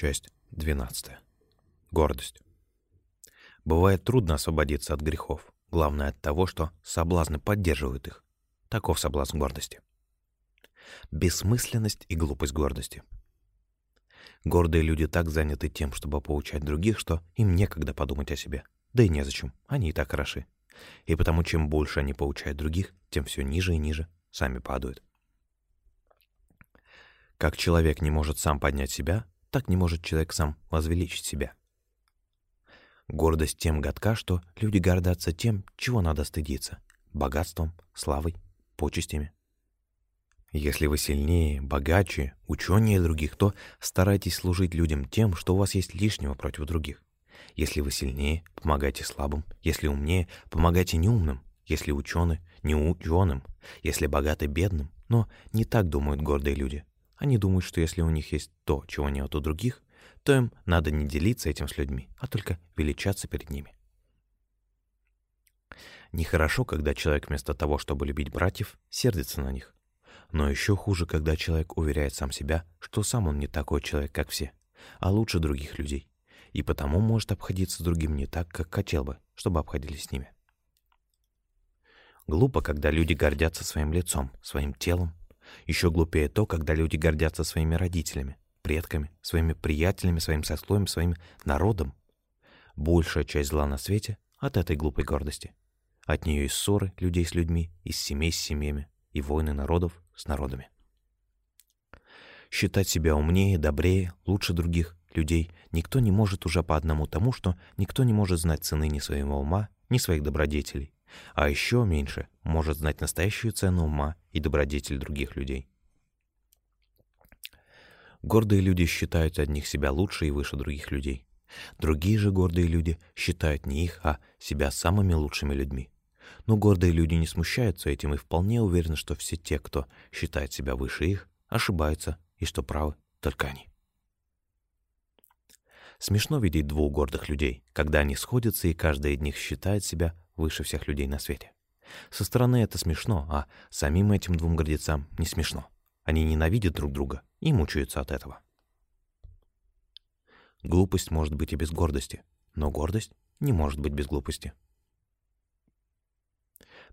Часть 12. Гордость. Бывает трудно освободиться от грехов. Главное от того, что соблазны поддерживают их. Таков соблазн гордости. Бессмысленность и глупость гордости. Гордые люди так заняты тем, чтобы поучать других, что им некогда подумать о себе. Да и незачем, они и так хороши. И потому чем больше они поучают других, тем все ниже и ниже сами падают. Как человек не может сам поднять себя, так не может человек сам возвеличить себя. Гордость тем гадка, что люди гордятся тем, чего надо стыдиться — богатством, славой, почестями. Если вы сильнее, богаче, ученее других, то старайтесь служить людям тем, что у вас есть лишнего против других. Если вы сильнее, помогайте слабым. Если умнее, помогайте неумным. Если ученый, не ученым. Если богаты, бедным. Но не так думают гордые люди. Они думают, что если у них есть то, чего нет у других, то им надо не делиться этим с людьми, а только величаться перед ними. Нехорошо, когда человек вместо того, чтобы любить братьев, сердится на них. Но еще хуже, когда человек уверяет сам себя, что сам он не такой человек, как все, а лучше других людей, и потому может обходиться с другим не так, как хотел бы, чтобы обходились с ними. Глупо, когда люди гордятся своим лицом, своим телом, еще глупее то, когда люди гордятся своими родителями, предками, своими приятелями, своим сословием, своим народом. Большая часть зла на свете от этой глупой гордости. От нее и ссоры людей с людьми, и семей с семьями, и войны народов с народами. Считать себя умнее, добрее, лучше других людей никто не может уже по одному тому, что никто не может знать цены ни своего ума, ни своих добродетелей, а еще меньше может знать настоящую цену ума и добродетель других людей. Гордые люди считают одних себя лучше и выше других людей. Другие же гордые люди считают не их, а себя самыми лучшими людьми. Но гордые люди не смущаются этим и вполне уверены, что все те, кто считает себя выше их, ошибаются и что правы только они. Смешно видеть двух гордых людей, когда они сходятся и каждый из них считает себя выше всех людей на свете. Со стороны это смешно, а самим этим двум гордецам не смешно. Они ненавидят друг друга и мучаются от этого. Глупость может быть и без гордости, но гордость не может быть без глупости.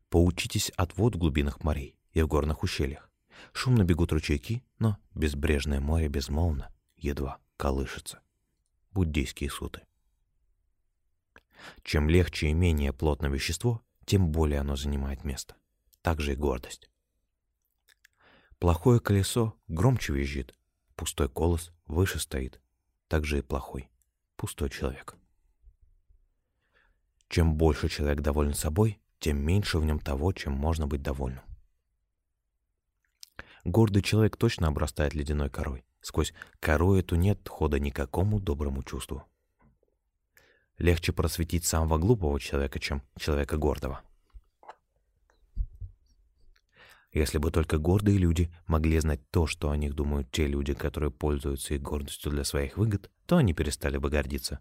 Поучитесь от вод в глубинах морей и в горных ущельях. Шумно бегут ручейки, но безбрежное море безмолвно, едва колышется. Буддийские суты. Чем легче и менее плотное вещество, тем более оно занимает место. Так же и гордость. Плохое колесо громче визжит, пустой колос выше стоит. Так же и плохой, пустой человек. Чем больше человек доволен собой, тем меньше в нем того, чем можно быть довольным. Гордый человек точно обрастает ледяной корой. Сквозь кору эту нет хода никакому доброму чувству. Легче просветить самого глупого человека, чем человека гордого. Если бы только гордые люди могли знать то, что о них думают те люди, которые пользуются их гордостью для своих выгод, то они перестали бы гордиться.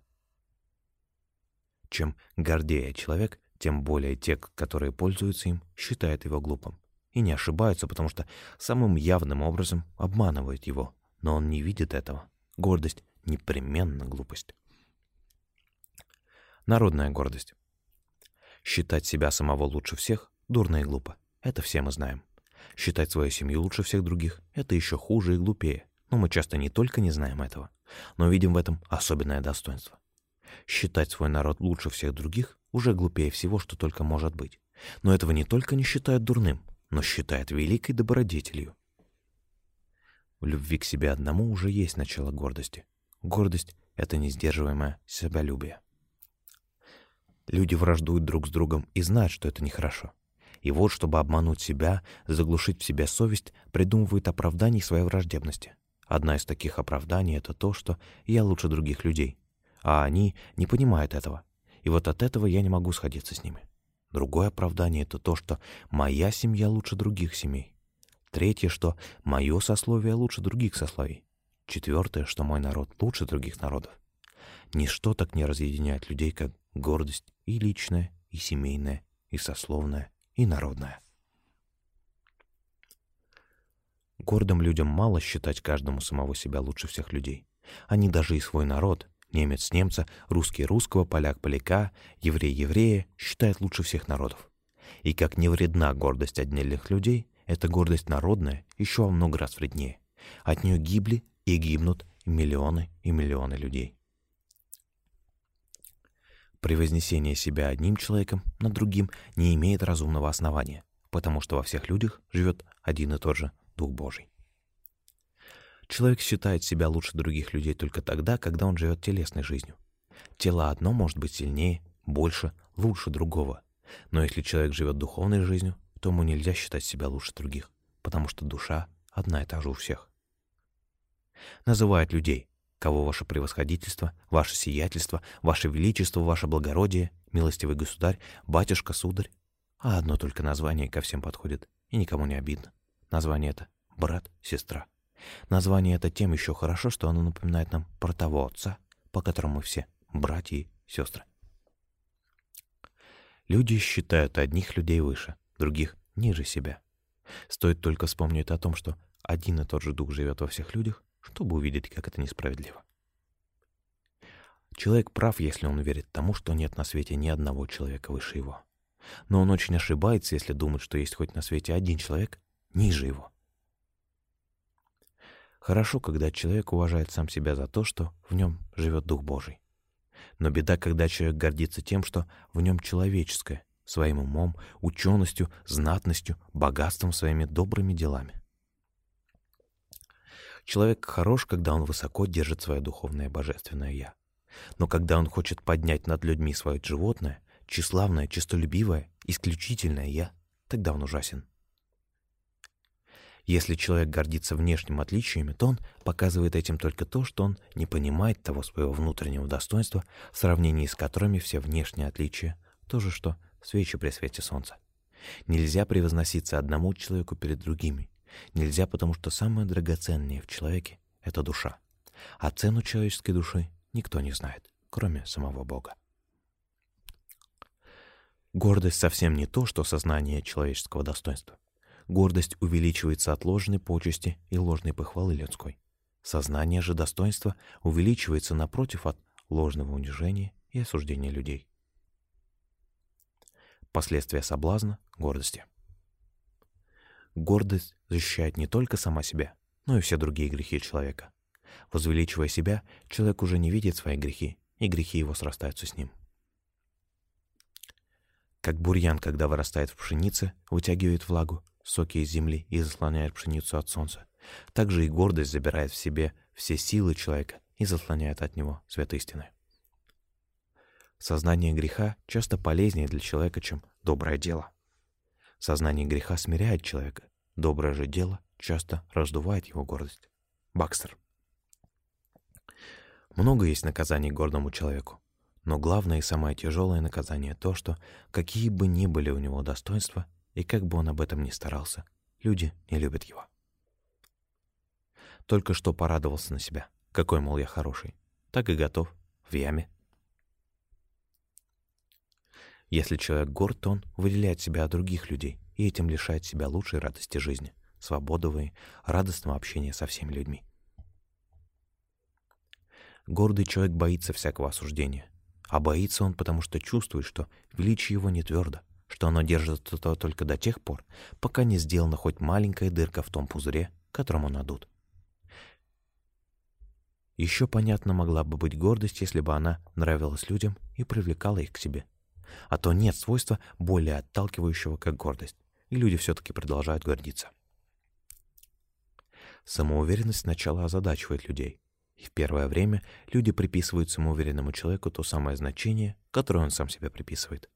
Чем гордее человек, тем более те, которые пользуются им, считают его глупым. И не ошибаются, потому что самым явным образом обманывают его. Но он не видит этого. Гордость — непременно глупость. Народная гордость. Считать себя самого лучше всех — дурно и глупо. Это все мы знаем. Считать свою семью лучше всех других — это еще хуже и глупее. Но мы часто не только не знаем этого, но видим в этом особенное достоинство. Считать свой народ лучше всех других уже глупее всего, что только может быть. Но этого не только не считают дурным, но считают великой добродетелью. В любви к себе одному уже есть начало гордости. Гордость — это несдерживаемое себялюбие. Люди враждуют друг с другом и знают, что это нехорошо. И вот, чтобы обмануть себя, заглушить в себе совесть, придумывают оправданий своей враждебности. Одна из таких оправданий — это то, что я лучше других людей. А они не понимают этого. И вот от этого я не могу сходиться с ними. Другое оправдание — это то, что моя семья лучше других семей. Третье, что мое сословие лучше других сословий. Четвертое, что мой народ лучше других народов. Ничто так не разъединяет людей, как гордость и личная, и семейная, и сословная, и народная. Гордым людям мало считать каждому самого себя лучше всех людей. Они даже и свой народ, немец немца, русский русского, поляк поляка, еврей еврея, считают лучше всех народов. И как не вредна гордость отдельных людей, эта гордость народная еще во много раз вреднее. От нее гибли и гибнут миллионы и миллионы людей. Превознесение себя одним человеком над другим не имеет разумного основания, потому что во всех людях живет один и тот же Дух Божий. Человек считает себя лучше других людей только тогда, когда он живет телесной жизнью. Тело одно может быть сильнее, больше, лучше другого. Но если человек живет духовной жизнью, то ему нельзя считать себя лучше других, потому что душа одна и та же у всех. Называют людей, кого ваше превосходительство, ваше сиятельство, ваше величество, ваше благородие, милостивый государь, батюшка, сударь. А одно только название ко всем подходит, и никому не обидно. Название это брат, сестра. Название это тем еще хорошо, что оно напоминает нам про того отца, по которому мы все братья и сестры. Люди считают одних людей выше, других ниже себя. Стоит только вспомнить о том, что один и тот же дух живет во всех людях, чтобы увидеть, как это несправедливо. Человек прав, если он верит тому, что нет на свете ни одного человека выше его. Но он очень ошибается, если думает, что есть хоть на свете один человек ниже его. Хорошо, когда человек уважает сам себя за то, что в нем живет Дух Божий. Но беда, когда человек гордится тем, что в нем человеческое, своим умом, ученостью, знатностью, богатством, своими добрыми делами. Человек хорош, когда он высоко держит свое духовное божественное «я». Но когда он хочет поднять над людьми свое животное, тщеславное, честолюбивое, исключительное «я», тогда он ужасен. Если человек гордится внешним отличиями, то он показывает этим только то, что он не понимает того своего внутреннего достоинства, в сравнении с которыми все внешние отличия — то же, что свечи при свете солнца. Нельзя превозноситься одному человеку перед другими. Нельзя, потому что самое драгоценное в человеке — это душа. А цену человеческой души никто не знает, кроме самого Бога. Гордость совсем не то, что сознание человеческого достоинства. Гордость увеличивается от ложной почести и ложной похвалы людской. Сознание же достоинства увеличивается, напротив, от ложного унижения и осуждения людей. Последствия соблазна — гордости. Гордость защищает не только сама себя, но и все другие грехи человека. Возвеличивая себя, человек уже не видит свои грехи, и грехи его срастаются с ним. Как бурьян, когда вырастает в пшенице, вытягивает влагу, соки из земли и заслоняет пшеницу от солнца. Также и гордость забирает в себе все силы человека и заслоняет от него свет истины. Сознание греха часто полезнее для человека, чем доброе дело. Сознание греха смиряет человека, доброе же дело часто раздувает его гордость. Бакстер. Много есть наказаний гордому человеку, но главное и самое тяжелое наказание то, что какие бы ни были у него достоинства, и как бы он об этом ни старался, люди не любят его. Только что порадовался на себя, какой, мол, я хороший, так и готов, в яме. Если человек горд, то он выделяет себя от других людей и этим лишает себя лучшей радости жизни, свободного и радостного общения со всеми людьми. Гордый человек боится всякого осуждения, а боится он, потому что чувствует, что величие его не твердо, что оно держится только до тех пор, пока не сделана хоть маленькая дырка в том пузыре, которым он надут. Еще понятно могла бы быть гордость, если бы она нравилась людям и привлекала их к себе. А то нет свойства более отталкивающего, как гордость, и люди все-таки продолжают гордиться. Самоуверенность сначала озадачивает людей, и в первое время люди приписывают самоуверенному человеку то самое значение, которое он сам себе приписывает.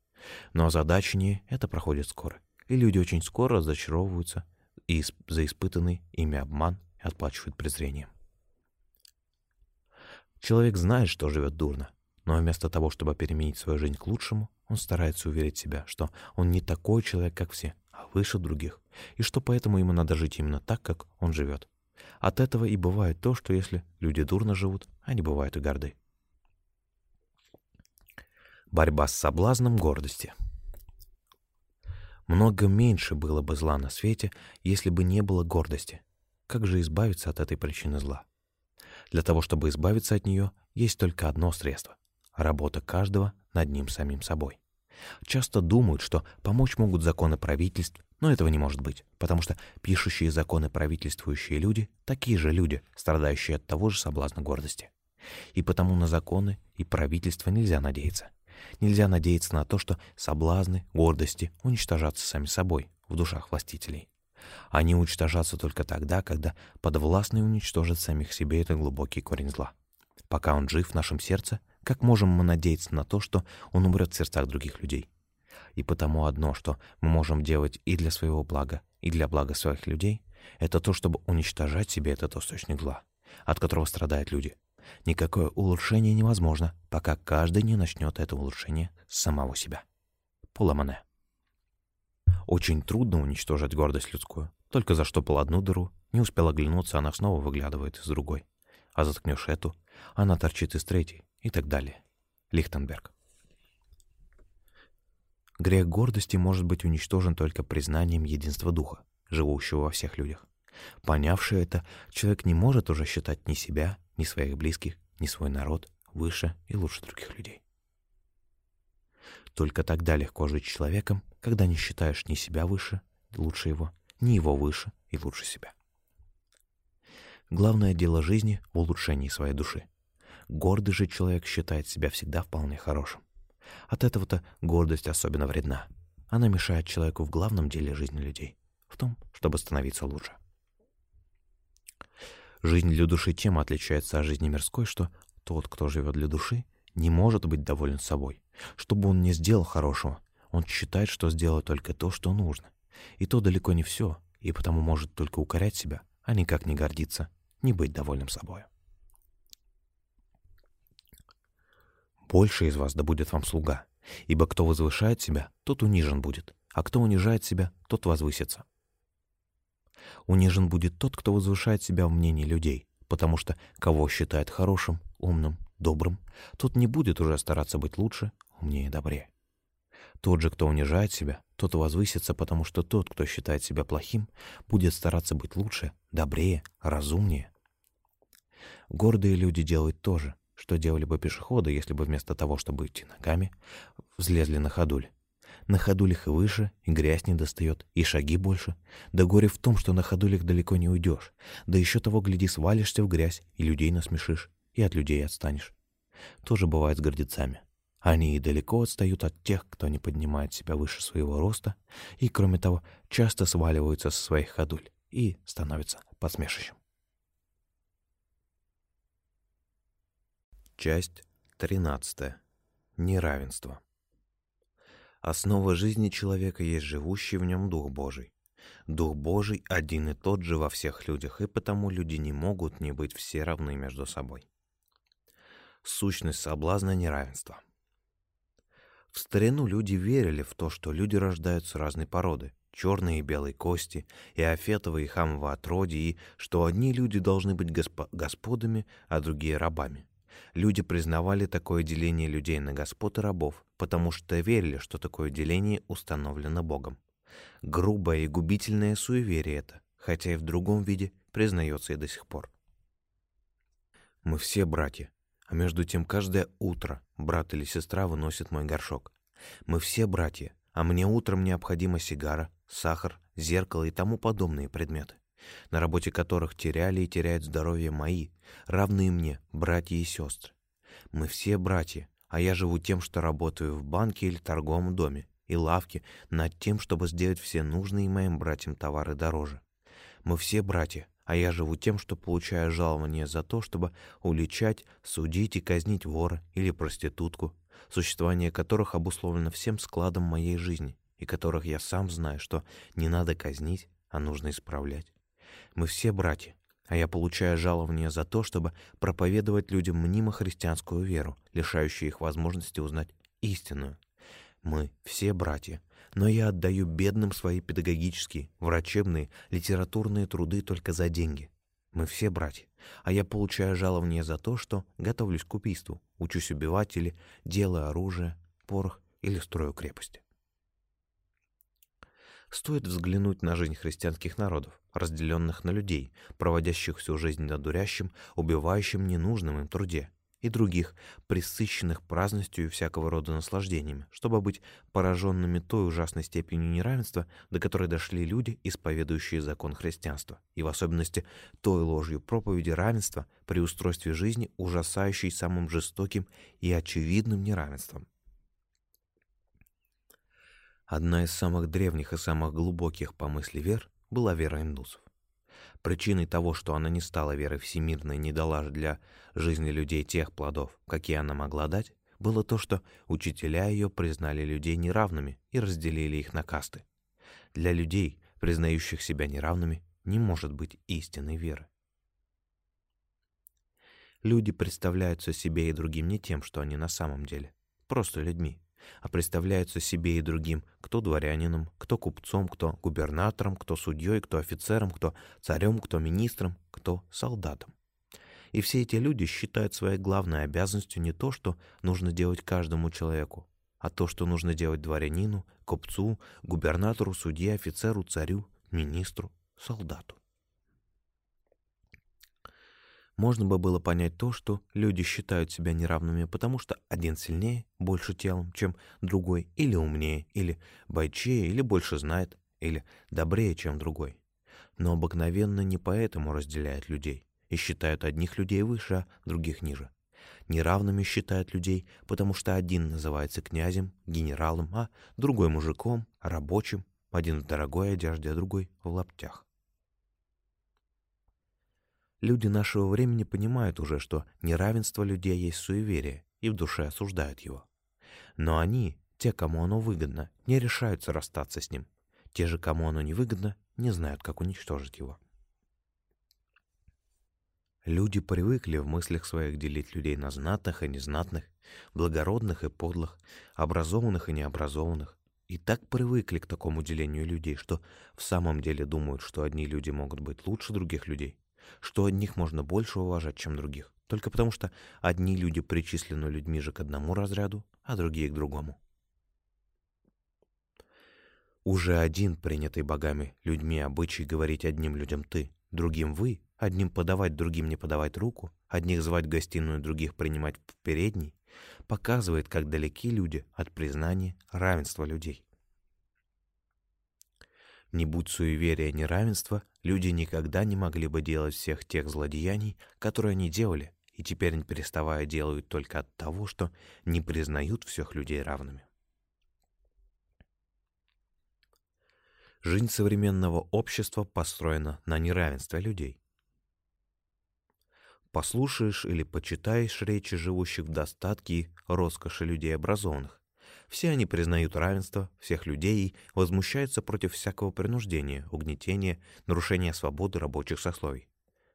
Но озадачение это проходит скоро, и люди очень скоро разочаровываются и за испытанный ими обман отплачивают презрением. Человек знает, что живет дурно, но вместо того, чтобы переменить свою жизнь к лучшему, он старается уверить себя, что он не такой человек, как все, а выше других, и что поэтому ему надо жить именно так, как он живет. От этого и бывает то, что если люди дурно живут, они бывают и горды. Борьба с соблазном гордости. Много меньше было бы зла на свете, если бы не было гордости. Как же избавиться от этой причины зла? Для того, чтобы избавиться от нее, есть только одно средство — работа каждого над ним самим собой. Часто думают, что помочь могут законы правительств, но этого не может быть, потому что пишущие законы правительствующие люди — такие же люди, страдающие от того же соблазна гордости. И потому на законы и правительство нельзя надеяться. Нельзя надеяться на то, что соблазны, гордости уничтожатся сами собой в душах властителей. Они уничтожатся только тогда, когда подвластные уничтожат самих себе этот глубокий корень зла. Пока он жив в нашем сердце, как можем мы надеяться на то, что он умрет в сердцах других людей? И потому одно, что мы можем делать и для своего блага, и для блага своих людей, это то, чтобы уничтожать себе этот источник зла, от которого страдают люди. Никакое улучшение невозможно, пока каждый не начнет это улучшение с самого себя. Пуламане. Очень трудно уничтожить гордость людскую. Только заштопал одну дыру, не успел оглянуться, она снова выглядывает из другой. А заткнешь эту, она торчит из третьей и так далее. Лихтенберг. Грех гордости может быть уничтожен только признанием единства духа, живущего во всех людях. Понявший это, человек не может уже считать ни себя, ни своих близких, ни свой народ выше и лучше других людей. Только тогда легко жить человеком, когда не считаешь ни себя выше, лучше его, ни его выше и лучше себя. Главное дело жизни в улучшении своей души. Гордый же человек считает себя всегда вполне хорошим. От этого-то гордость особенно вредна. Она мешает человеку в главном деле жизни людей, в том, чтобы становиться лучше. Жизнь для души тем отличается от жизни мирской, что тот, кто живет для души, не может быть доволен собой. Что бы он ни сделал хорошего, он считает, что сделал только то, что нужно. И то далеко не все, и потому может только укорять себя, а никак не гордиться, не быть довольным собой. Больше из вас да будет вам слуга, ибо кто возвышает себя, тот унижен будет, а кто унижает себя, тот возвысится. Унижен будет тот, кто возвышает себя в мнении людей, потому что кого считает хорошим, умным, добрым, тот не будет уже стараться быть лучше, умнее и добрее. Тот же, кто унижает себя, тот возвысится, потому что тот, кто считает себя плохим, будет стараться быть лучше, добрее, разумнее. Гордые люди делают то же, что делали бы пешеходы, если бы вместо того, чтобы идти ногами, взлезли на ходуль. На ходулях и выше, и грязь не достает, и шаги больше. Да горе в том, что на ходулях далеко не уйдешь. Да еще того, гляди, свалишься в грязь, и людей насмешишь, и от людей отстанешь. Тоже бывает с гордецами. Они и далеко отстают от тех, кто не поднимает себя выше своего роста, и, кроме того, часто сваливаются со своих ходуль и становятся посмешищем. Часть 13. Неравенство. Основа жизни человека есть живущий в нем Дух Божий. Дух Божий один и тот же во всех людях, и потому люди не могут не быть все равны между собой. Сущность соблазна неравенства. В старину люди верили в то, что люди рождаются разной породы, черные и белые кости, и афетовые и хамово отродья, и что одни люди должны быть госпо господами, а другие рабами. Люди признавали такое деление людей на господ и рабов, потому что верили, что такое деление установлено Богом. Грубое и губительное суеверие это, хотя и в другом виде признается и до сих пор. Мы все братья, а между тем каждое утро брат или сестра выносит мой горшок. Мы все братья, а мне утром необходима сигара, сахар, зеркало и тому подобные предметы на работе которых теряли и теряют здоровье мои, равные мне, братья и сестры. Мы все братья, а я живу тем, что работаю в банке или торговом доме, и лавке над тем, чтобы сделать все нужные моим братьям товары дороже. Мы все братья, а я живу тем, что получаю жалование за то, чтобы уличать, судить и казнить вора или проститутку, существование которых обусловлено всем складом моей жизни, и которых я сам знаю, что не надо казнить, а нужно исправлять. Мы все братья, а я получаю жалование за то, чтобы проповедовать людям мнимо христианскую веру, лишающую их возможности узнать истинную. Мы все братья, но я отдаю бедным свои педагогические, врачебные, литературные труды только за деньги. Мы все братья, а я получаю жалование за то, что готовлюсь к убийству, учусь убивать или делаю оружие, порох или строю крепости. Стоит взглянуть на жизнь христианских народов, разделенных на людей, проводящих всю жизнь на дурящем, убивающем ненужном им труде, и других, присыщенных праздностью и всякого рода наслаждениями, чтобы быть пораженными той ужасной степенью неравенства, до которой дошли люди, исповедующие закон христианства, и в особенности той ложью проповеди равенства при устройстве жизни, ужасающей самым жестоким и очевидным неравенством. Одна из самых древних и самых глубоких по мысли вер была вера индусов. Причиной того, что она не стала верой всемирной, не дала для жизни людей тех плодов, какие она могла дать, было то, что учителя ее признали людей неравными и разделили их на касты. Для людей, признающих себя неравными, не может быть истинной веры. Люди представляются себе и другим не тем, что они на самом деле, просто людьми, а представляются себе и другим, кто дворянином, кто купцом, кто губернатором, кто судьей, кто офицером, кто царем, кто министром, кто солдатом. И все эти люди считают своей главной обязанностью не то, что нужно делать каждому человеку, а то, что нужно делать дворянину, купцу, губернатору, судье, офицеру, царю, министру, солдату. Можно бы было понять то, что люди считают себя неравными, потому что один сильнее, больше телом, чем другой, или умнее, или бойчее, или больше знает, или добрее, чем другой. Но обыкновенно не поэтому разделяют людей и считают одних людей выше, а других ниже. Неравными считают людей, потому что один называется князем, генералом, а другой мужиком, рабочим, один в дорогой одежде, а другой в лаптях. Люди нашего времени понимают уже, что неравенство людей есть суеверие, и в душе осуждают его. Но они, те, кому оно выгодно, не решаются расстаться с ним. Те же, кому оно не выгодно, не знают, как уничтожить его. Люди привыкли в мыслях своих делить людей на знатных и незнатных, благородных и подлых, образованных и необразованных, и так привыкли к такому делению людей, что в самом деле думают, что одни люди могут быть лучше других людей, что одних можно больше уважать, чем других, только потому что одни люди причислены людьми же к одному разряду, а другие к другому. Уже один принятый богами людьми обычай говорить одним людям «ты», другим «вы», одним подавать, другим не подавать руку, одних звать в гостиную, других принимать в передней, показывает, как далеки люди от признания равенства людей. Не будь суеверия неравенства, люди никогда не могли бы делать всех тех злодеяний, которые они делали, и теперь не переставая делают только от того, что не признают всех людей равными. Жизнь современного общества построена на неравенстве людей. Послушаешь или почитаешь речи живущих в достатке и роскоши людей образованных, все они признают равенство всех людей и возмущаются против всякого принуждения, угнетения, нарушения свободы рабочих сословий.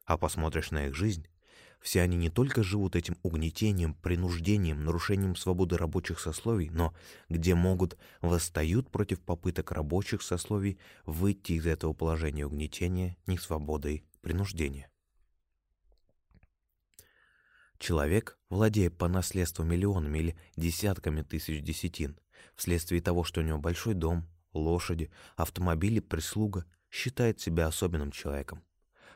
А посмотришь на их жизнь, все они не только живут этим угнетением, принуждением, нарушением свободы рабочих сословий, но где могут восстают против попыток рабочих сословий выйти из этого положения угнетения, несвободы принуждения. Человек, владея по наследству миллионами или десятками тысяч десятин, вследствие того, что у него большой дом, лошади, автомобили, прислуга, считает себя особенным человеком.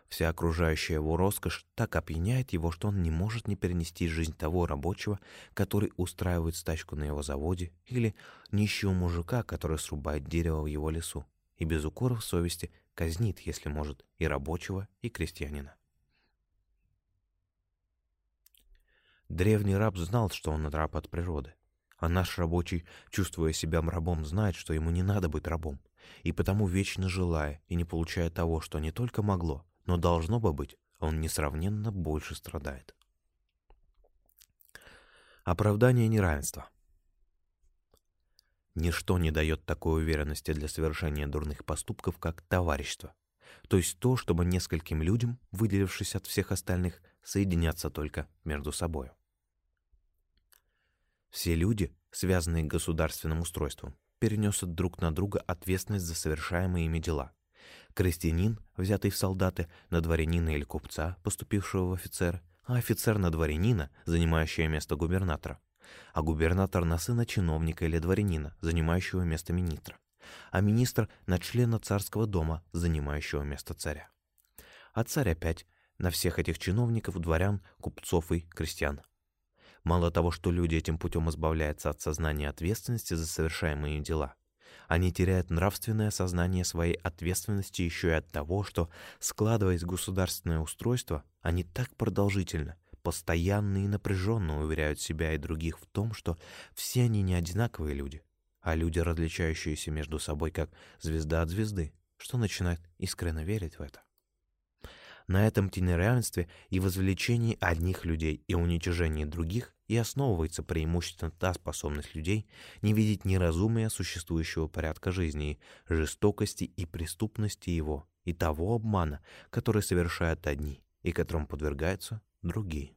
Вся окружающая его роскошь так опьяняет его, что он не может не перенести жизнь того рабочего, который устраивает стачку на его заводе, или нищего мужика, который срубает дерево в его лесу, и без укоров совести казнит, если может, и рабочего, и крестьянина. Древний раб знал, что он раб от природы. А наш рабочий, чувствуя себя рабом, знает, что ему не надо быть рабом, и потому вечно желая и не получая того, что не только могло, но должно бы быть, он несравненно больше страдает. Оправдание неравенства. Ничто не дает такой уверенности для совершения дурных поступков, как товарищество, то есть то, чтобы нескольким людям, выделившись от всех остальных, соединяться только между собой. Все люди, связанные государственным устройством, перенесут друг на друга ответственность за совершаемые ими дела. Крестьянин, взятый в солдаты, на дворянина или купца, поступившего в офицера, а офицер на дворянина, занимающего место губернатора, а губернатор на сына чиновника или дворянина, занимающего место министра, а министр на члена царского дома, занимающего место царя. А царь опять на всех этих чиновников, дворян, купцов и крестьян. Мало того, что люди этим путем избавляются от сознания ответственности за совершаемые дела, они теряют нравственное сознание своей ответственности еще и от того, что, складываясь в государственное устройство, они так продолжительно, постоянно и напряженно уверяют себя и других в том, что все они не одинаковые люди, а люди, различающиеся между собой как звезда от звезды, что начинают искренне верить в это. На этом неравенстве и возвеличении одних людей и уничижении других и основывается преимущественно та способность людей не видеть неразумия существующего порядка жизни, жестокости и преступности его, и того обмана, который совершают одни и которым подвергаются другие.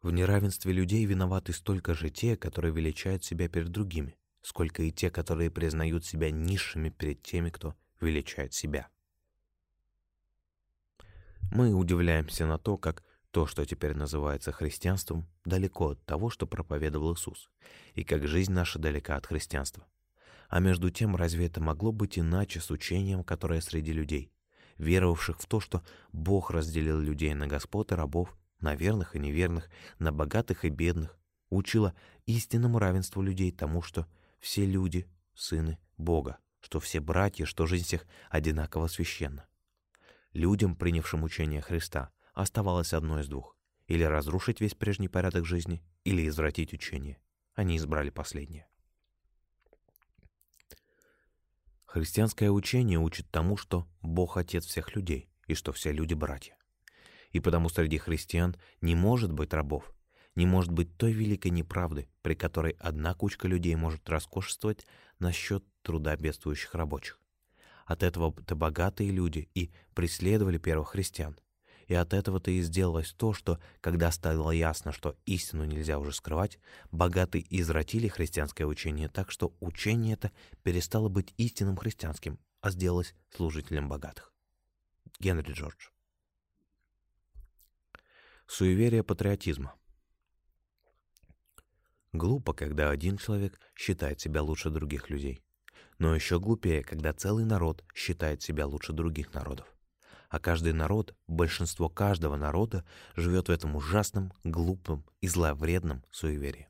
В неравенстве людей виноваты столько же те, которые величают себя перед другими, сколько и те, которые признают себя низшими перед теми, кто величает себя. Мы удивляемся на то, как то, что теперь называется христианством, далеко от того, что проповедовал Иисус, и как жизнь наша далека от христианства. А между тем, разве это могло быть иначе с учением, которое среди людей, веровавших в то, что Бог разделил людей на господ и рабов, на верных и неверных, на богатых и бедных, учила истинному равенству людей тому, что все люди — сыны Бога, что все братья, что жизнь всех одинаково священна. Людям, принявшим учение Христа, оставалось одно из двух. Или разрушить весь прежний порядок жизни, или извратить учение. Они избрали последнее. Христианское учение учит тому, что Бог — Отец всех людей, и что все люди — братья. И потому среди христиан не может быть рабов, не может быть той великой неправды, при которой одна кучка людей может роскошествовать насчет труда бедствующих рабочих. От этого-то богатые люди и преследовали первых христиан. И от этого-то и сделалось то, что, когда стало ясно, что истину нельзя уже скрывать, богатые извратили христианское учение так, что учение это перестало быть истинным христианским, а сделалось служителем богатых. Генри Джордж. Суеверие патриотизма. Глупо, когда один человек считает себя лучше других людей. Но еще глупее, когда целый народ считает себя лучше других народов. А каждый народ, большинство каждого народа, живет в этом ужасном, глупом и зловредном суеверии.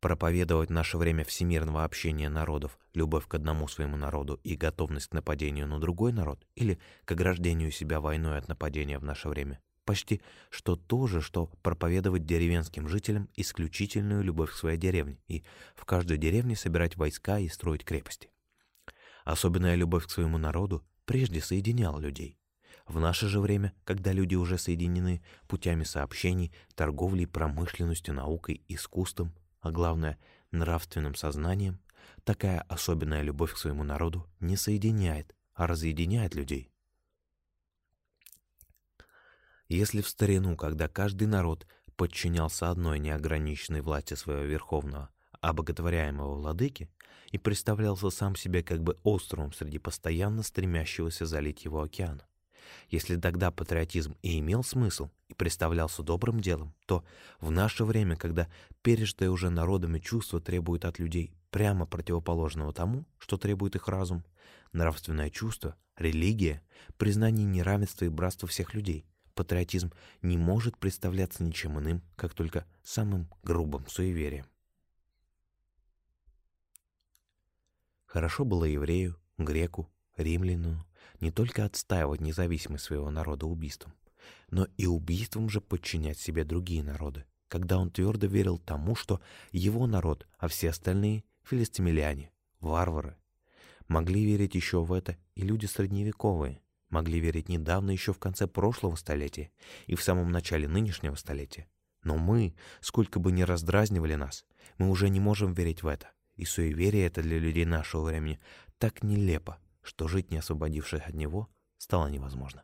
Проповедовать наше время всемирного общения народов, любовь к одному своему народу и готовность к нападению на другой народ или к ограждению себя войной от нападения в наше время Почти что то же, что проповедовать деревенским жителям исключительную любовь к своей деревне и в каждой деревне собирать войска и строить крепости. Особенная любовь к своему народу прежде соединяла людей. В наше же время, когда люди уже соединены путями сообщений, торговлей, промышленностью, наукой, искусством, а главное — нравственным сознанием, такая особенная любовь к своему народу не соединяет, а разъединяет людей. Если в старину, когда каждый народ подчинялся одной неограниченной власти своего верховного, обоготворяемого владыки и представлялся сам себе как бы островом среди постоянно стремящегося залить его океана. Если тогда патриотизм и имел смысл и представлялся добрым делом, то в наше время, когда пережитое уже народами чувство требует от людей прямо противоположного тому, что требует их разум, нравственное чувство, религия, признание неравенства и братства всех людей — патриотизм не может представляться ничем иным, как только самым грубым суеверием. Хорошо было еврею, греку, римлянину не только отстаивать независимость своего народа убийством, но и убийством же подчинять себе другие народы, когда он твердо верил тому, что его народ, а все остальные — филистимляне, варвары. Могли верить еще в это и люди средневековые — могли верить недавно, еще в конце прошлого столетия и в самом начале нынешнего столетия. Но мы, сколько бы ни раздразнивали нас, мы уже не можем верить в это. И суеверие это для людей нашего времени так нелепо, что жить, не освободившись от него, стало невозможно.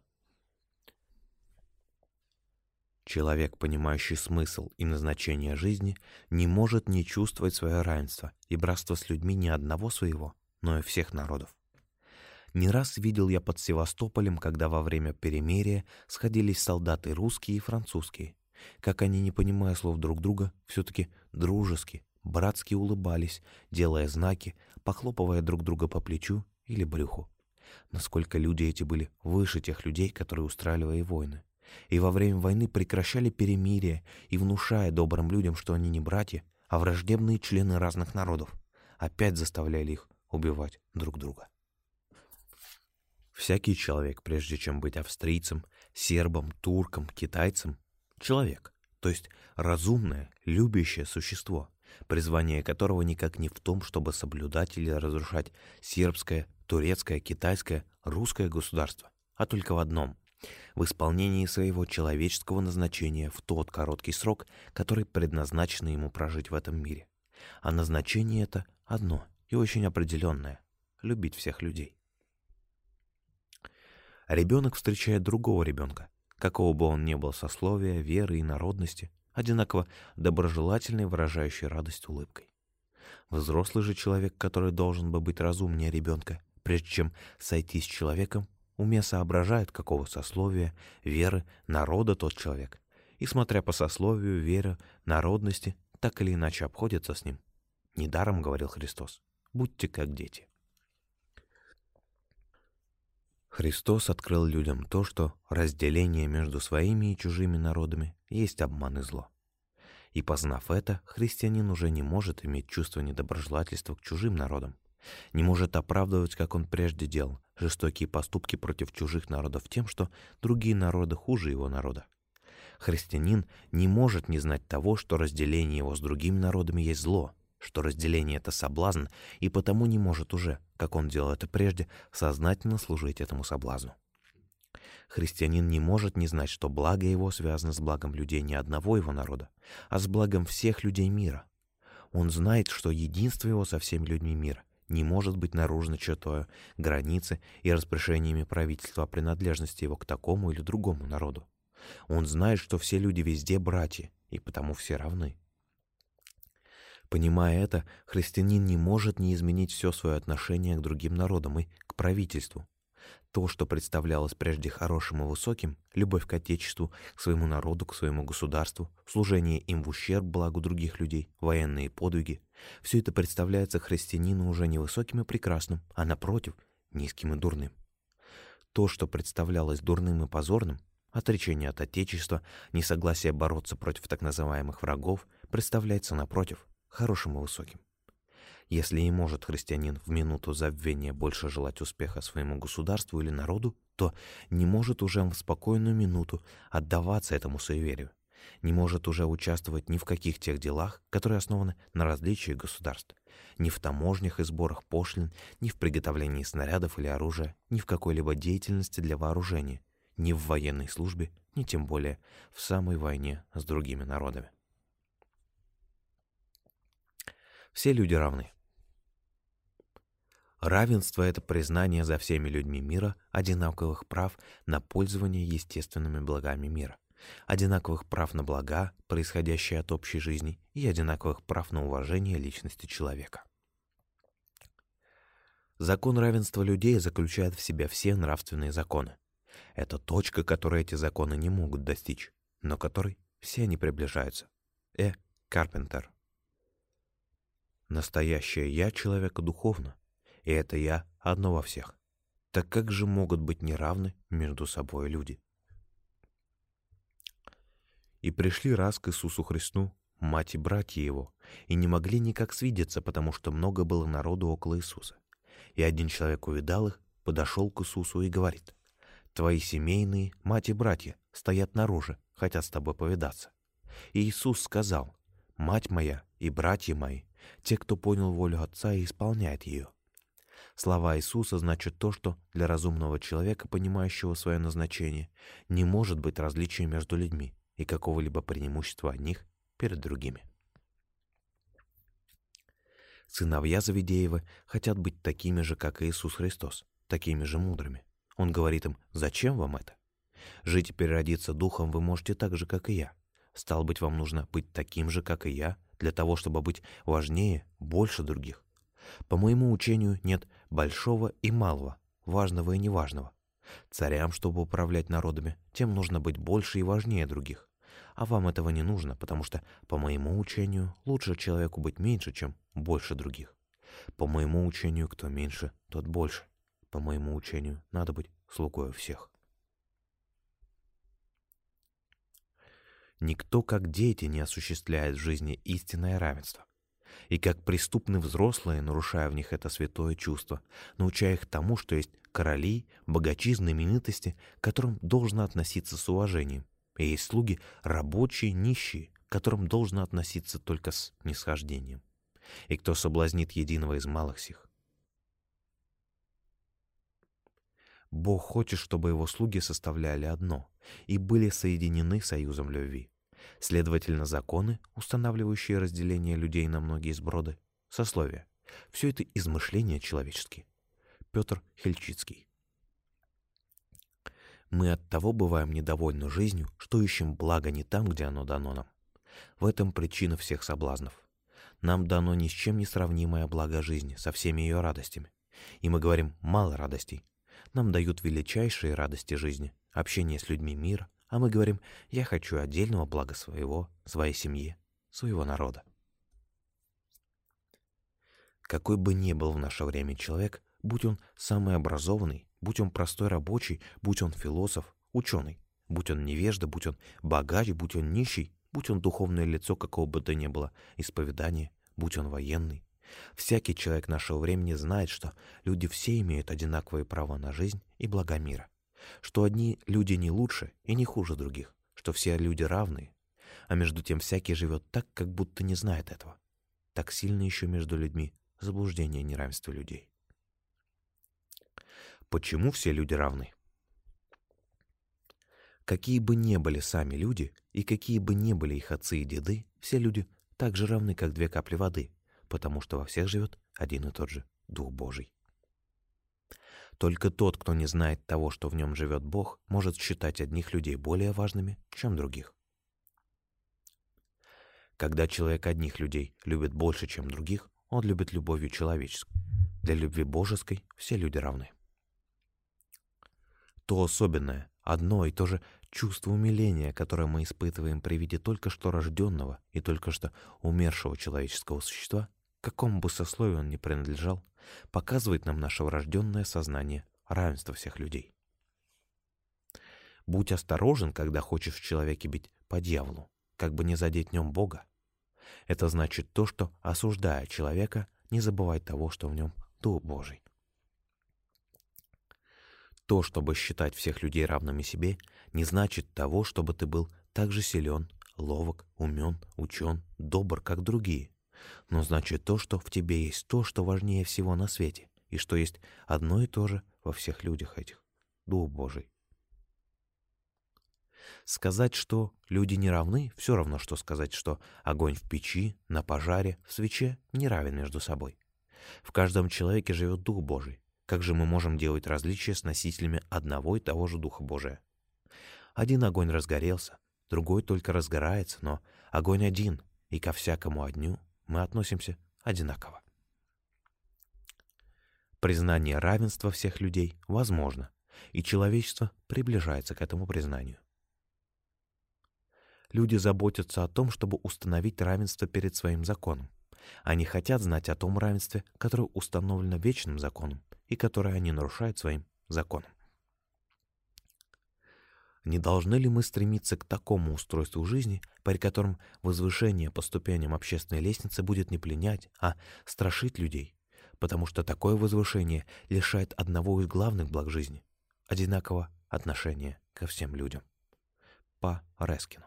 Человек, понимающий смысл и назначение жизни, не может не чувствовать свое равенство и братство с людьми не одного своего, но и всех народов. Не раз видел я под Севастополем, когда во время перемирия сходились солдаты русские и французские. Как они, не понимая слов друг друга, все-таки дружески, братски улыбались, делая знаки, похлопывая друг друга по плечу или брюху. Насколько люди эти были выше тех людей, которые устраивали войны. И во время войны прекращали перемирие и внушая добрым людям, что они не братья, а враждебные члены разных народов, опять заставляли их убивать друг друга. Всякий человек, прежде чем быть австрийцем, сербом, турком, китайцем, человек, то есть разумное, любящее существо, призвание которого никак не в том, чтобы соблюдать или разрушать сербское, турецкое, китайское, русское государство, а только в одном — в исполнении своего человеческого назначения в тот короткий срок, который предназначено ему прожить в этом мире. А назначение это одно и очень определенное — любить всех людей. Ребенок встречает другого ребенка, какого бы он ни был сословия, веры и народности, одинаково доброжелательной, выражающей радость улыбкой. Взрослый же человек, который должен бы быть разумнее ребенка, прежде чем сойти с человеком, уме соображает, какого сословия, веры, народа тот человек, и, смотря по сословию, вере, народности, так или иначе обходится с ним. Недаром говорил Христос, будьте как дети. Христос открыл людям то, что разделение между своими и чужими народами есть обман и зло. И познав это, христианин уже не может иметь чувство недоброжелательства к чужим народам, не может оправдывать, как он прежде делал, жестокие поступки против чужих народов тем, что другие народы хуже его народа. Христианин не может не знать того, что разделение его с другими народами есть зло, что разделение — это соблазн, и потому не может уже, как он делал это прежде, сознательно служить этому соблазну. Христианин не может не знать, что благо его связано с благом людей не одного его народа, а с благом всех людей мира. Он знает, что единство его со всеми людьми мира не может быть наружно чертой границы и распоряжениями правительства принадлежности его к такому или другому народу. Он знает, что все люди везде братья, и потому все равны. Понимая это, христианин не может не изменить все свое отношение к другим народам и к правительству. То, что представлялось прежде хорошим и высоким, любовь к Отечеству, к своему народу, к своему государству, служение им в ущерб благу других людей, военные подвиги, все это представляется христианину уже не высоким и прекрасным, а напротив, низким и дурным. То, что представлялось дурным и позорным, отречение от Отечества, несогласие бороться против так называемых врагов, представляется напротив, хорошим и высоким. Если и может христианин в минуту забвения больше желать успеха своему государству или народу, то не может уже в спокойную минуту отдаваться этому суеверию, не может уже участвовать ни в каких тех делах, которые основаны на различии государств, ни в таможнях и сборах пошлин, ни в приготовлении снарядов или оружия, ни в какой-либо деятельности для вооружения, ни в военной службе, ни тем более в самой войне с другими народами. Все люди равны. Равенство — это признание за всеми людьми мира одинаковых прав на пользование естественными благами мира, одинаковых прав на блага, происходящие от общей жизни, и одинаковых прав на уважение личности человека. Закон равенства людей заключает в себе все нравственные законы. Это точка, которой эти законы не могут достичь, но которой все они приближаются. Э. Карпентер Настоящее «я» человека духовно, и это «я» одно во всех. Так как же могут быть неравны между собой люди? И пришли раз к Иисусу Христу мать и братья его, и не могли никак свидеться, потому что много было народу около Иисуса. И один человек увидал их, подошел к Иисусу и говорит, «Твои семейные, мать и братья, стоят наружу, хотят с тобой повидаться». И Иисус сказал, «Мать моя и братья мои, те, кто понял волю Отца и исполняет ее. Слова Иисуса значат то, что для разумного человека, понимающего свое назначение, не может быть различия между людьми и какого-либо преимущества одних перед другими. Сыновья Завидеева хотят быть такими же, как и Иисус Христос, такими же мудрыми. Он говорит им, зачем вам это? Жить и переродиться духом вы можете так же, как и я. Стал быть, вам нужно быть таким же, как и я, для того, чтобы быть важнее, больше других. По моему учению нет большого и малого, важного и неважного. Царям, чтобы управлять народами, тем нужно быть больше и важнее других. А вам этого не нужно, потому что, по моему учению, лучше человеку быть меньше, чем больше других. По моему учению, кто меньше, тот больше. По моему учению, надо быть слугой всех. Никто как дети не осуществляет в жизни истинное равенство. И как преступны взрослые, нарушая в них это святое чувство, научая их тому, что есть короли, богачи, знаменитости, к которым должно относиться с уважением, и есть слуги рабочие, нищие, к которым должно относиться только с нисхождением. И кто соблазнит единого из малых сих? Бог хочет, чтобы его слуги составляли одно и были соединены союзом любви. Следовательно, законы, устанавливающие разделение людей на многие сброды, сословия, все это измышления человеческие. Петр Хельчицкий. Мы от того бываем недовольны жизнью, что ищем благо не там, где оно дано нам. В этом причина всех соблазнов. Нам дано ни с чем не сравнимое благо жизни, со всеми ее радостями. И мы говорим «мало радостей». Нам дают величайшие радости жизни, общение с людьми мира, а мы говорим «я хочу отдельного блага своего, своей семьи, своего народа». Какой бы ни был в наше время человек, будь он самый образованный, будь он простой рабочий, будь он философ, ученый, будь он невежда, будь он богач, будь он нищий, будь он духовное лицо какого бы то ни было исповедания, будь он военный. Всякий человек нашего времени знает, что люди все имеют одинаковые права на жизнь и блага мира что одни люди не лучше и не хуже других, что все люди равны, а между тем всякий живет так, как будто не знает этого. Так сильно еще между людьми заблуждение неравенства людей. Почему все люди равны? Какие бы ни были сами люди, и какие бы ни были их отцы и деды, все люди так же равны, как две капли воды, потому что во всех живет один и тот же Дух Божий. Только тот, кто не знает того, что в нем живет Бог, может считать одних людей более важными, чем других. Когда человек одних людей любит больше, чем других, он любит любовью человеческой. Для любви божеской все люди равны. То особенное, одно и то же чувство умиления, которое мы испытываем при виде только что рожденного и только что умершего человеческого существа, какому бы сословию он ни принадлежал, показывает нам наше врожденное сознание равенства всех людей. Будь осторожен, когда хочешь в человеке бить по дьяволу, как бы не задеть в нем Бога. Это значит то, что, осуждая человека, не забывай того, что в нем Дух Божий. То, чтобы считать всех людей равными себе, не значит того, чтобы ты был так же силен, ловок, умен, учен, добр, как другие но значит то, что в тебе есть то, что важнее всего на свете, и что есть одно и то же во всех людях этих — Дух Божий. Сказать, что люди не равны, все равно, что сказать, что огонь в печи, на пожаре, в свече не равен между собой. В каждом человеке живет Дух Божий. Как же мы можем делать различия с носителями одного и того же Духа Божия? Один огонь разгорелся, другой только разгорается, но огонь один, и ко всякому огню мы относимся одинаково. Признание равенства всех людей возможно, и человечество приближается к этому признанию. Люди заботятся о том, чтобы установить равенство перед своим законом. Они хотят знать о том равенстве, которое установлено вечным законом и которое они нарушают своим законом. Не должны ли мы стремиться к такому устройству жизни, при котором возвышение по ступеням общественной лестницы будет не пленять, а страшить людей? Потому что такое возвышение лишает одного из главных благ жизни — одинакового отношения ко всем людям. По Рескину.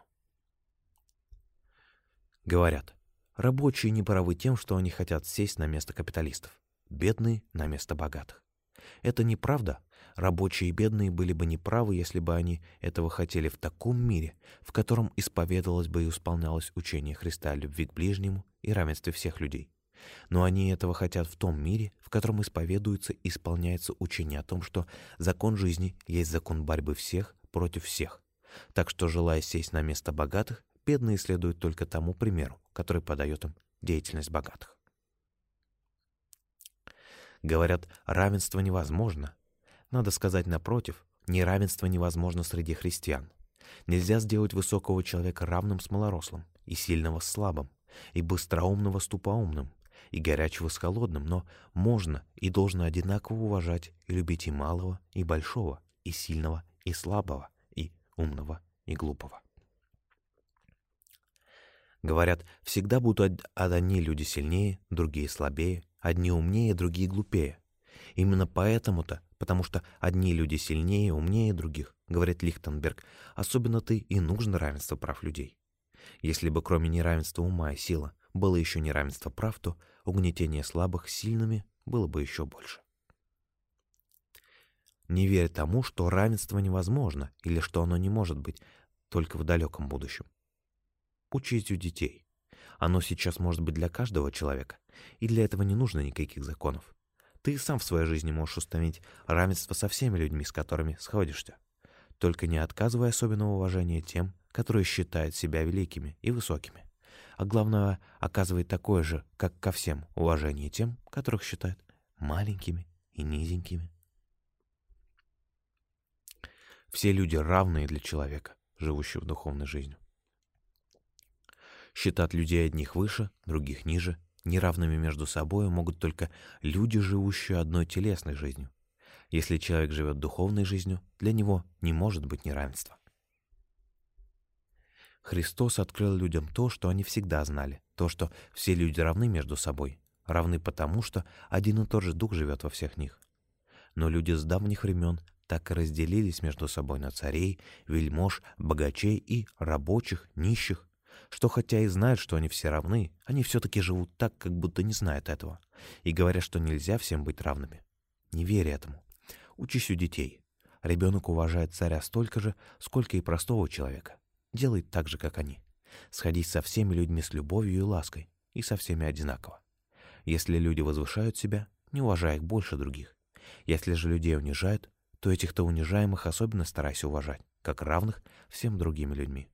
Говорят, рабочие не правы тем, что они хотят сесть на место капиталистов, бедные — на место богатых. Это неправда, Рабочие и бедные были бы неправы, если бы они этого хотели в таком мире, в котором исповедовалось бы и исполнялось учение Христа о любви к ближнему и равенстве всех людей. Но они этого хотят в том мире, в котором исповедуется и исполняется учение о том, что закон жизни есть закон борьбы всех против всех. Так что, желая сесть на место богатых, бедные следуют только тому примеру, который подает им деятельность богатых. Говорят, равенство невозможно, надо сказать напротив, неравенство невозможно среди христиан. Нельзя сделать высокого человека равным с малорослым, и сильного с слабым, и быстроумного с тупоумным, и горячего с холодным, но можно и должно одинаково уважать и любить и малого, и большого, и сильного, и слабого, и умного, и глупого. Говорят, всегда будут одни люди сильнее, другие слабее, одни умнее, другие глупее. Именно поэтому-то, потому что одни люди сильнее, умнее других, говорит Лихтенберг, особенно ты и нужно равенство прав людей. Если бы кроме неравенства ума и сила было еще неравенство прав, то угнетение слабых сильными было бы еще больше. Не верь тому, что равенство невозможно или что оно не может быть только в далеком будущем. Учись у детей. Оно сейчас может быть для каждого человека, и для этого не нужно никаких законов. Ты сам в своей жизни можешь установить равенство со всеми людьми, с которыми сходишься. Только не отказывай особенного уважения тем, которые считают себя великими и высокими. А главное, оказывай такое же, как ко всем, уважение тем, которых считают маленькими и низенькими. Все люди равные для человека, живущего духовной жизнью. Считать людей одних выше, других ниже, неравными между собой могут только люди, живущие одной телесной жизнью. Если человек живет духовной жизнью, для него не может быть неравенства. Христос открыл людям то, что они всегда знали, то, что все люди равны между собой, равны потому, что один и тот же Дух живет во всех них. Но люди с давних времен так и разделились между собой на царей, вельмож, богачей и рабочих, нищих, что хотя и знают, что они все равны, они все-таки живут так, как будто не знают этого, и говорят, что нельзя всем быть равными. Не верь этому. Учись у детей. Ребенок уважает царя столько же, сколько и простого человека. Делай так же, как они. Сходись со всеми людьми с любовью и лаской, и со всеми одинаково. Если люди возвышают себя, не уважай их больше других. Если же людей унижают, то этих-то унижаемых особенно старайся уважать, как равных всем другим людьми.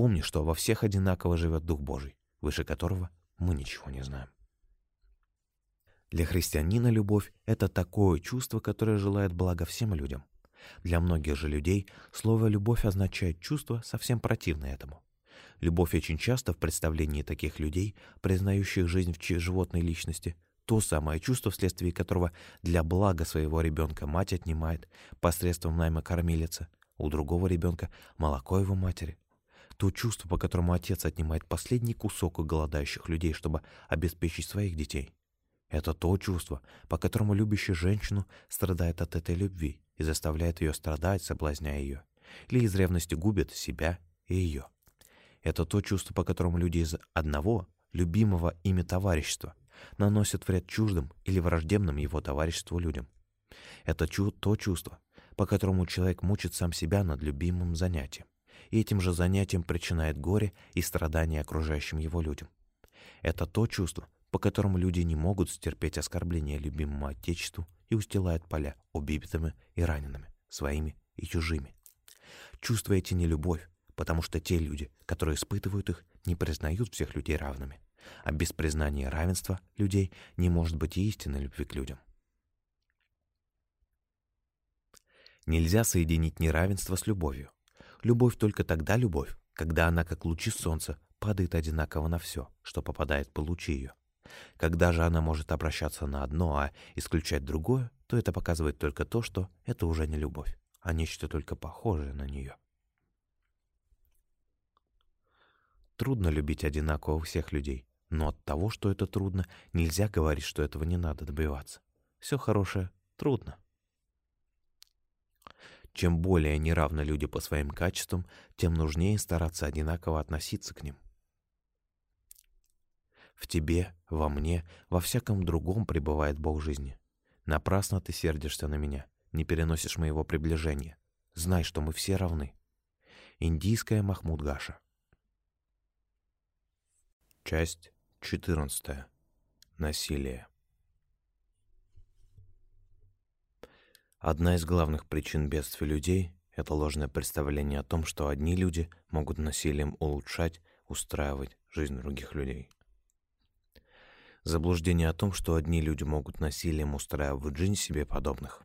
Помни, что во всех одинаково живет Дух Божий, выше которого мы ничего не знаем. Для христианина любовь — это такое чувство, которое желает блага всем людям. Для многих же людей слово «любовь» означает чувство, совсем противное этому. Любовь очень часто в представлении таких людей, признающих жизнь в животной личности, то самое чувство, вследствие которого для блага своего ребенка мать отнимает посредством найма кормилицы, у другого ребенка молоко его матери. То чувство, по которому отец отнимает последний кусок у голодающих людей, чтобы обеспечить своих детей. Это то чувство, по которому любящая женщину страдает от этой любви и заставляет ее страдать, соблазняя ее, или из ревности губит себя и ее. Это то чувство, по которому люди из одного, любимого ими товарищества, наносят вред чуждым или враждебным его товариществу людям. Это чу то чувство, по которому человек мучит сам себя над любимым занятием, и этим же занятием причиняет горе и страдания окружающим его людям. Это то чувство, по которому люди не могут стерпеть оскорбления любимому Отечеству и устилают поля убитыми и ранеными, своими и чужими. Чувствуете не любовь, потому что те люди, которые испытывают их, не признают всех людей равными. А без признания равенства людей не может быть и истинной любви к людям. Нельзя соединить неравенство с любовью. Любовь только тогда любовь, когда она, как лучи солнца, падает одинаково на все, что попадает по лучи ее. Когда же она может обращаться на одно, а исключать другое, то это показывает только то, что это уже не любовь, а нечто только похожее на нее. Трудно любить одинаково всех людей, но от того, что это трудно, нельзя говорить, что этого не надо добиваться. Все хорошее трудно. Чем более неравны люди по своим качествам, тем нужнее стараться одинаково относиться к ним. В тебе, во мне, во всяком другом пребывает Бог жизни. Напрасно ты сердишься на меня, не переносишь моего приближения. Знай, что мы все равны. Индийская Махмуд Гаша. Часть 14. Насилие. Одна из главных причин бедствия людей — это ложное представление о том, что одни люди могут насилием улучшать, устраивать жизнь других людей. Заблуждение о том, что одни люди могут насилием устраивать жизнь себе подобных.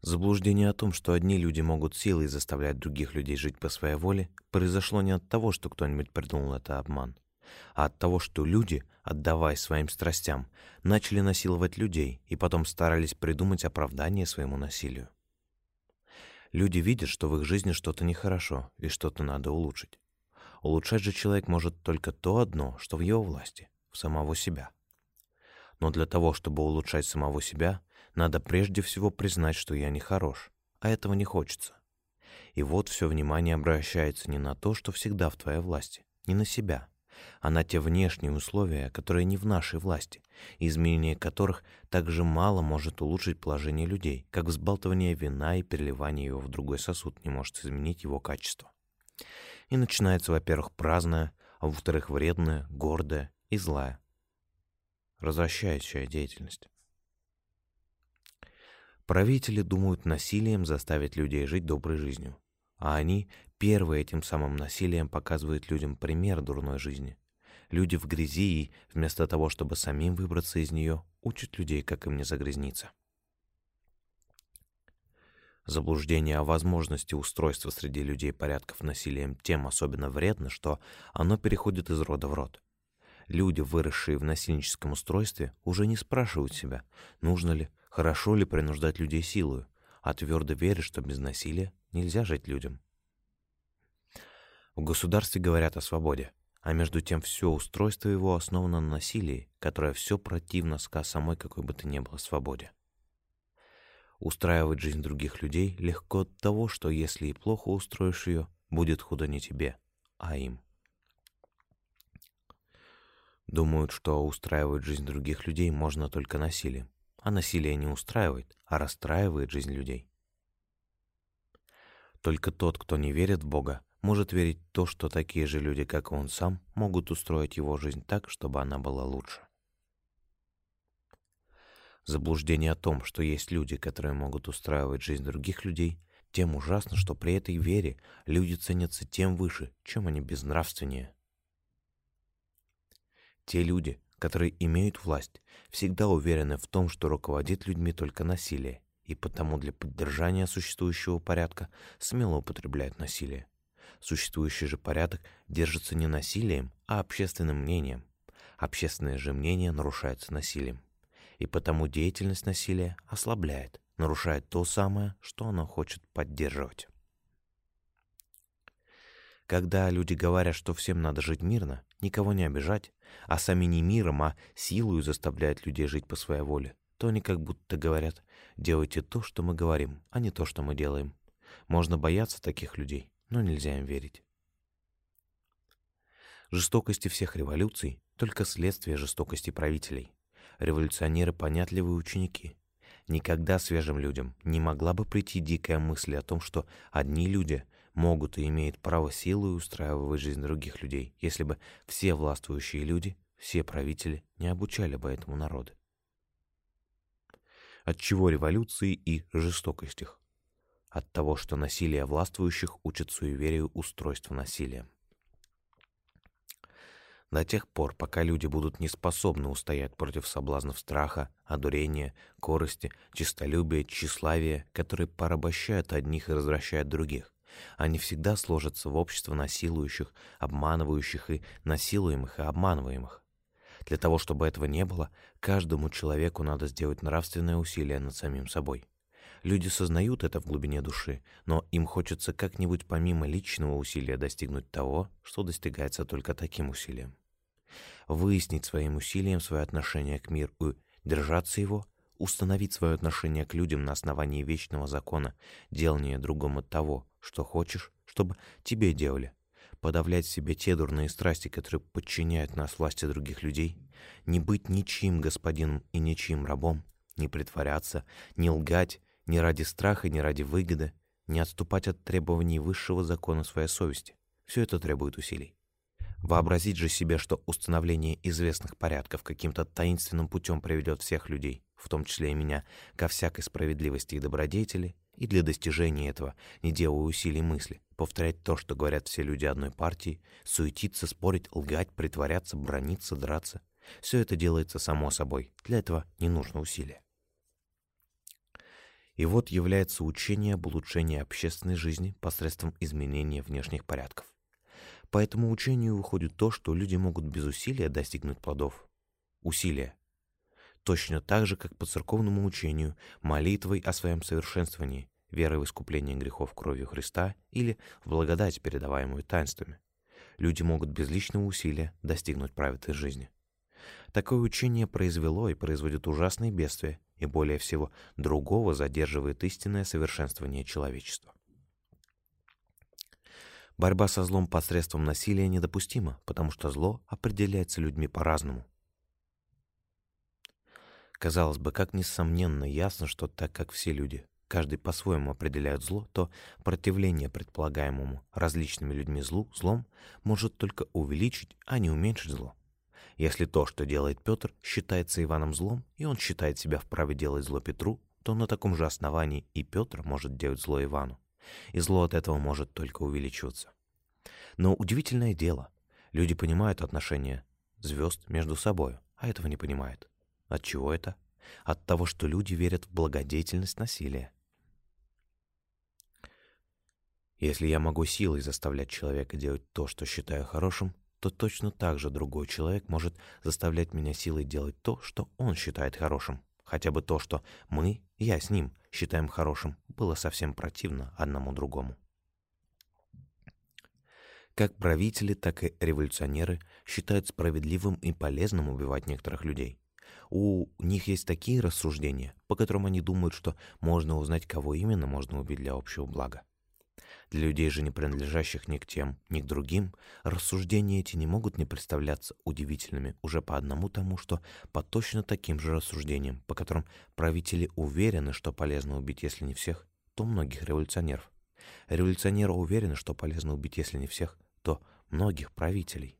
Заблуждение о том, что одни люди могут силой заставлять других людей жить по своей воле, произошло не от того, что кто-нибудь придумал это обман, а от того, что люди, отдавая своим страстям, начали насиловать людей и потом старались придумать оправдание своему насилию. Люди видят, что в их жизни что-то нехорошо и что-то надо улучшить. Улучшать же человек может только то одно, что в его власти, в самого себя. Но для того, чтобы улучшать самого себя, надо прежде всего признать, что я не хорош, а этого не хочется. И вот все внимание обращается не на то, что всегда в твоей власти, не на себя, а на те внешние условия, которые не в нашей власти, изменение которых так же мало может улучшить положение людей, как взбалтывание вина и переливание его в другой сосуд не может изменить его качество. И начинается, во-первых, праздная, а во-вторых, вредная, гордая и злая, развращающая деятельность. Правители думают насилием заставить людей жить доброй жизнью, а они первые этим самым насилием показывают людям пример дурной жизни. Люди в грязи и, вместо того, чтобы самим выбраться из нее, учат людей, как им не загрязниться. Заблуждение о возможности устройства среди людей порядков насилием тем особенно вредно, что оно переходит из рода в род. Люди, выросшие в насильническом устройстве, уже не спрашивают себя, нужно ли, хорошо ли принуждать людей силою, а твердо верят, что без насилия нельзя жить людям. В государстве говорят о свободе, а между тем все устройство его основано на насилии, которое все противно ска самой какой бы то ни было свободе. Устраивать жизнь других людей легко от того, что если и плохо устроишь ее, будет худо не тебе, а им. Думают, что устраивать жизнь других людей можно только насилием, а насилие не устраивает, а расстраивает жизнь людей. Только тот, кто не верит в Бога, может верить то, что такие же люди, как он сам, могут устроить его жизнь так, чтобы она была лучше. Заблуждение о том, что есть люди, которые могут устраивать жизнь других людей, тем ужасно, что при этой вере люди ценятся тем выше, чем они безнравственнее. Те люди, которые имеют власть, всегда уверены в том, что руководит людьми только насилие, и потому для поддержания существующего порядка смело употребляют насилие. Существующий же порядок держится не насилием, а общественным мнением. Общественное же мнение нарушается насилием. И потому деятельность насилия ослабляет, нарушает то самое, что оно хочет поддерживать. Когда люди говорят, что всем надо жить мирно, никого не обижать, а сами не миром, а силою заставляют людей жить по своей воле, то они как будто говорят «делайте то, что мы говорим, а не то, что мы делаем». Можно бояться таких людей, но нельзя им верить. Жестокости всех революций — только следствие жестокости правителей. Революционеры — понятливые ученики. Никогда свежим людям не могла бы прийти дикая мысль о том, что одни люди могут и имеют право силой устраивать жизнь других людей, если бы все властвующие люди, все правители не обучали бы этому народу. От чего революции и жестокостях? От того, что насилие властвующих учит суеверию устройства насилия. До тех пор, пока люди будут не способны устоять против соблазнов страха, одурения, корости, честолюбия, тщеславия, которые порабощают одних и развращают других, они всегда сложатся в общество насилующих, обманывающих и насилуемых и обманываемых. Для того, чтобы этого не было, каждому человеку надо сделать нравственное усилие над самим собой. Люди сознают это в глубине души, но им хочется как-нибудь помимо личного усилия достигнуть того, что достигается только таким усилием. Выяснить своим усилием свое отношение к миру и держаться его, установить свое отношение к людям на основании вечного закона, делания другому того, что хочешь, чтобы тебе делали, подавлять в себе те дурные страсти, которые подчиняют нас власти других людей, не быть ничьим господином и ничьим рабом, не притворяться, не лгать, ни ради страха, ни ради выгоды, не отступать от требований высшего закона своей совести. Все это требует усилий. Вообразить же себе, что установление известных порядков каким-то таинственным путем приведет всех людей, в том числе и меня, ко всякой справедливости и добродетели, и для достижения этого, не делая усилий мысли, повторять то, что говорят все люди одной партии, суетиться, спорить, лгать, притворяться, брониться, драться. Все это делается само собой, для этого не нужно усилия. И вот является учение об улучшении общественной жизни посредством изменения внешних порядков. По этому учению выходит то, что люди могут без усилия достигнуть плодов. Усилия. Точно так же, как по церковному учению, молитвой о своем совершенствовании, верой в искупление грехов кровью Христа или в благодать, передаваемую таинствами. Люди могут без личного усилия достигнуть праведной жизни. Такое учение произвело и производит ужасные бедствия, и более всего другого задерживает истинное совершенствование человечества. Борьба со злом посредством насилия недопустима, потому что зло определяется людьми по-разному. Казалось бы, как несомненно ясно, что так как все люди, каждый по-своему определяют зло, то противление предполагаемому различными людьми злу, злом, может только увеличить, а не уменьшить зло. Если то, что делает Петр, считается Иваном злом, и он считает себя вправе делать зло Петру, то на таком же основании и Петр может делать зло Ивану. И зло от этого может только увеличиваться. Но удивительное дело, люди понимают отношения звезд между собой, а этого не понимают. От чего это? От того, что люди верят в благодетельность насилия. Если я могу силой заставлять человека делать то, что считаю хорошим, то точно так же другой человек может заставлять меня силой делать то, что он считает хорошим. Хотя бы то, что мы, я с ним, считаем хорошим, было совсем противно одному другому. Как правители, так и революционеры считают справедливым и полезным убивать некоторых людей. У них есть такие рассуждения, по которым они думают, что можно узнать, кого именно можно убить для общего блага. Для людей же, не принадлежащих ни к тем, ни к другим, рассуждения эти не могут не представляться удивительными уже по одному тому, что по точно таким же рассуждениям, по которым правители уверены, что полезно убить, если не всех, то многих революционеров. Революционеры уверены, что полезно убить, если не всех, то многих правителей.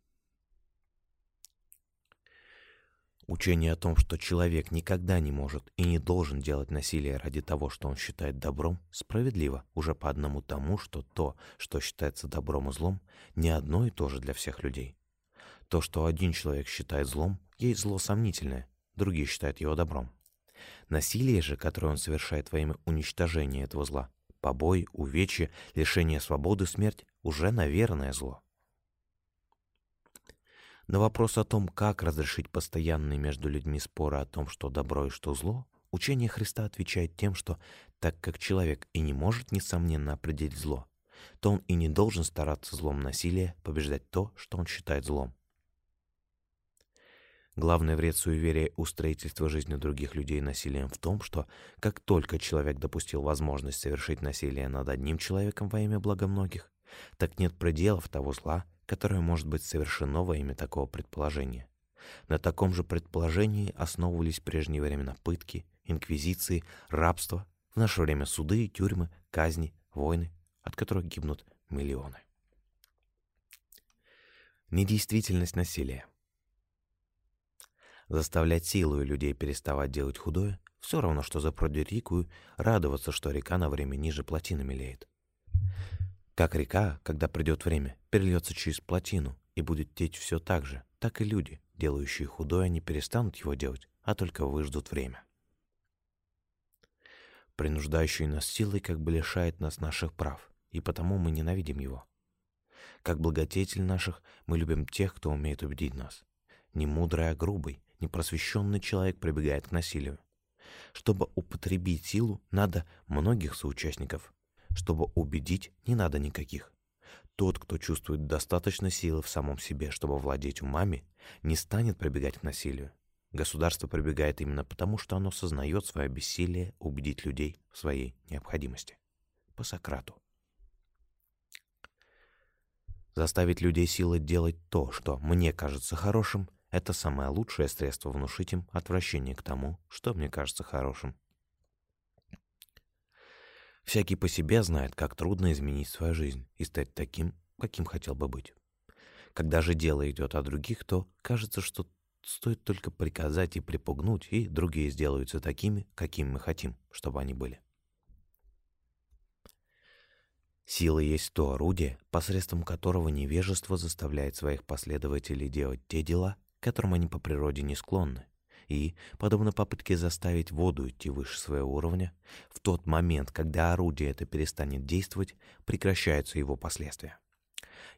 Учение о том, что человек никогда не может и не должен делать насилие ради того, что он считает добром, справедливо уже по одному тому, что то, что считается добром и злом, не одно и то же для всех людей. То, что один человек считает злом, есть зло сомнительное, другие считают его добром. Насилие же, которое он совершает во имя уничтожения этого зла, побои, увечья, лишение свободы, смерть, уже, наверное, зло. На вопрос о том, как разрешить постоянные между людьми споры о том, что добро и что зло, учение Христа отвечает тем, что так как человек и не может, несомненно, определить зло, то он и не должен стараться злом насилия побеждать то, что он считает злом. Главный вред суеверия у строительства жизни других людей насилием в том, что как только человек допустил возможность совершить насилие над одним человеком во имя блага многих, так нет пределов того зла, которое может быть совершено во имя такого предположения. На таком же предположении основывались прежние времена пытки, инквизиции, рабство, в наше время суды, тюрьмы, казни, войны, от которых гибнут миллионы. Недействительность насилия. Заставлять силу людей переставать делать худое — все равно, что запрудить реку радоваться, что река на время ниже плотины мелеет. Как река, когда придет время, перельется через плотину и будет течь все так же, так и люди, делающие худое, не перестанут его делать, а только выждут время. Принуждающий нас силой как бы лишает нас наших прав, и потому мы ненавидим его. Как благодетель наших мы любим тех, кто умеет убедить нас. Не мудрый, а грубый, непросвещенный человек прибегает к насилию. Чтобы употребить силу, надо многих соучастников, чтобы убедить, не надо никаких. Тот, кто чувствует достаточно силы в самом себе, чтобы владеть умами, не станет прибегать к насилию. Государство прибегает именно потому, что оно сознает свое бессилие убедить людей в своей необходимости. По Сократу. Заставить людей силой делать то, что мне кажется хорошим, это самое лучшее средство внушить им отвращение к тому, что мне кажется хорошим. Всякий по себе знает, как трудно изменить свою жизнь и стать таким, каким хотел бы быть. Когда же дело идет о других, то кажется, что стоит только приказать и припугнуть, и другие сделаются такими, какими мы хотим, чтобы они были. Сила есть то орудие, посредством которого невежество заставляет своих последователей делать те дела, которым они по природе не склонны, И, подобно попытке заставить воду идти выше своего уровня, в тот момент, когда орудие это перестанет действовать, прекращаются его последствия.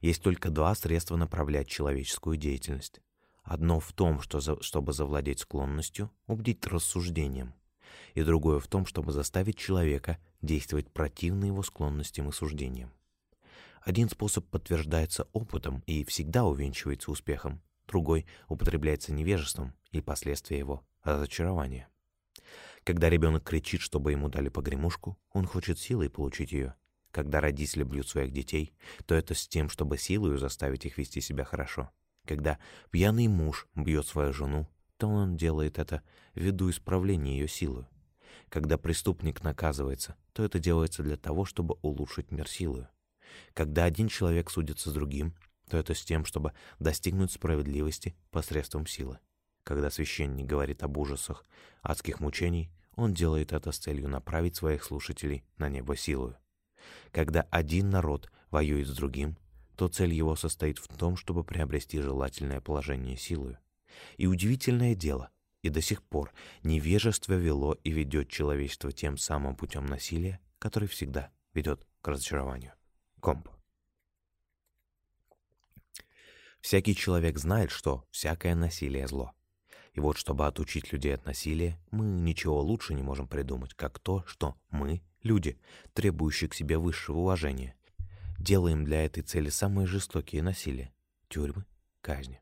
Есть только два средства направлять человеческую деятельность. Одно в том, что за, чтобы завладеть склонностью, убедить рассуждением, и другое в том, чтобы заставить человека действовать противно его склонностям и суждениям. Один способ подтверждается опытом и всегда увенчивается успехом, другой употребляется невежеством и последствия его — разочарования. Когда ребенок кричит, чтобы ему дали погремушку, он хочет силой получить ее. Когда родители бьют своих детей, то это с тем, чтобы силою заставить их вести себя хорошо. Когда пьяный муж бьет свою жену, то он делает это ввиду исправления ее силою. Когда преступник наказывается, то это делается для того, чтобы улучшить мир силою. Когда один человек судится с другим, то это с тем, чтобы достигнуть справедливости посредством силы. Когда священник говорит об ужасах адских мучений, он делает это с целью направить своих слушателей на небо силою. Когда один народ воюет с другим, то цель его состоит в том, чтобы приобрести желательное положение силою. И удивительное дело, и до сих пор невежество вело и ведет человечество тем самым путем насилия, который всегда ведет к разочарованию. Комп. Всякий человек знает, что всякое насилие — зло. И вот, чтобы отучить людей от насилия, мы ничего лучше не можем придумать, как то, что мы, люди, требующие к себе высшего уважения, делаем для этой цели самые жестокие насилия — тюрьмы, казни.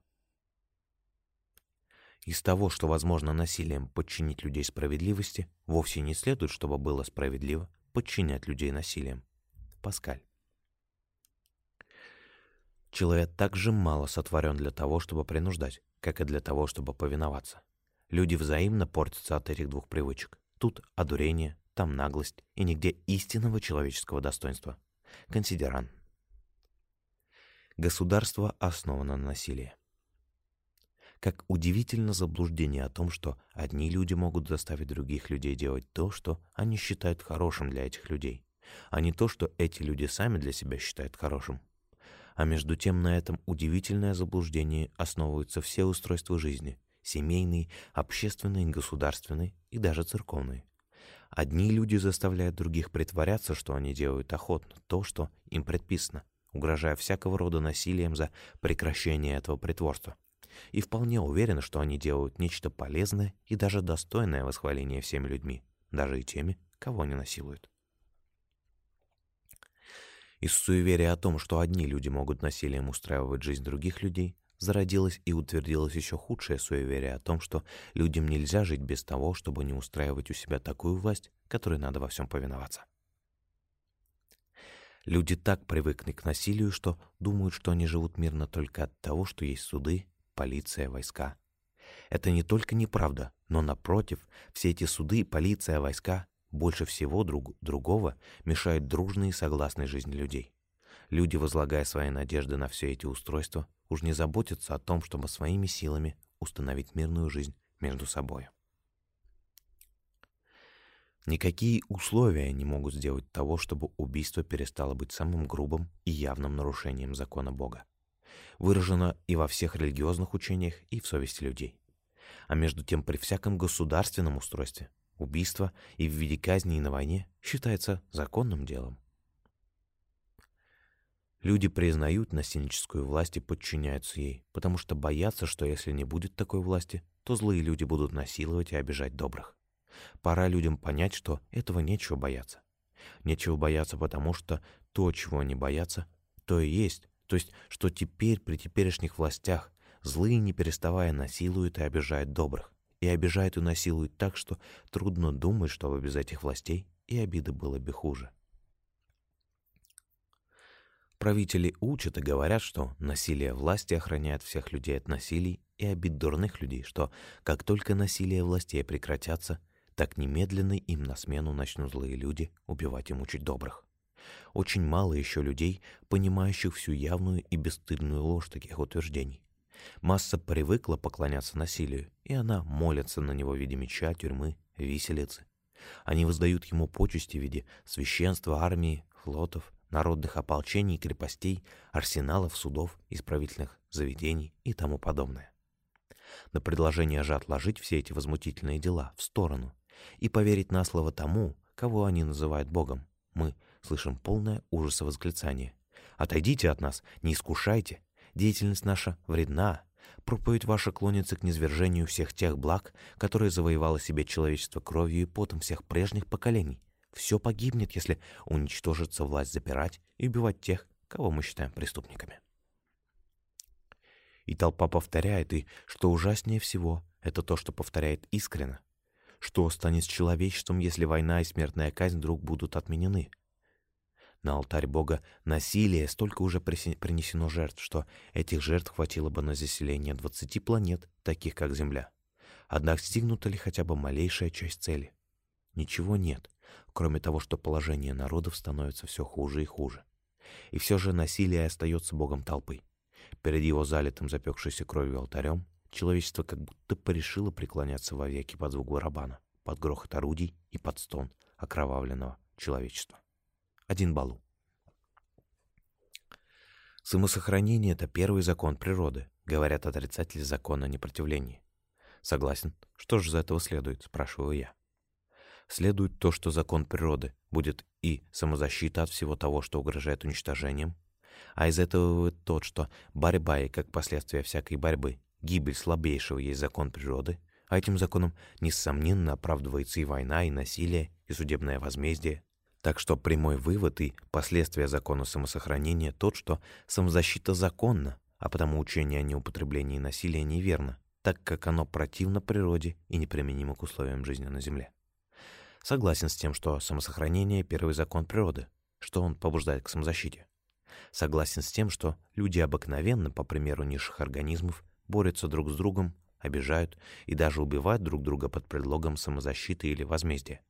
Из того, что возможно насилием подчинить людей справедливости, вовсе не следует, чтобы было справедливо подчинять людей насилием. Паскаль. Человек так же мало сотворен для того, чтобы принуждать, как и для того, чтобы повиноваться. Люди взаимно портятся от этих двух привычек. Тут одурение, там наглость и нигде истинного человеческого достоинства. Консидеран. Государство основано на насилии. Как удивительно заблуждение о том, что одни люди могут заставить других людей делать то, что они считают хорошим для этих людей, а не то, что эти люди сами для себя считают хорошим. А между тем на этом удивительное заблуждение основываются все устройства жизни — семейный, общественный, государственный и даже церковный. Одни люди заставляют других притворяться, что они делают охотно то, что им предписано, угрожая всякого рода насилием за прекращение этого притворства. И вполне уверены, что они делают нечто полезное и даже достойное восхваления всеми людьми, даже и теми, кого они насилуют. Из суеверия о том, что одни люди могут насилием устраивать жизнь других людей, зародилось и утвердилось еще худшее суеверие о том, что людям нельзя жить без того, чтобы не устраивать у себя такую власть, которой надо во всем повиноваться. Люди так привыкли к насилию, что думают, что они живут мирно только от того, что есть суды, полиция, войска. Это не только неправда, но напротив, все эти суды, полиция, войска больше всего друг, другого мешают дружной и согласной жизни людей. Люди, возлагая свои надежды на все эти устройства, уж не заботятся о том, чтобы своими силами установить мирную жизнь между собой. Никакие условия не могут сделать того, чтобы убийство перестало быть самым грубым и явным нарушением закона Бога. Выражено и во всех религиозных учениях, и в совести людей. А между тем, при всяком государственном устройстве Убийство и в виде казни и на войне считается законным делом. Люди признают насильническую власть и подчиняются ей, потому что боятся, что если не будет такой власти, то злые люди будут насиловать и обижать добрых. Пора людям понять, что этого нечего бояться. Нечего бояться, потому что то, чего они боятся, то и есть, то есть, что теперь при теперешних властях злые, не переставая, насилуют и обижают добрых и обижают и насилуют так, что трудно думать, чтобы без этих властей и обиды было бы хуже. Правители учат и говорят, что насилие власти охраняет всех людей от насилий и обид дурных людей, что как только насилие властей прекратятся, так немедленно им на смену начнут злые люди убивать и мучить добрых. Очень мало еще людей, понимающих всю явную и бесстыдную ложь таких утверждений. Масса привыкла поклоняться насилию, и она молится на него в виде меча, тюрьмы, виселицы. Они воздают ему почести в виде священства, армии, флотов, народных ополчений, крепостей, арсеналов, судов, исправительных заведений и тому подобное. на предложение же отложить все эти возмутительные дела в сторону и поверить на слово тому, кого они называют Богом, мы слышим полное ужаса восклицание. «Отойдите от нас, не искушайте, деятельность наша вредна, проповедь ваша клонится к низвержению всех тех благ, которые завоевало себе человечество кровью и потом всех прежних поколений. Все погибнет, если уничтожится власть запирать и убивать тех, кого мы считаем преступниками». И толпа повторяет, и, что ужаснее всего, это то, что повторяет искренно. Что станет с человечеством, если война и смертная казнь вдруг будут отменены? На алтарь Бога насилие столько уже принесено жертв, что этих жертв хватило бы на заселение 20 планет, таких как Земля. Однако достигнута ли хотя бы малейшая часть цели? Ничего нет, кроме того, что положение народов становится все хуже и хуже. И все же насилие остается богом толпы. Перед его залитым запекшейся кровью алтарем человечество как будто порешило преклоняться вовеки под звук барабана, под грохот орудий и под стон окровавленного человечества. Один балу. Самосохранение — это первый закон природы, говорят отрицатели закона непротивления. Согласен. Что же из этого следует, спрашиваю я. Следует то, что закон природы будет и самозащита от всего того, что угрожает уничтожением, а из этого вывод тот, что борьба и, как последствие всякой борьбы, гибель слабейшего есть закон природы, а этим законом, несомненно, оправдывается и война, и насилие, и судебное возмездие. Так что прямой вывод и последствия закона самосохранения тот, что самозащита законна, а потому учение о неупотреблении насилия неверно, так как оно противно природе и неприменимо к условиям жизни на Земле. Согласен с тем, что самосохранение — первый закон природы, что он побуждает к самозащите. Согласен с тем, что люди обыкновенно, по примеру низших организмов, борются друг с другом, обижают и даже убивают друг друга под предлогом самозащиты или возмездия.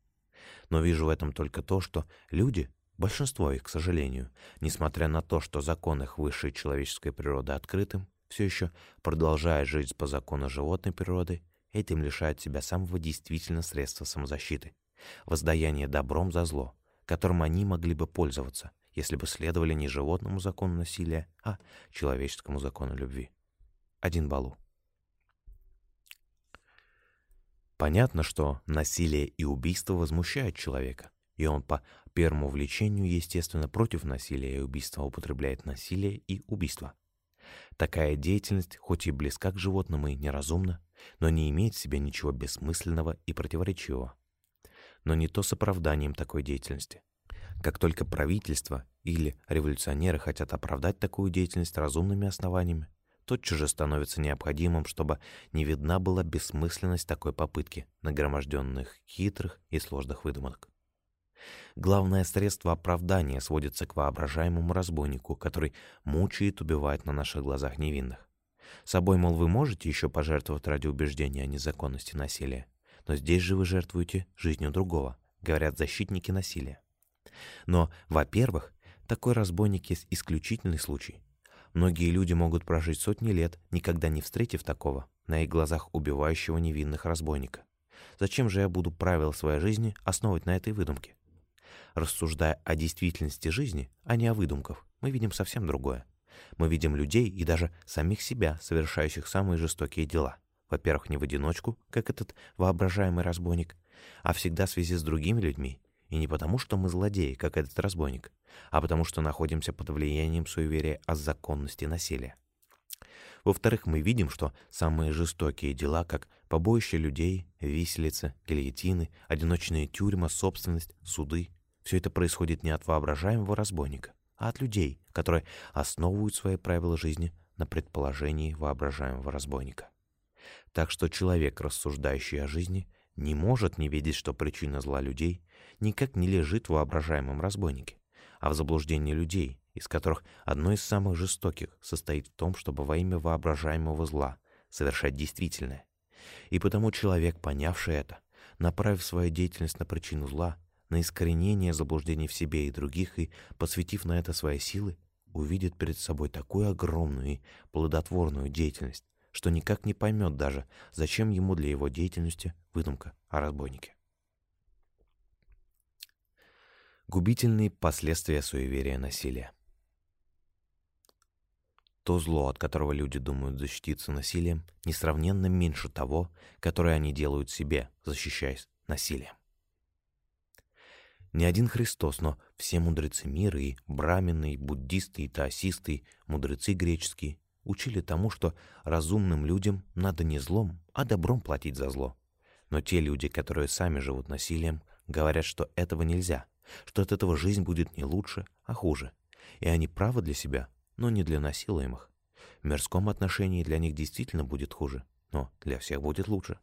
Но вижу в этом только то, что люди, большинство их, к сожалению, несмотря на то, что закон их высшей человеческой природы открытым, все еще продолжая жить по закону животной природы, этим лишают себя самого действительно средства самозащиты — воздаяние добром за зло, которым они могли бы пользоваться, если бы следовали не животному закону насилия, а человеческому закону любви. Один балу. Понятно, что насилие и убийство возмущают человека, и он по первому влечению, естественно, против насилия и убийства употребляет насилие и убийство. Такая деятельность, хоть и близка к животным и неразумна, но не имеет в себе ничего бессмысленного и противоречивого. Но не то с оправданием такой деятельности. Как только правительство или революционеры хотят оправдать такую деятельность разумными основаниями, тотчас же становится необходимым, чтобы не видна была бессмысленность такой попытки, нагроможденных хитрых и сложных выдумок. Главное средство оправдания сводится к воображаемому разбойнику, который мучает убивает на наших глазах невинных. Собой, мол, вы можете еще пожертвовать ради убеждения о незаконности насилия, но здесь же вы жертвуете жизнью другого, говорят защитники насилия. Но, во-первых, такой разбойник есть исключительный случай. Многие люди могут прожить сотни лет, никогда не встретив такого, на их глазах убивающего невинных разбойника. Зачем же я буду правила своей жизни основывать на этой выдумке? Рассуждая о действительности жизни, а не о выдумках, мы видим совсем другое. Мы видим людей и даже самих себя, совершающих самые жестокие дела. Во-первых, не в одиночку, как этот воображаемый разбойник, а всегда в связи с другими людьми, и не потому, что мы злодеи, как этот разбойник, а потому что находимся под влиянием суеверия о законности насилия. Во-вторых, мы видим, что самые жестокие дела, как побоище людей, виселицы, гильотины, одиночные тюрьмы, собственность, суды, все это происходит не от воображаемого разбойника, а от людей, которые основывают свои правила жизни на предположении воображаемого разбойника. Так что человек, рассуждающий о жизни, не может не видеть, что причина зла людей никак не лежит в воображаемом разбойнике, а в заблуждении людей, из которых одно из самых жестоких состоит в том, чтобы во имя воображаемого зла совершать действительное. И потому человек, понявший это, направив свою деятельность на причину зла, на искоренение заблуждений в себе и других, и, посвятив на это свои силы, увидит перед собой такую огромную и плодотворную деятельность, что никак не поймет даже, зачем ему для его деятельности выдумка о разбойнике. Губительные последствия суеверия насилия. То зло, от которого люди думают защититься насилием, несравненно меньше того, которое они делают себе, защищаясь насилием. Не один Христос, но все мудрецы мира, и брамины, и буддисты, и таосисты, мудрецы греческие, учили тому, что разумным людям надо не злом, а добром платить за зло. Но те люди, которые сами живут насилием, говорят, что этого нельзя, что от этого жизнь будет не лучше, а хуже. И они правы для себя, но не для насилуемых. В мирском отношении для них действительно будет хуже, но для всех будет лучше.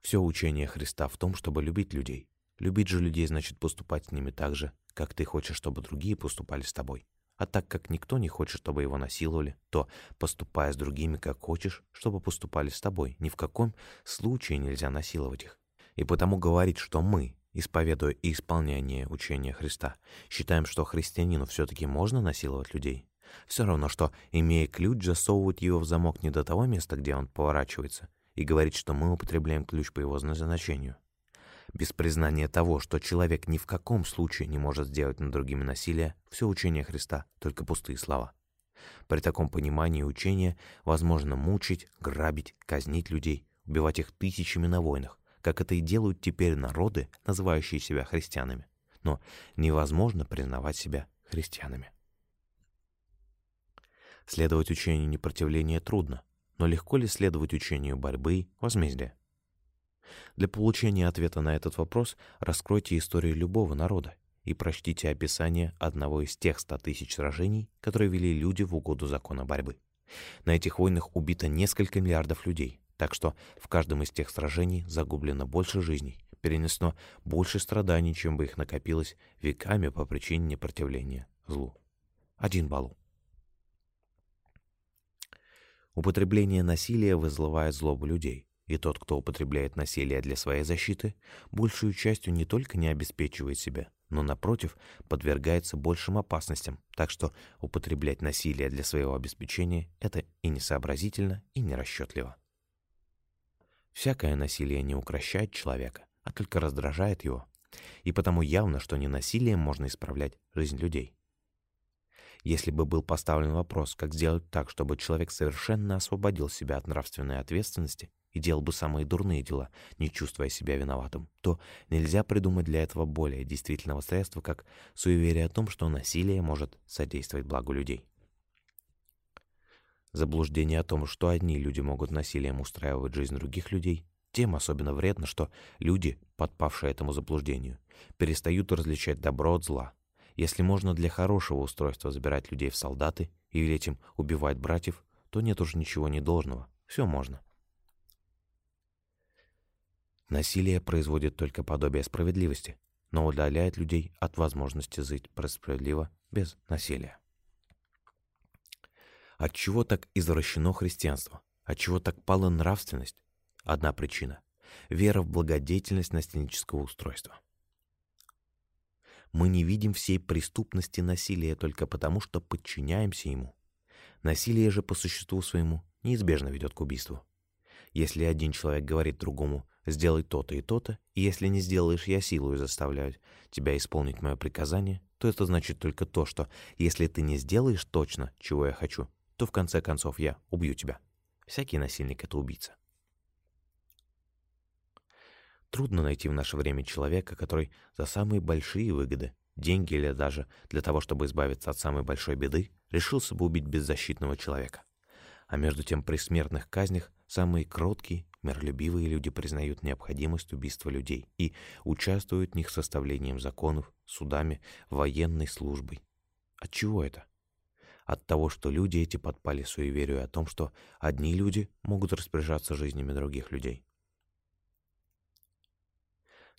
Все учение Христа в том, чтобы любить людей. Любить же людей значит поступать с ними так же, как ты хочешь, чтобы другие поступали с тобой. А так как никто не хочет, чтобы его насиловали, то, поступая с другими как хочешь, чтобы поступали с тобой, ни в каком случае нельзя насиловать их. И потому говорить, что мы, исповедуя и исполняя учения Христа, считаем, что христианину все-таки можно насиловать людей, все равно, что, имея ключ, засовывать его в замок не до того места, где он поворачивается, и говорить, что мы употребляем ключ по его назначению. Без признания того, что человек ни в каком случае не может сделать над другими насилие, все учение Христа — только пустые слова. При таком понимании учения возможно мучить, грабить, казнить людей, убивать их тысячами на войнах, как это и делают теперь народы, называющие себя христианами. Но невозможно признавать себя христианами. Следовать учению непротивления трудно, но легко ли следовать учению борьбы, возмездия? Для получения ответа на этот вопрос раскройте историю любого народа и прочтите описание одного из тех ста тысяч сражений, которые вели люди в угоду закона борьбы. На этих войнах убито несколько миллиардов людей, так что в каждом из тех сражений загублено больше жизней, перенесено больше страданий, чем бы их накопилось веками по причине непротивления злу. Один балу. Употребление насилия вызывает злобу людей, и тот, кто употребляет насилие для своей защиты, большую частью не только не обеспечивает себя, но, напротив, подвергается большим опасностям, так что употреблять насилие для своего обеспечения — это и несообразительно, и нерасчетливо. Всякое насилие не укращает человека, а только раздражает его, и потому явно, что не насилием можно исправлять жизнь людей. Если бы был поставлен вопрос, как сделать так, чтобы человек совершенно освободил себя от нравственной ответственности и делал бы самые дурные дела, не чувствуя себя виноватым, то нельзя придумать для этого более действительного средства, как суеверие о том, что насилие может содействовать благу людей. Заблуждение о том, что одни люди могут насилием устраивать жизнь других людей, тем особенно вредно, что люди, подпавшие этому заблуждению, перестают различать добро от зла, если можно для хорошего устройства забирать людей в солдаты и велеть им убивать братьев, то нет уже ничего недолжного. Все можно. Насилие производит только подобие справедливости, но удаляет людей от возможности жить справедливо без насилия. От чего так извращено христианство? От чего так пала нравственность? Одна причина — вера в благодетельность настильнического устройства. Мы не видим всей преступности насилия только потому, что подчиняемся ему. Насилие же по существу своему неизбежно ведет к убийству. Если один человек говорит другому «сделай то-то и то-то», и если не сделаешь, я силою заставляю тебя исполнить мое приказание, то это значит только то, что если ты не сделаешь точно, чего я хочу, то в конце концов я убью тебя. Всякий насильник — это убийца. Трудно найти в наше время человека, который за самые большие выгоды, деньги или даже для того, чтобы избавиться от самой большой беды, решился бы убить беззащитного человека. А между тем при смертных казнях самые кроткие, миролюбивые люди признают необходимость убийства людей и участвуют в них составлением законов, судами, военной службой. От чего это? От того, что люди эти подпали суеверию о том, что одни люди могут распоряжаться жизнями других людей.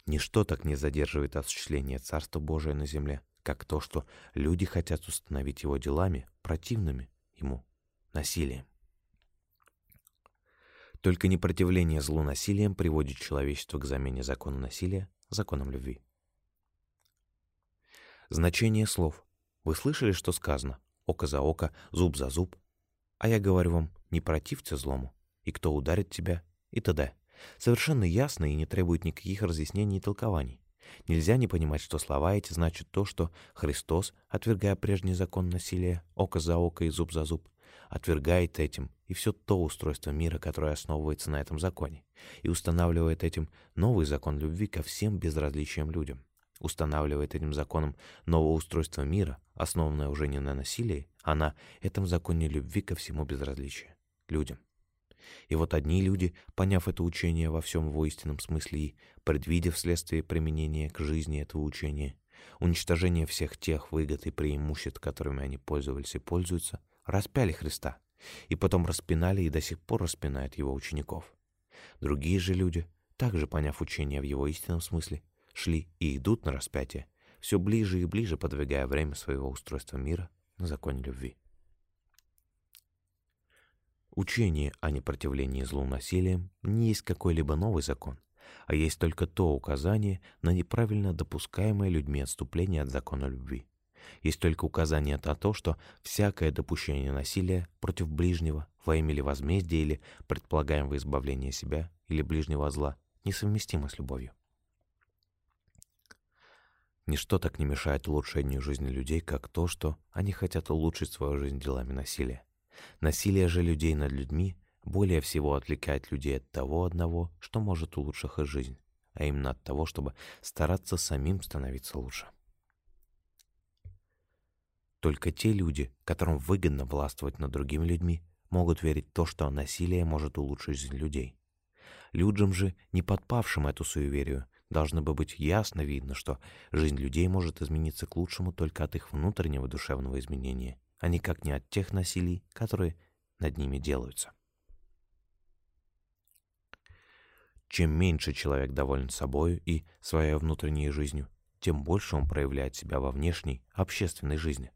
Ничто так не задерживает осуществление Царства Божия на земле, как то, что люди хотят установить его делами, противными ему, насилием. Только непротивление злу насилием приводит человечество к замене закона насилия законом любви. Значение слов. Вы слышали, что сказано «око за око, зуб за зуб»? А я говорю вам, не противьте злому, и кто ударит тебя, и т.д. Совершенно ясно и не требует никаких разъяснений и толкований. Нельзя не понимать, что слова эти значат то, что Христос, отвергая прежний закон насилия, око за око и зуб за зуб, отвергает этим и все то устройство мира, которое основывается на этом законе, и устанавливает этим новый закон любви ко всем безразличиям людям. Устанавливает этим законом новое устройство мира, основанное уже не на насилии, а на этом законе любви ко всему безразличию, людям. И вот одни люди, поняв это учение во всем его истинном смысле и предвидев вследствие применения к жизни этого учения, уничтожение всех тех выгод и преимуществ, которыми они пользовались и пользуются, распяли Христа, и потом распинали и до сих пор распинают его учеников. Другие же люди, также поняв учение в его истинном смысле, шли и идут на распятие, все ближе и ближе подвигая время своего устройства мира на законе любви. Учение о непротивлении злу насилием не есть какой-либо новый закон, а есть только то указание на неправильно допускаемое людьми отступление от закона любви. Есть только указание на то, что всякое допущение насилия против ближнего во имя или возмездия или предполагаемого избавления себя или ближнего зла несовместимо с любовью. Ничто так не мешает улучшению жизни людей, как то, что они хотят улучшить свою жизнь делами насилия. Насилие же людей над людьми более всего отвлекает людей от того одного, что может улучшить их жизнь, а именно от того, чтобы стараться самим становиться лучше. Только те люди, которым выгодно властвовать над другими людьми, могут верить в то, что насилие может улучшить жизнь людей. Людям же, не подпавшим эту суеверию, должно бы быть ясно видно, что жизнь людей может измениться к лучшему только от их внутреннего душевного изменения, а никак не от тех насилий, которые над ними делаются. Чем меньше человек доволен собою и своей внутренней жизнью, тем больше он проявляет себя во внешней, общественной жизни.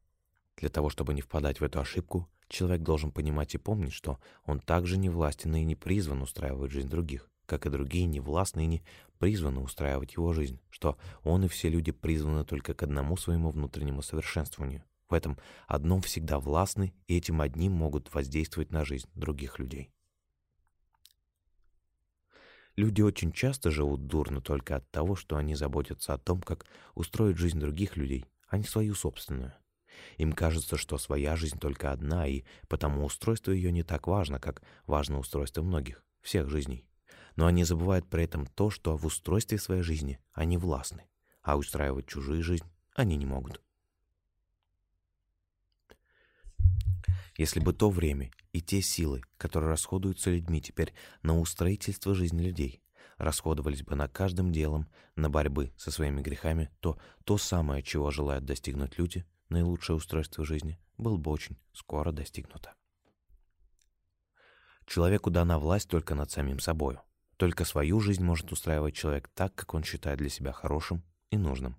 Для того, чтобы не впадать в эту ошибку, человек должен понимать и помнить, что он также не властен и не призван устраивать жизнь других, как и другие не властны и не призваны устраивать его жизнь, что он и все люди призваны только к одному своему внутреннему совершенствованию, в этом одном всегда властны и этим одним могут воздействовать на жизнь других людей. Люди очень часто живут дурно только от того, что они заботятся о том, как устроить жизнь других людей, а не свою собственную. Им кажется, что своя жизнь только одна, и потому устройство ее не так важно, как важно устройство многих, всех жизней. Но они забывают при этом то, что в устройстве своей жизни они властны, а устраивать чужую жизнь они не могут. Если бы то время и те силы, которые расходуются людьми теперь на устроительство жизни людей, расходовались бы на каждым делом, на борьбы со своими грехами, то то самое, чего желают достигнуть люди, наилучшее устройство жизни, было бы очень скоро достигнуто. Человеку дана власть только над самим собою. Только свою жизнь может устраивать человек так, как он считает для себя хорошим и нужным.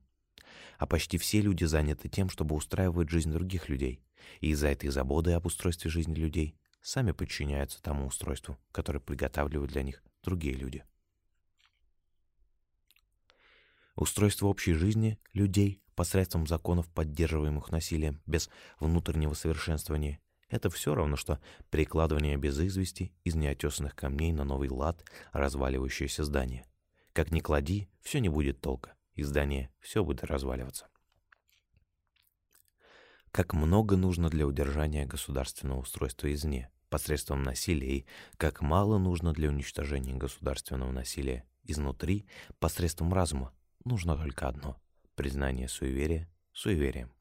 А почти все люди заняты тем, чтобы устраивать жизнь других людей, и из-за этой заботы об устройстве жизни людей сами подчиняются тому устройству, которое приготавливают для них другие люди. Устройство общей жизни людей посредством законов, поддерживаемых насилием, без внутреннего совершенствования, это все равно, что перекладывание без извести из неотесанных камней на новый лад разваливающееся здание. Как ни клади, все не будет толка, и здание все будет разваливаться как много нужно для удержания государственного устройства извне посредством насилия и как мало нужно для уничтожения государственного насилия изнутри посредством разума. Нужно только одно — признание суеверия суеверием.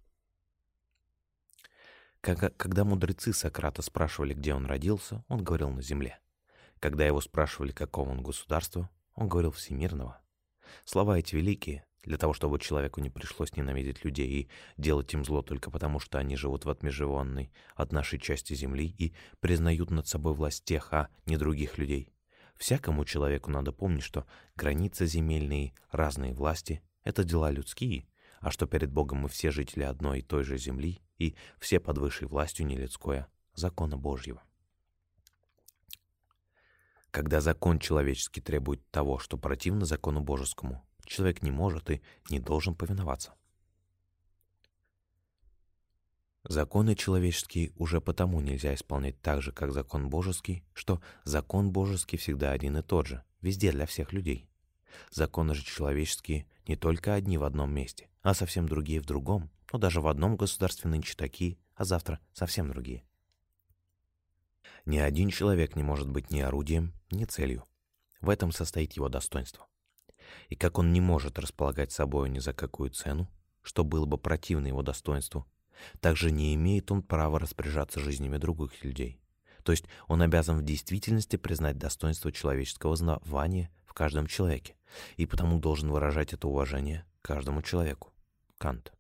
Когда мудрецы Сократа спрашивали, где он родился, он говорил на земле. Когда его спрашивали, какого он государства, он говорил всемирного. Слова эти великие, для того, чтобы человеку не пришлось ненавидеть людей и делать им зло только потому, что они живут в отмежеванной от нашей части земли и признают над собой власть тех, а не других людей. Всякому человеку надо помнить, что границы земельные, разные власти — это дела людские, а что перед Богом мы все жители одной и той же земли и все под высшей властью не людское, закона Божьего. Когда закон человеческий требует того, что противно закону божескому, человек не может и не должен повиноваться. Законы человеческие уже потому нельзя исполнять так же, как закон божеский, что закон божеский всегда один и тот же, везде для всех людей. Законы же человеческие не только одни в одном месте, а совсем другие в другом, но даже в одном государстве нынче такие, а завтра совсем другие. Ни один человек не может быть ни орудием, ни целью. В этом состоит его достоинство. И как он не может располагать собой ни за какую цену, что было бы противно его достоинству, также не имеет он права распоряжаться жизнями других людей. То есть он обязан в действительности признать достоинство человеческого звания в каждом человеке, и потому должен выражать это уважение каждому человеку. Кант.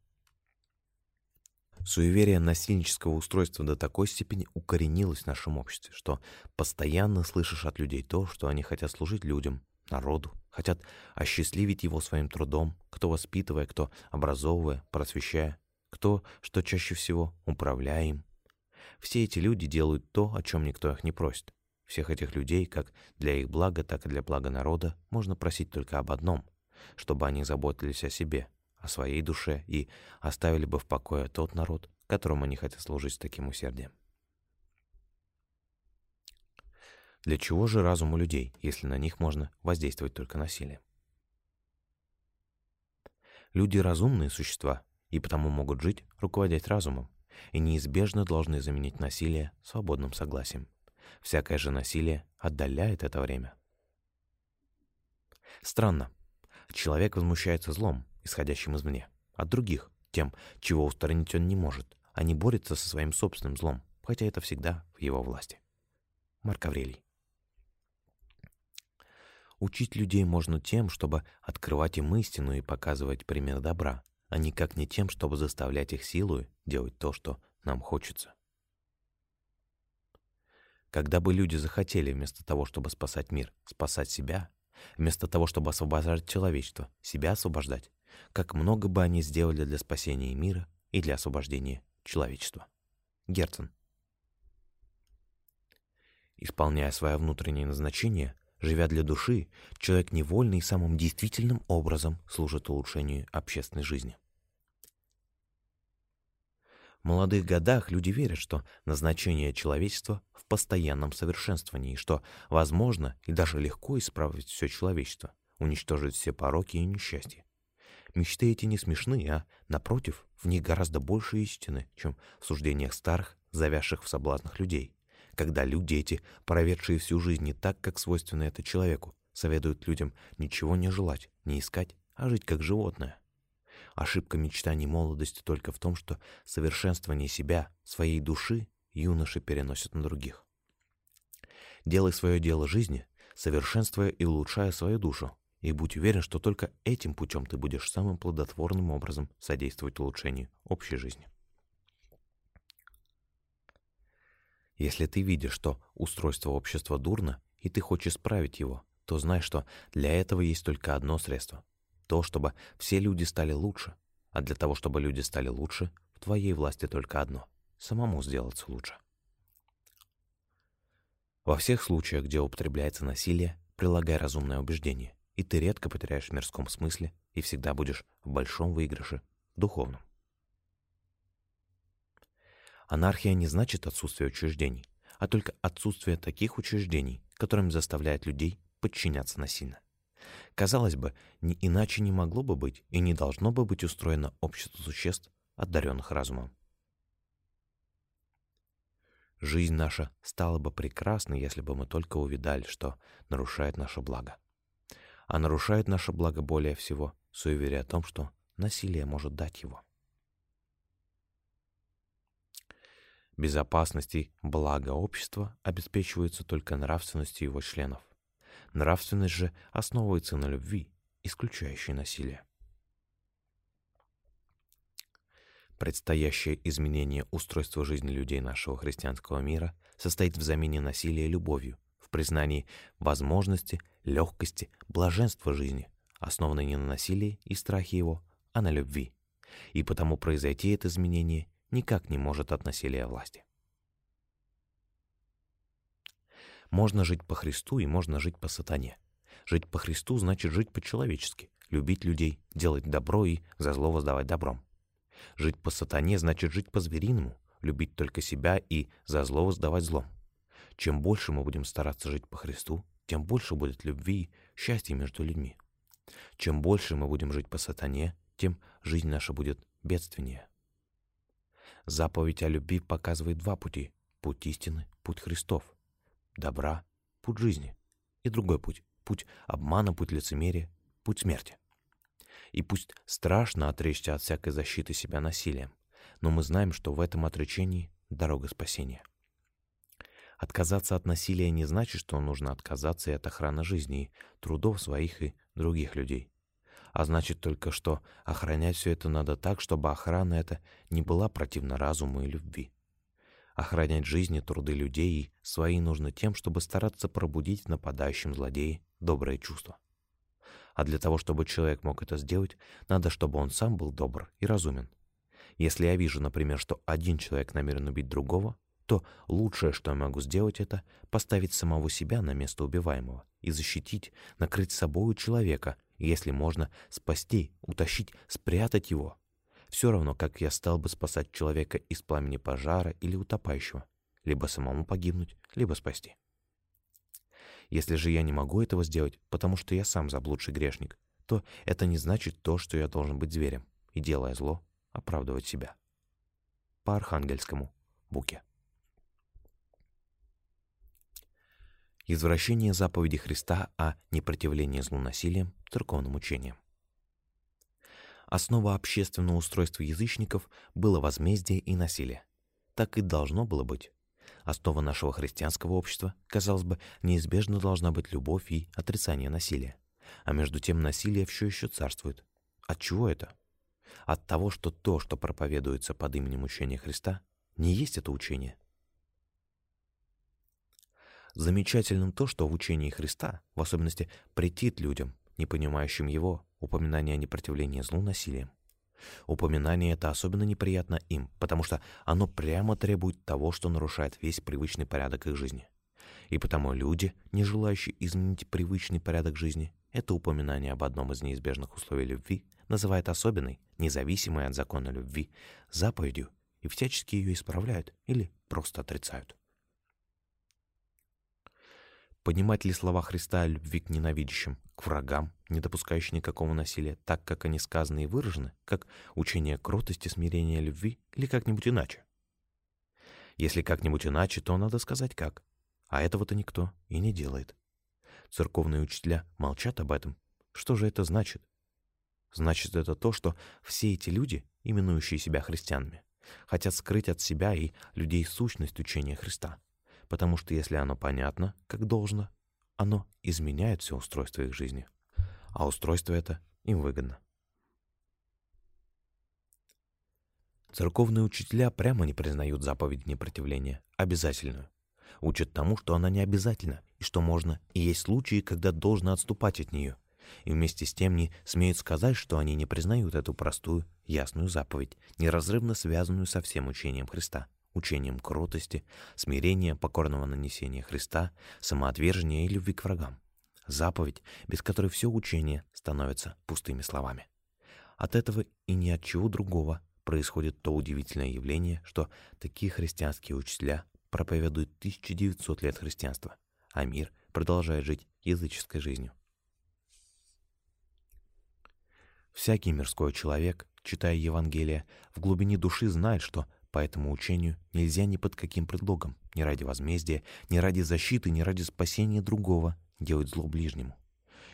Суеверие насильнического устройства до такой степени укоренилось в нашем обществе, что постоянно слышишь от людей то, что они хотят служить людям, народу, хотят осчастливить его своим трудом, кто воспитывая, кто образовывая, просвещая, кто, что чаще всего, управляя им. Все эти люди делают то, о чем никто их не просит. Всех этих людей, как для их блага, так и для блага народа, можно просить только об одном, чтобы они заботились о себе, о своей душе и оставили бы в покое тот народ, которому они хотят служить с таким усердием. Для чего же разум у людей, если на них можно воздействовать только насилием? Люди разумные существа и потому могут жить, руководять разумом, и неизбежно должны заменить насилие свободным согласием. Всякое же насилие отдаляет это время. Странно. Человек возмущается злом, исходящим извне, от других, тем, чего устранить он не может, а не борется со своим собственным злом, хотя это всегда в его власти. Марк Аврелий. Учить людей можно тем, чтобы открывать им истину и показывать пример добра, а никак не тем, чтобы заставлять их силой делать то, что нам хочется. Когда бы люди захотели вместо того, чтобы спасать мир, спасать себя, вместо того, чтобы освобождать человечество, себя освобождать, как много бы они сделали для спасения мира и для освобождения человечества. Герцен. Исполняя свое внутреннее назначение, живя для души, человек невольно и самым действительным образом служит улучшению общественной жизни. Молодых годах люди верят, что назначение человечества в постоянном совершенствовании, что возможно и даже легко исправить все человечество, уничтожить все пороки и несчастья. Мечты эти не смешны, а, напротив, в них гораздо больше истины, чем в суждениях старых, завязших в соблазнах людей. Когда люди эти, проведшие всю жизнь не так, как свойственно это человеку, советуют людям ничего не желать, не искать, а жить как животное. Ошибка мечтаний молодости только в том, что совершенствование себя, своей души, юноши переносят на других. Делай свое дело жизни, совершенствуя и улучшая свою душу, и будь уверен, что только этим путем ты будешь самым плодотворным образом содействовать улучшению общей жизни. Если ты видишь, что устройство общества дурно, и ты хочешь исправить его, то знай, что для этого есть только одно средство — то, чтобы все люди стали лучше. А для того, чтобы люди стали лучше, в твоей власти только одно — самому сделаться лучше. Во всех случаях, где употребляется насилие, прилагай разумное убеждение — и ты редко потеряешь в мирском смысле и всегда будешь в большом выигрыше, духовном. Анархия не значит отсутствие учреждений, а только отсутствие таких учреждений, которым заставляет людей подчиняться насильно. Казалось бы, ни иначе не могло бы быть и не должно бы быть устроено общество существ, одаренных разумом. Жизнь наша стала бы прекрасной, если бы мы только увидали, что нарушает наше благо а нарушает наше благо более всего суеверие о том, что насилие может дать его. Безопасность и благо общества обеспечиваются только нравственностью его членов. Нравственность же основывается на любви, исключающей насилие. Предстоящее изменение устройства жизни людей нашего христианского мира состоит в замене насилия любовью, в признании возможности легкости, блаженства жизни, основанной не на насилии и страхе его, а на любви. И потому произойти это изменение никак не может от насилия власти. Можно жить по Христу и можно жить по сатане. Жить по Христу значит жить по-человечески, любить людей, делать добро и за зло воздавать добром. Жить по сатане значит жить по-звериному, любить только себя и за зло воздавать злом. Чем больше мы будем стараться жить по Христу, тем больше будет любви и счастья между людьми. Чем больше мы будем жить по сатане, тем жизнь наша будет бедственнее. Заповедь о любви показывает два пути — путь истины, путь Христов, добра, путь жизни, и другой путь — путь обмана, путь лицемерия, путь смерти. И пусть страшно отречься от всякой защиты себя насилием, но мы знаем, что в этом отречении дорога спасения. Отказаться от насилия не значит, что нужно отказаться и от охраны жизни и трудов своих и других людей. А значит только, что охранять все это надо так, чтобы охрана эта не была противна разуму и любви. Охранять жизни, труды людей свои нужно тем, чтобы стараться пробудить в нападающем злодее доброе чувство. А для того, чтобы человек мог это сделать, надо, чтобы он сам был добр и разумен. Если я вижу, например, что один человек намерен убить другого, то лучшее, что я могу сделать, это поставить самого себя на место убиваемого и защитить, накрыть собою человека, если можно, спасти, утащить, спрятать его. Все равно, как я стал бы спасать человека из пламени пожара или утопающего, либо самому погибнуть, либо спасти. Если же я не могу этого сделать, потому что я сам заблудший грешник, то это не значит то, что я должен быть зверем и, делая зло, оправдывать себя. По архангельскому буке. Извращение заповеди Христа о непротивлении злу насилием, церковным учением. Основа общественного устройства язычников было возмездие и насилие. Так и должно было быть. Основа нашего христианского общества, казалось бы, неизбежно должна быть любовь и отрицание насилия. А между тем насилие все еще царствует. От чего это? От того, что то, что проповедуется под именем учения Христа, не есть это учение, Замечательным то, что в учении Христа, в особенности, претит людям, не понимающим его, упоминание о непротивлении злу насилием. Упоминание это особенно неприятно им, потому что оно прямо требует того, что нарушает весь привычный порядок их жизни. И потому люди, не желающие изменить привычный порядок жизни, это упоминание об одном из неизбежных условий любви называют особенной, независимой от закона любви, заповедью и всячески ее исправляют или просто отрицают. Понимать ли слова Христа о любви к ненавидящим, к врагам, не допускающим никакого насилия, так, как они сказаны и выражены, как учение кротости, смирения, любви, или как-нибудь иначе? Если как-нибудь иначе, то надо сказать как. А этого-то никто и не делает. Церковные учителя молчат об этом. Что же это значит? Значит это то, что все эти люди, именующие себя христианами, хотят скрыть от себя и людей сущность учения Христа — потому что если оно понятно, как должно, оно изменяет все устройство их жизни. А устройство это им выгодно. Церковные учителя прямо не признают заповедь непротивления, обязательную. Учат тому, что она не обязательна, и что можно, и есть случаи, когда должно отступать от нее. И вместе с тем не смеют сказать, что они не признают эту простую, ясную заповедь, неразрывно связанную со всем учением Христа учением кротости, смирения, покорного нанесения Христа, самоотвержения и любви к врагам. Заповедь, без которой все учение становится пустыми словами. От этого и ни от чего другого происходит то удивительное явление, что такие христианские учителя проповедуют 1900 лет христианства, а мир продолжает жить языческой жизнью. Всякий мирской человек, читая Евангелие, в глубине души знает, что по этому учению нельзя ни под каким предлогом, ни ради возмездия, ни ради защиты, ни ради спасения другого делать зло ближнему.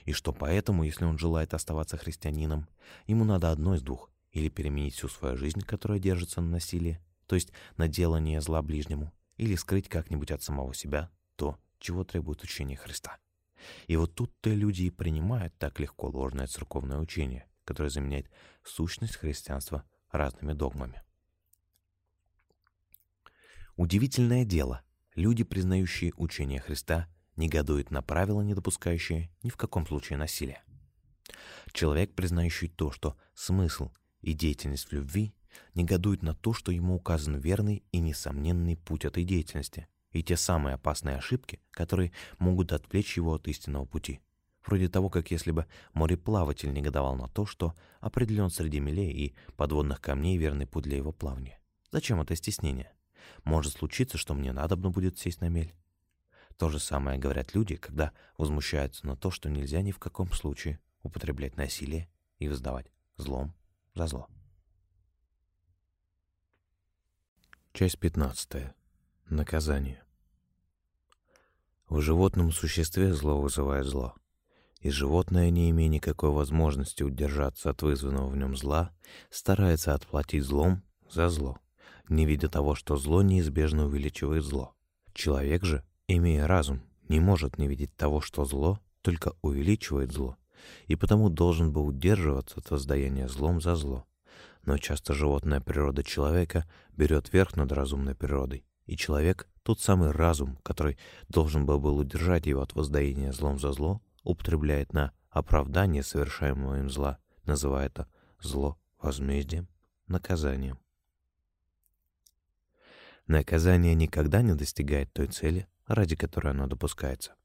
И что поэтому, если он желает оставаться христианином, ему надо одно из двух — или переменить всю свою жизнь, которая держится на насилии, то есть на делание зла ближнему, или скрыть как-нибудь от самого себя то, чего требует учение Христа. И вот тут-то люди и принимают так легко ложное церковное учение, которое заменяет сущность христианства разными догмами. Удивительное дело, люди, признающие учение Христа, негодуют на правила, не допускающие ни в каком случае насилия. Человек, признающий то, что смысл и деятельность в любви, негодует на то, что ему указан верный и несомненный путь этой деятельности и те самые опасные ошибки, которые могут отвлечь его от истинного пути. Вроде того, как если бы мореплаватель негодовал на то, что определен среди мелей и подводных камней верный путь для его плавания. Зачем это стеснение? Может случиться, что мне надобно будет сесть на мель. То же самое говорят люди, когда возмущаются на то, что нельзя ни в каком случае употреблять насилие и воздавать злом за зло. Часть 15. Наказание. В животном существе зло вызывает зло, и животное, не имея никакой возможности удержаться от вызванного в нем зла, старается отплатить злом за зло, не видя того, что зло неизбежно увеличивает зло. Человек же, имея разум, не может не видеть того, что зло только увеличивает зло, и потому должен бы удерживаться от воздаяния злом за зло. Но часто животная природа человека берет верх над разумной природой, и человек, тот самый разум, который должен был бы удержать его от воздаяния злом за зло, употребляет на оправдание совершаемого им зла, называя это зло возмездием, наказанием. Наказание никогда не достигает той цели, ради которой оно допускается.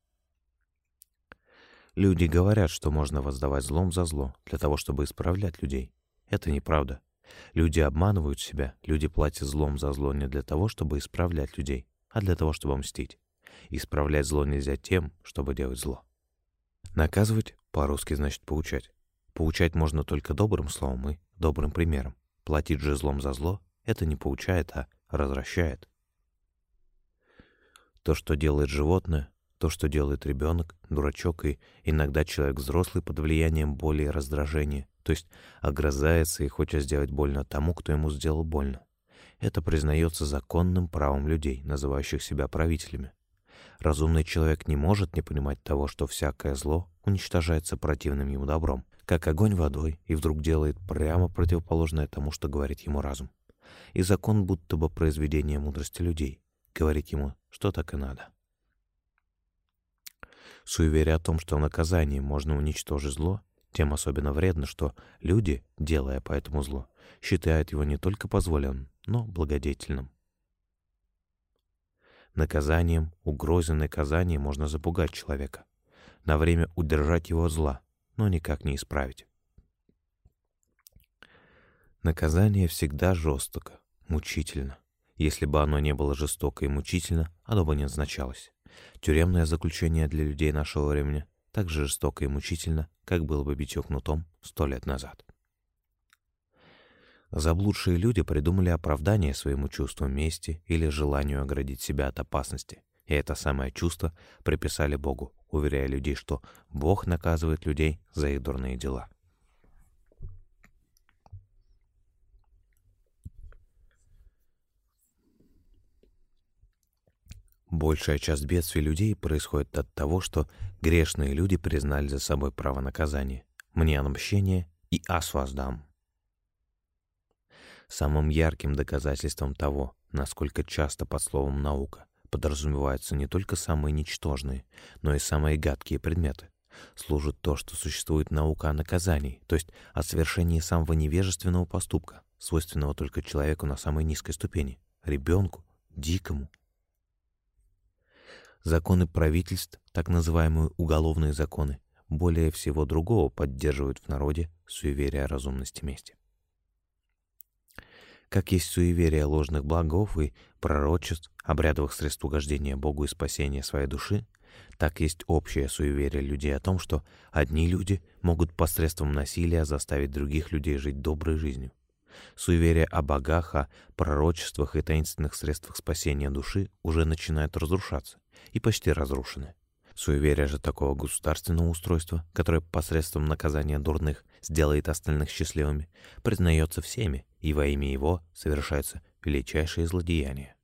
Люди говорят, что можно воздавать злом за зло для того, чтобы исправлять людей. Это неправда. Люди обманывают себя, люди платят злом за зло не для того, чтобы исправлять людей, а для того, чтобы мстить. Исправлять зло нельзя тем, чтобы делать зло. Наказывать по-русски значит поучать. Поучать можно только добрым словом и добрым примером. Платить же злом за зло — это не поучает, а развращает. То, что делает животное, то, что делает ребенок, дурачок и иногда человек взрослый под влиянием боли и раздражения, то есть огрызается и хочет сделать больно тому, кто ему сделал больно. Это признается законным правом людей, называющих себя правителями. Разумный человек не может не понимать того, что всякое зло уничтожается противным ему добром, как огонь водой, и вдруг делает прямо противоположное тому, что говорит ему разум и закон будто бы произведение мудрости людей, говорит ему, что так и надо. Суеверие о том, что в наказании можно уничтожить зло, тем особенно вредно, что люди, делая по этому зло, считают его не только позволенным, но благодетельным. Наказанием, угрозой наказания можно запугать человека, на время удержать его от зла, но никак не исправить. Наказание всегда жестоко, мучительно. Если бы оно не было жестоко и мучительно, оно бы не назначалось. Тюремное заключение для людей нашего времени так же жестоко и мучительно, как было бы битье кнутом сто лет назад. Заблудшие люди придумали оправдание своему чувству мести или желанию оградить себя от опасности, и это самое чувство приписали Богу, уверяя людей, что Бог наказывает людей за их дурные дела. Большая часть бедствий людей происходит от того, что грешные люди признали за собой право наказания. Мне отмщение и ас воздам. Самым ярким доказательством того, насколько часто под словом «наука» подразумеваются не только самые ничтожные, но и самые гадкие предметы, служит то, что существует наука о наказании, то есть о совершении самого невежественного поступка, свойственного только человеку на самой низкой ступени, ребенку, дикому, Законы правительств, так называемые уголовные законы, более всего другого поддерживают в народе суеверие о разумности мести. Как есть суеверие ложных благов и пророчеств, обрядовых средств угождения Богу и спасения своей души, так есть общее суеверие людей о том, что одни люди могут посредством насилия заставить других людей жить доброй жизнью. Суеверия о богах, о пророчествах и таинственных средствах спасения души уже начинают разрушаться и почти разрушены. Суеверие же такого государственного устройства, которое посредством наказания дурных сделает остальных счастливыми, признается всеми, и во имя его совершаются величайшие злодеяния.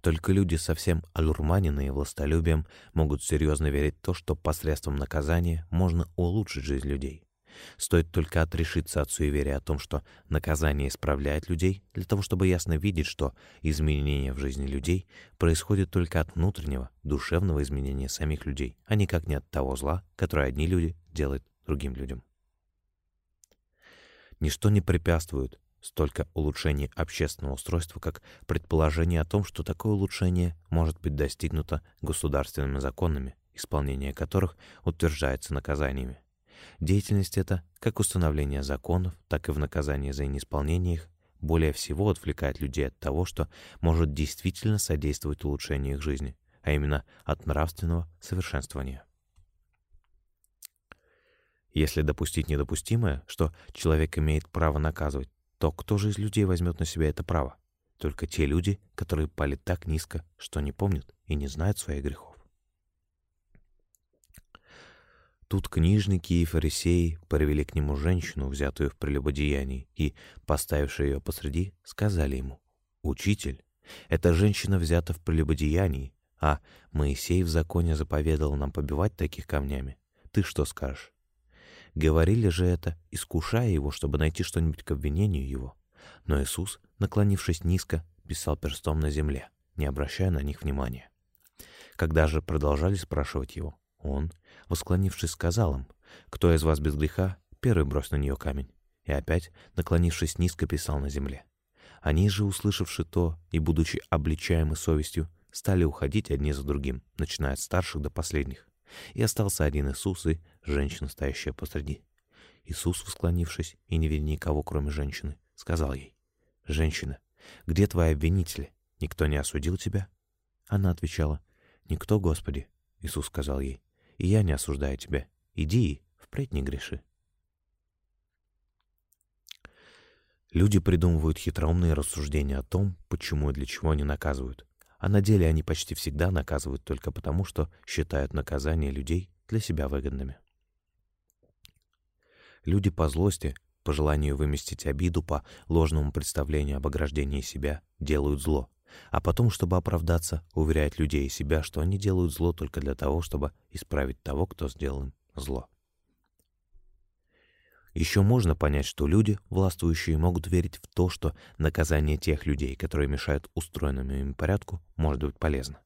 Только люди совсем одурманенные властолюбием могут серьезно верить в то, что посредством наказания можно улучшить жизнь людей. Стоит только отрешиться от суеверия о том, что наказание исправляет людей, для того, чтобы ясно видеть, что изменение в жизни людей происходит только от внутреннего, душевного изменения самих людей, а никак не от того зла, которое одни люди делают другим людям. Ничто не препятствует столько улучшению общественного устройства, как предположение о том, что такое улучшение может быть достигнуто государственными законами, исполнение которых утверждается наказаниями. Деятельность эта, как установление законов, так и в наказании за неисполнение их, более всего отвлекает людей от того, что может действительно содействовать улучшению их жизни, а именно от нравственного совершенствования. Если допустить недопустимое, что человек имеет право наказывать, то кто же из людей возьмет на себя это право? Только те люди, которые пали так низко, что не помнят и не знают своих грехов. Тут книжники и фарисеи привели к нему женщину, взятую в прелюбодеянии, и, поставившие ее посреди, сказали ему, «Учитель, эта женщина взята в прелюбодеянии, а Моисей в законе заповедал нам побивать таких камнями. Ты что скажешь?» Говорили же это, искушая его, чтобы найти что-нибудь к обвинению его. Но Иисус, наклонившись низко, писал перстом на земле, не обращая на них внимания. Когда же продолжали спрашивать его, он, восклонившись, сказал им, «Кто из вас без греха, первый брось на нее камень». И опять, наклонившись низко, писал на земле. Они же, услышавши то и будучи обличаемы совестью, стали уходить одни за другим, начиная от старших до последних. И остался один Иисус и женщина, стоящая посреди. Иисус, восклонившись и не видя никого, кроме женщины, сказал ей, «Женщина, где твои обвинители? Никто не осудил тебя?» Она отвечала, «Никто, Господи». Иисус сказал ей, «И я не осуждаю тебя. Иди и впредь не греши». Люди придумывают хитроумные рассуждения о том, почему и для чего они наказывают. А на деле они почти всегда наказывают только потому, что считают наказание людей для себя выгодными. Люди по злости, по желанию выместить обиду, по ложному представлению об ограждении себя, делают зло, а потом, чтобы оправдаться, уверяют людей и себя, что они делают зло только для того, чтобы исправить того, кто сделал им зло. Еще можно понять, что люди, властвующие, могут верить в то, что наказание тех людей, которые мешают устроенному им порядку, может быть полезно.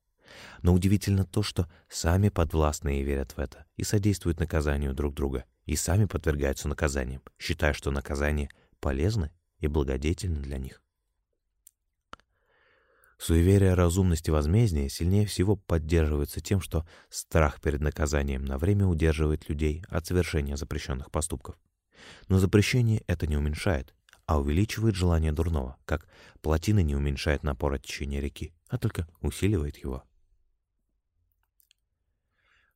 Но удивительно то, что сами подвластные верят в это и содействуют наказанию друг друга, и сами подвергаются наказаниям, считая, что наказание полезно и благодетельно для них. Суеверие разумности возмездия сильнее всего поддерживается тем, что страх перед наказанием на время удерживает людей от совершения запрещенных поступков. Но запрещение это не уменьшает, а увеличивает желание дурного, как плотина не уменьшает напор течения реки, а только усиливает его.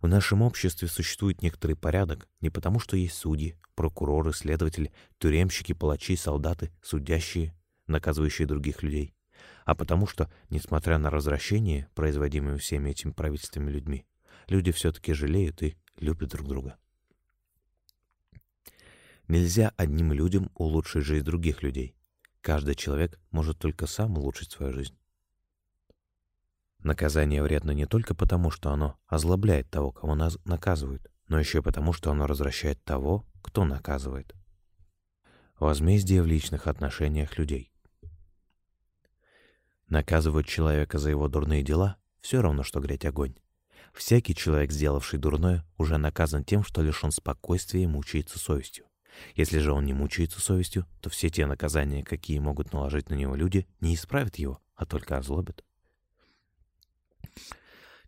В нашем обществе существует некоторый порядок не потому, что есть судьи, прокуроры, следователи, тюремщики, палачи, солдаты, судящие, наказывающие других людей, а потому что, несмотря на развращение, производимое всеми этими правительственными людьми, люди все-таки жалеют и любят друг друга. Нельзя одним людям улучшить жизнь других людей. Каждый человек может только сам улучшить свою жизнь. Наказание вредно не только потому, что оно озлобляет того, кого нас наказывают, но еще и потому, что оно развращает того, кто наказывает. Возмездие в личных отношениях людей. Наказывать человека за его дурные дела — все равно, что греть огонь. Всякий человек, сделавший дурное, уже наказан тем, что лишен спокойствия и мучается совестью. Если же он не мучается совестью, то все те наказания, какие могут наложить на него люди, не исправят его, а только озлобят.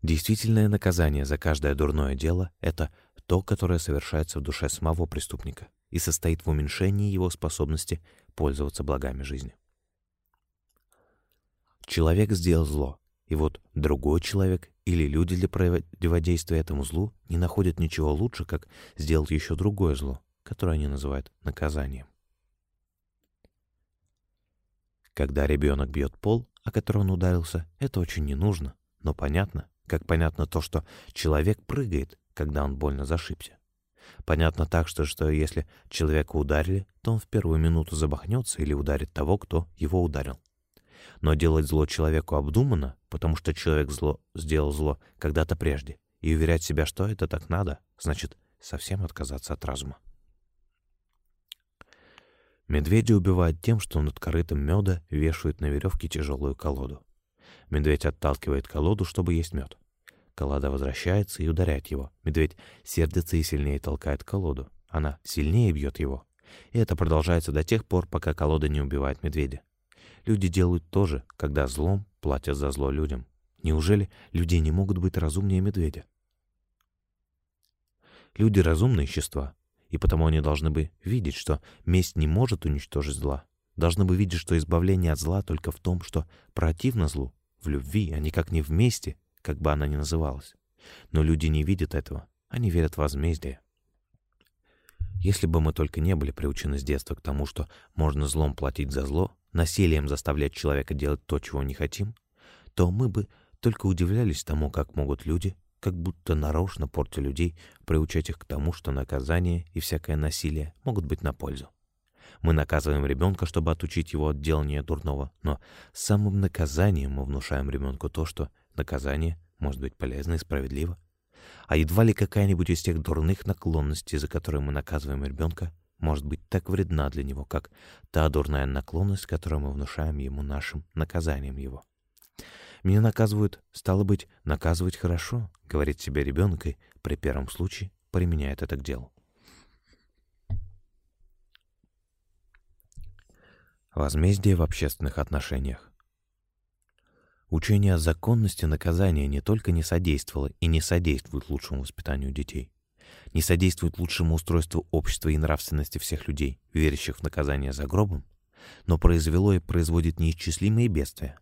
Действительное наказание за каждое дурное дело — это то, которое совершается в душе самого преступника и состоит в уменьшении его способности пользоваться благами жизни. Человек сделал зло, и вот другой человек или люди для противодействия этому злу не находят ничего лучше, как сделать еще другое зло, которое они называют наказанием. Когда ребенок бьет пол, о который он ударился, это очень не нужно, но понятно, как понятно то, что человек прыгает, когда он больно зашибся. Понятно так, что, что если человека ударили, то он в первую минуту забахнется или ударит того, кто его ударил. Но делать зло человеку обдуманно, потому что человек зло сделал зло когда-то прежде, и уверять себя, что это так надо, значит совсем отказаться от разума. Медведя убивают тем, что над корытом меда вешают на веревке тяжелую колоду. Медведь отталкивает колоду, чтобы есть мед. Колода возвращается и ударяет его. Медведь сердится и сильнее толкает колоду. Она сильнее бьет его. И это продолжается до тех пор, пока колода не убивает медведя. Люди делают то же, когда злом платят за зло людям. Неужели люди не могут быть разумнее медведя? Люди — разумные существа, и потому они должны бы видеть, что месть не может уничтожить зла. Должны бы видеть, что избавление от зла только в том, что противно злу, в любви, а никак не вместе, как бы она ни называлась. Но люди не видят этого, они верят в возмездие. Если бы мы только не были приучены с детства к тому, что можно злом платить за зло, насилием заставлять человека делать то, чего не хотим, то мы бы только удивлялись тому, как могут люди, как будто нарочно портя людей, приучать их к тому, что наказание и всякое насилие могут быть на пользу. Мы наказываем ребенка, чтобы отучить его от делания дурного, но самым наказанием мы внушаем ребенку то, что наказание может быть полезно и справедливо. А едва ли какая-нибудь из тех дурных наклонностей, за которые мы наказываем ребенка, может быть так вредна для него, как та дурная наклонность, которую мы внушаем ему нашим наказанием его. Меня наказывают, стало быть, наказывать хорошо, говорит себе ребенок и при первом случае применяет это к делу. Возмездие в общественных отношениях. Учение о законности наказания не только не содействовало и не содействует лучшему воспитанию детей, не содействует лучшему устройству общества и нравственности всех людей, верящих в наказание за гробом, но произвело и производит неисчислимые бедствия.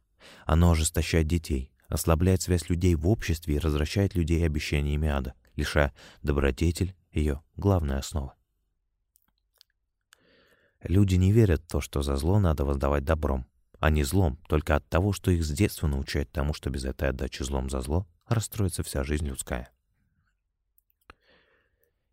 Оно ожесточает детей, ослабляет связь людей в обществе и развращает людей обещаниями ада, лишая добродетель ее главной основы. Люди не верят в то, что за зло надо воздавать добром, а не злом, только от того, что их с детства научают тому, что без этой отдачи злом за зло расстроится вся жизнь людская.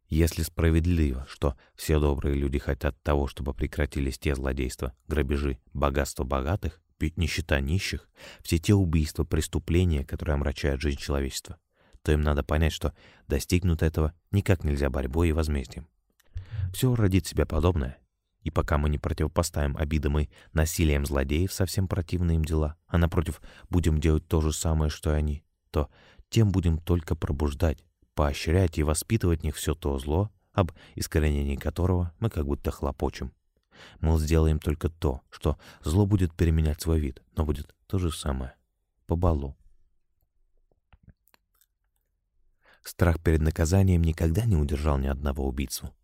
Если справедливо, что все добрые люди хотят того, чтобы прекратились те злодейства, грабежи, богатство богатых, нищета нищих, все те убийства, преступления, которые омрачают жизнь человечества, то им надо понять, что достигнуть этого никак нельзя борьбой и возмездием. Все родит себя подобное, и пока мы не противопоставим обидам и насилием злодеев совсем противные им дела, а напротив будем делать то же самое, что и они, то тем будем только пробуждать, поощрять и воспитывать в них все то зло, об искоренении которого мы как будто хлопочем. Мы сделаем только то, что зло будет переменять свой вид, но будет то же самое, по балу. Страх перед наказанием никогда не удержал ни одного убийцу.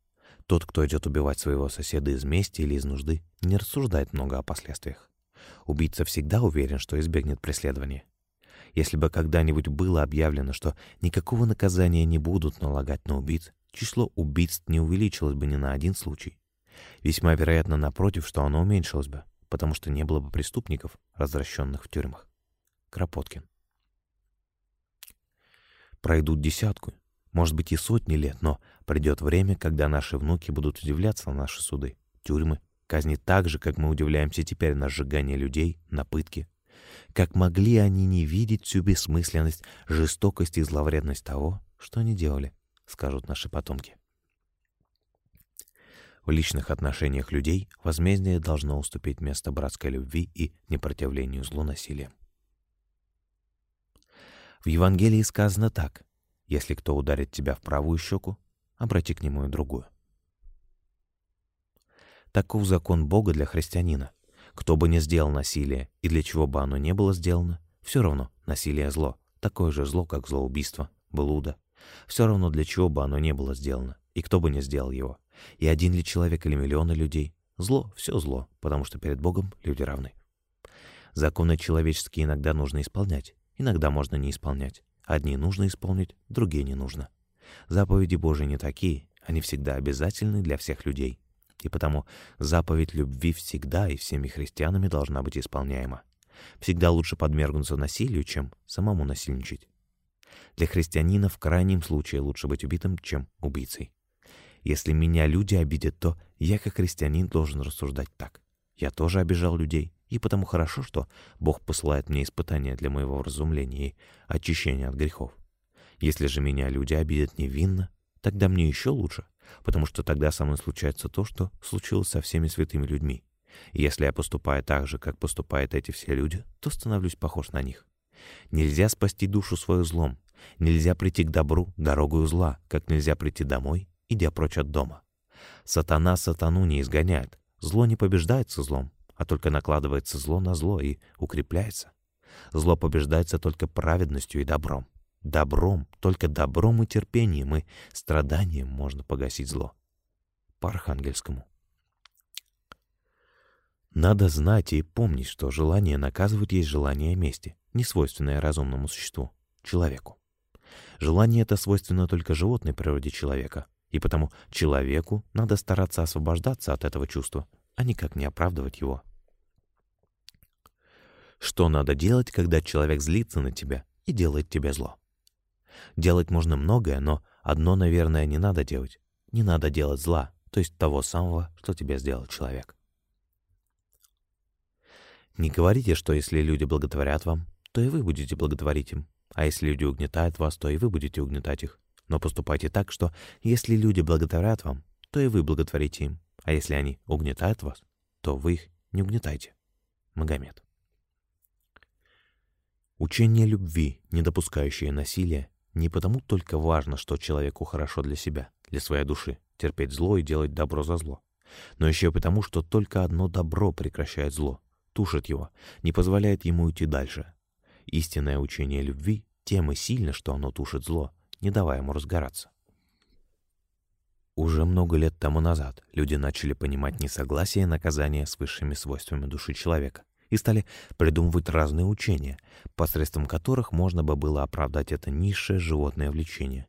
Тот, кто идет убивать своего соседа из мести или из нужды, не рассуждает много о последствиях. Убийца всегда уверен, что избегнет преследования. Если бы когда-нибудь было объявлено, что никакого наказания не будут налагать на убийц, число убийств не увеличилось бы ни на один случай. Весьма вероятно, напротив, что оно уменьшилось бы, потому что не было бы преступников, возвращенных в тюрьмах. Кропоткин. Пройдут десятку, может быть и сотни лет, но придет время, когда наши внуки будут удивляться на наши суды, тюрьмы, казни так же, как мы удивляемся теперь на сжигание людей, на пытки. Как могли они не видеть всю бессмысленность, жестокость и зловредность того, что они делали, скажут наши потомки. В личных отношениях людей возмездие должно уступить место братской любви и непротивлению злу насилием. В Евангелии сказано так. Если кто ударит тебя в правую щеку, обрати к нему и другую. Таков закон Бога для христианина. Кто бы ни сделал насилие и для чего бы оно не было сделано, все равно насилие — зло, такое же зло, как злоубийство, блуда. Все равно для чего бы оно не было сделано, и кто бы ни сделал его. И один ли человек или миллионы людей. Зло — все зло, потому что перед Богом люди равны. Законы человеческие иногда нужно исполнять, иногда можно не исполнять. Одни нужно исполнить, другие не нужно. Заповеди Божии не такие, они всегда обязательны для всех людей. И потому заповедь любви всегда и всеми христианами должна быть исполняема. Всегда лучше подмергнуться насилию, чем самому насильничать. Для христианина в крайнем случае лучше быть убитым, чем убийцей. Если меня люди обидят, то я, как христианин, должен рассуждать так. Я тоже обижал людей, и потому хорошо, что Бог посылает мне испытания для моего вразумления и очищения от грехов. Если же меня люди обидят невинно, тогда мне еще лучше, потому что тогда со мной случается то, что случилось со всеми святыми людьми. И если я поступаю так же, как поступают эти все люди, то становлюсь похож на них. Нельзя спасти душу свою злом. Нельзя прийти к добру дорогою зла, как нельзя прийти домой, идя прочь от дома. Сатана сатану не изгоняет. Зло не побеждается злом, а только накладывается зло на зло и укрепляется. Зло побеждается только праведностью и добром. Добром, только добром и терпением, и страданием можно погасить зло. По Архангельскому. Надо знать и помнить, что желание наказывать есть желание мести, не свойственное разумному существу, человеку. Желание это свойственно только животной природе человека, И потому человеку надо стараться освобождаться от этого чувства, а никак не оправдывать его. Что надо делать, когда человек злится на тебя и делает тебе зло? Делать можно многое, но одно, наверное, не надо делать. Не надо делать зла, то есть того самого, что тебе сделал человек. Не говорите, что если люди благотворят вам, то и вы будете благотворить им. А если люди угнетают вас, то и вы будете угнетать их. Но поступайте так, что если люди благодарят вам, то и вы благотворите им. А если они угнетают вас, то вы их не угнетайте. Магомед. Учение любви, не допускающее насилия, не потому только важно, что человеку хорошо для себя, для своей души, терпеть зло и делать добро за зло, но еще потому, что только одно добро прекращает зло, тушит его, не позволяет ему идти дальше. Истинное учение любви тем и сильно, что оно тушит зло, не давая ему разгораться. Уже много лет тому назад люди начали понимать несогласие и наказание с высшими свойствами души человека и стали придумывать разные учения, посредством которых можно бы было оправдать это низшее животное влечение.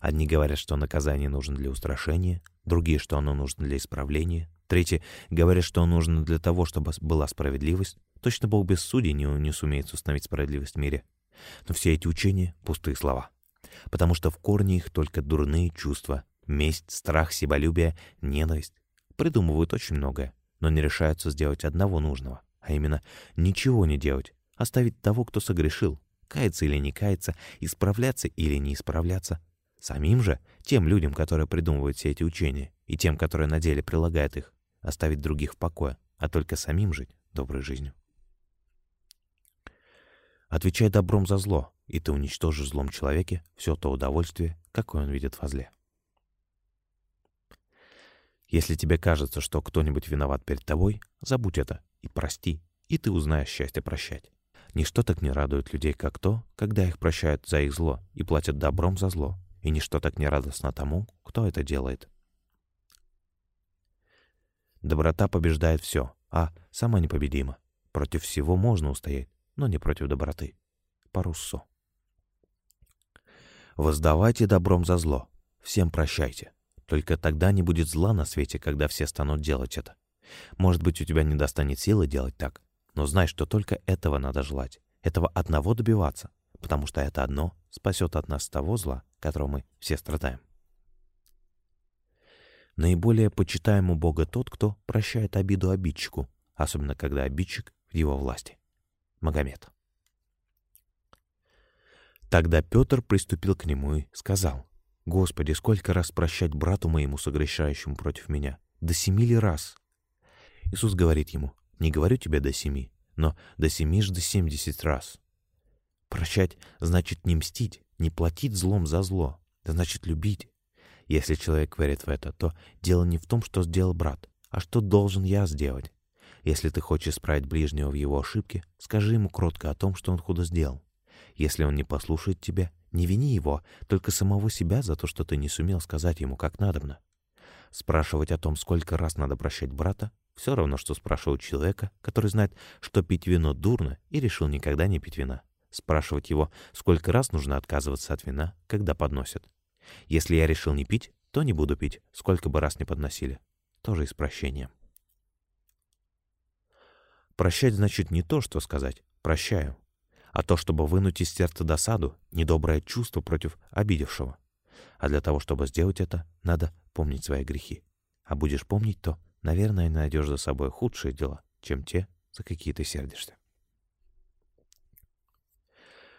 Одни говорят, что наказание нужно для устрашения, другие, что оно нужно для исправления, третьи говорят, что оно нужно для того, чтобы была справедливость. Точно Бог без судей не, не сумеет установить справедливость в мире. Но все эти учения — пустые слова потому что в корне их только дурные чувства, месть, страх, себолюбие, ненависть. Придумывают очень многое, но не решаются сделать одного нужного, а именно ничего не делать, оставить того, кто согрешил, каяться или не каяться, исправляться или не исправляться. Самим же, тем людям, которые придумывают все эти учения, и тем, которые на деле прилагают их, оставить других в покое, а только самим жить доброй жизнью. Отвечай добром за зло, и ты уничтожишь злом человеке все то удовольствие, какое он видит во зле. Если тебе кажется, что кто-нибудь виноват перед тобой, забудь это и прости, и ты узнаешь счастье прощать. Ничто так не радует людей, как то, когда их прощают за их зло и платят добром за зло, и ничто так не радостно тому, кто это делает. Доброта побеждает все, а сама непобедима. Против всего можно устоять, но не против доброты. По Руссо. Воздавайте добром за зло. Всем прощайте. Только тогда не будет зла на свете, когда все станут делать это. Может быть, у тебя не достанет силы делать так, но знай, что только этого надо желать, этого одного добиваться, потому что это одно спасет от нас того зла, которого мы все страдаем. Наиболее почитаем у Бога тот, кто прощает обиду обидчику, особенно когда обидчик в его власти. Магомед. Тогда Петр приступил к нему и сказал, «Господи, сколько раз прощать брату моему, согрешающему против меня? До семи ли раз?» Иисус говорит ему, «Не говорю тебе до семи, но до семи ж до семьдесят раз». Прощать значит не мстить, не платить злом за зло, значит любить. Если человек верит в это, то дело не в том, что сделал брат, а что должен я сделать. Если ты хочешь исправить ближнего в его ошибке, скажи ему кротко о том, что он худо сделал. Если он не послушает тебя, не вини его, только самого себя за то, что ты не сумел сказать ему как надобно. Спрашивать о том, сколько раз надо прощать брата, все равно, что спрашивать человека, который знает, что пить вино дурно и решил никогда не пить вина. Спрашивать его, сколько раз нужно отказываться от вина, когда подносят. Если я решил не пить, то не буду пить, сколько бы раз не подносили. Тоже и с прощением. Прощать значит не то, что сказать «прощаю», а то, чтобы вынуть из сердца досаду, недоброе чувство против обидевшего. А для того, чтобы сделать это, надо помнить свои грехи. А будешь помнить, то, наверное, найдешь за собой худшие дела, чем те, за какие ты сердишься.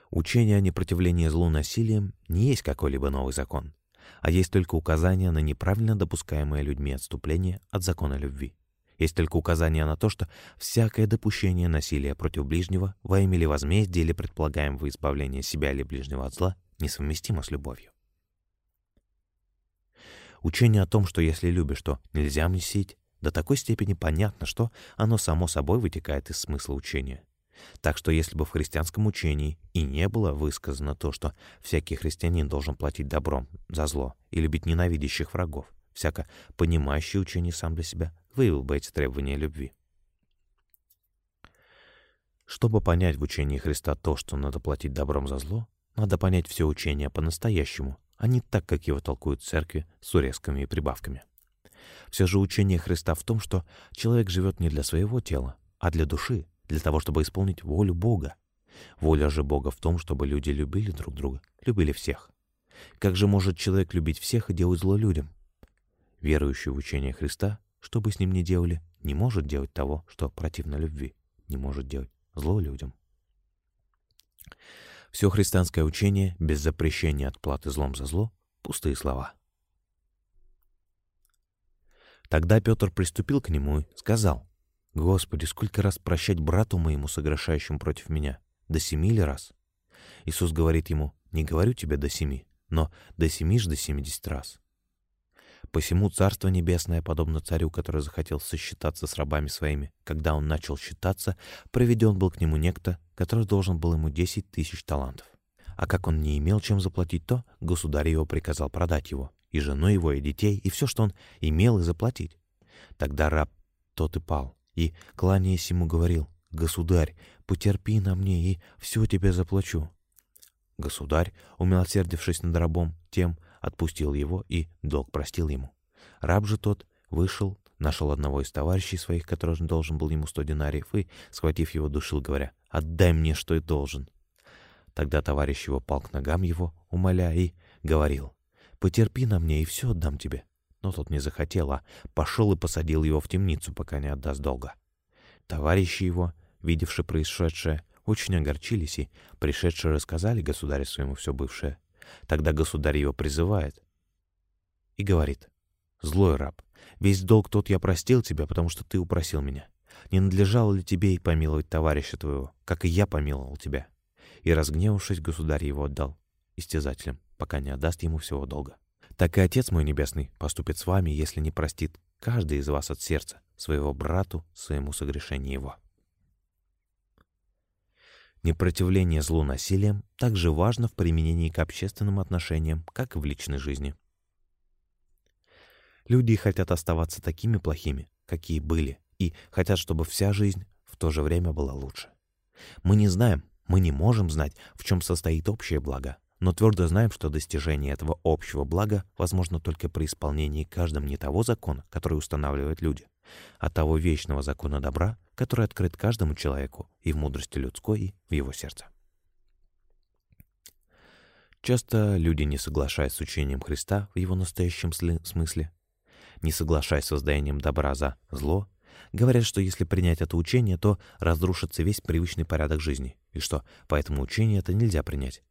Учение о непротивлении злу насилием не есть какой-либо новый закон, а есть только указание на неправильно допускаемое людьми отступление от закона любви. Есть только указание на то, что всякое допущение насилия против ближнего во имя или возмездия или предполагаемого избавления себя или ближнего от зла несовместимо с любовью. Учение о том, что если любишь, то нельзя мстить, до такой степени понятно, что оно само собой вытекает из смысла учения. Так что если бы в христианском учении и не было высказано то, что всякий христианин должен платить добром за зло и любить ненавидящих врагов, всяко понимающий учение сам для себя выявил бы эти требования любви. Чтобы понять в учении Христа то, что надо платить добром за зло, надо понять все учение по-настоящему, а не так, как его толкуют церкви с урезками и прибавками. Все же учение Христа в том, что человек живет не для своего тела, а для души, для того, чтобы исполнить волю Бога. Воля же Бога в том, чтобы люди любили друг друга, любили всех. Как же может человек любить всех и делать зло людям? Верующий в учение Христа, что бы с ним ни делали, не может делать того, что противно любви, не может делать зло людям. Все христианское учение без запрещения отплаты злом за зло — пустые слова. Тогда Петр приступил к нему и сказал, «Господи, сколько раз прощать брату моему, согрешающему против меня? До семи ли раз?» Иисус говорит ему, «Не говорю тебе до семи, но до семи ж до семидесяти раз». Посему Царство Небесное, подобно царю, который захотел сосчитаться с рабами своими, когда он начал считаться, проведен был к нему некто, который должен был ему десять тысяч талантов. А как он не имел чем заплатить то, государь его приказал продать его, и жену его, и детей, и все, что он имел, и заплатить. Тогда раб тот и пал, и, кланяясь ему, говорил, «Государь, потерпи на мне, и все тебе заплачу». Государь, умилосердившись над рабом, тем отпустил его и долг простил ему. Раб же тот вышел, нашел одного из товарищей своих, который должен был ему сто динариев, и, схватив его, душил, говоря, «Отдай мне, что я должен». Тогда товарищ его пал к ногам его, умоляя, и говорил, «Потерпи на мне, и все отдам тебе». Но тот не захотел, а пошел и посадил его в темницу, пока не отдаст долга. Товарищи его, видевши происшедшее, очень огорчились и, пришедшие, рассказали государю своему все бывшее. Тогда государь его призывает и говорит, «Злой раб, весь долг тот я простил тебя, потому что ты упросил меня. Не надлежало ли тебе и помиловать товарища твоего, как и я помиловал тебя?» И, разгневавшись, государь его отдал истязателям, пока не отдаст ему всего долга. Так и Отец мой Небесный поступит с вами, если не простит каждый из вас от сердца своего брату своему согрешению его. Непротивление злу насилием также важно в применении к общественным отношениям, как и в личной жизни. Люди хотят оставаться такими плохими, какие были, и хотят, чтобы вся жизнь в то же время была лучше. Мы не знаем, мы не можем знать, в чем состоит общее благо, но твердо знаем, что достижение этого общего блага возможно только при исполнении каждым не того закона, который устанавливают люди, а того вечного закона добра, который открыт каждому человеку и в мудрости людской, и в его сердце. Часто люди, не соглашаясь с учением Христа в его настоящем смысле, не соглашаясь с возданием добра за зло, говорят, что если принять это учение, то разрушится весь привычный порядок жизни, и что поэтому учение это нельзя принять.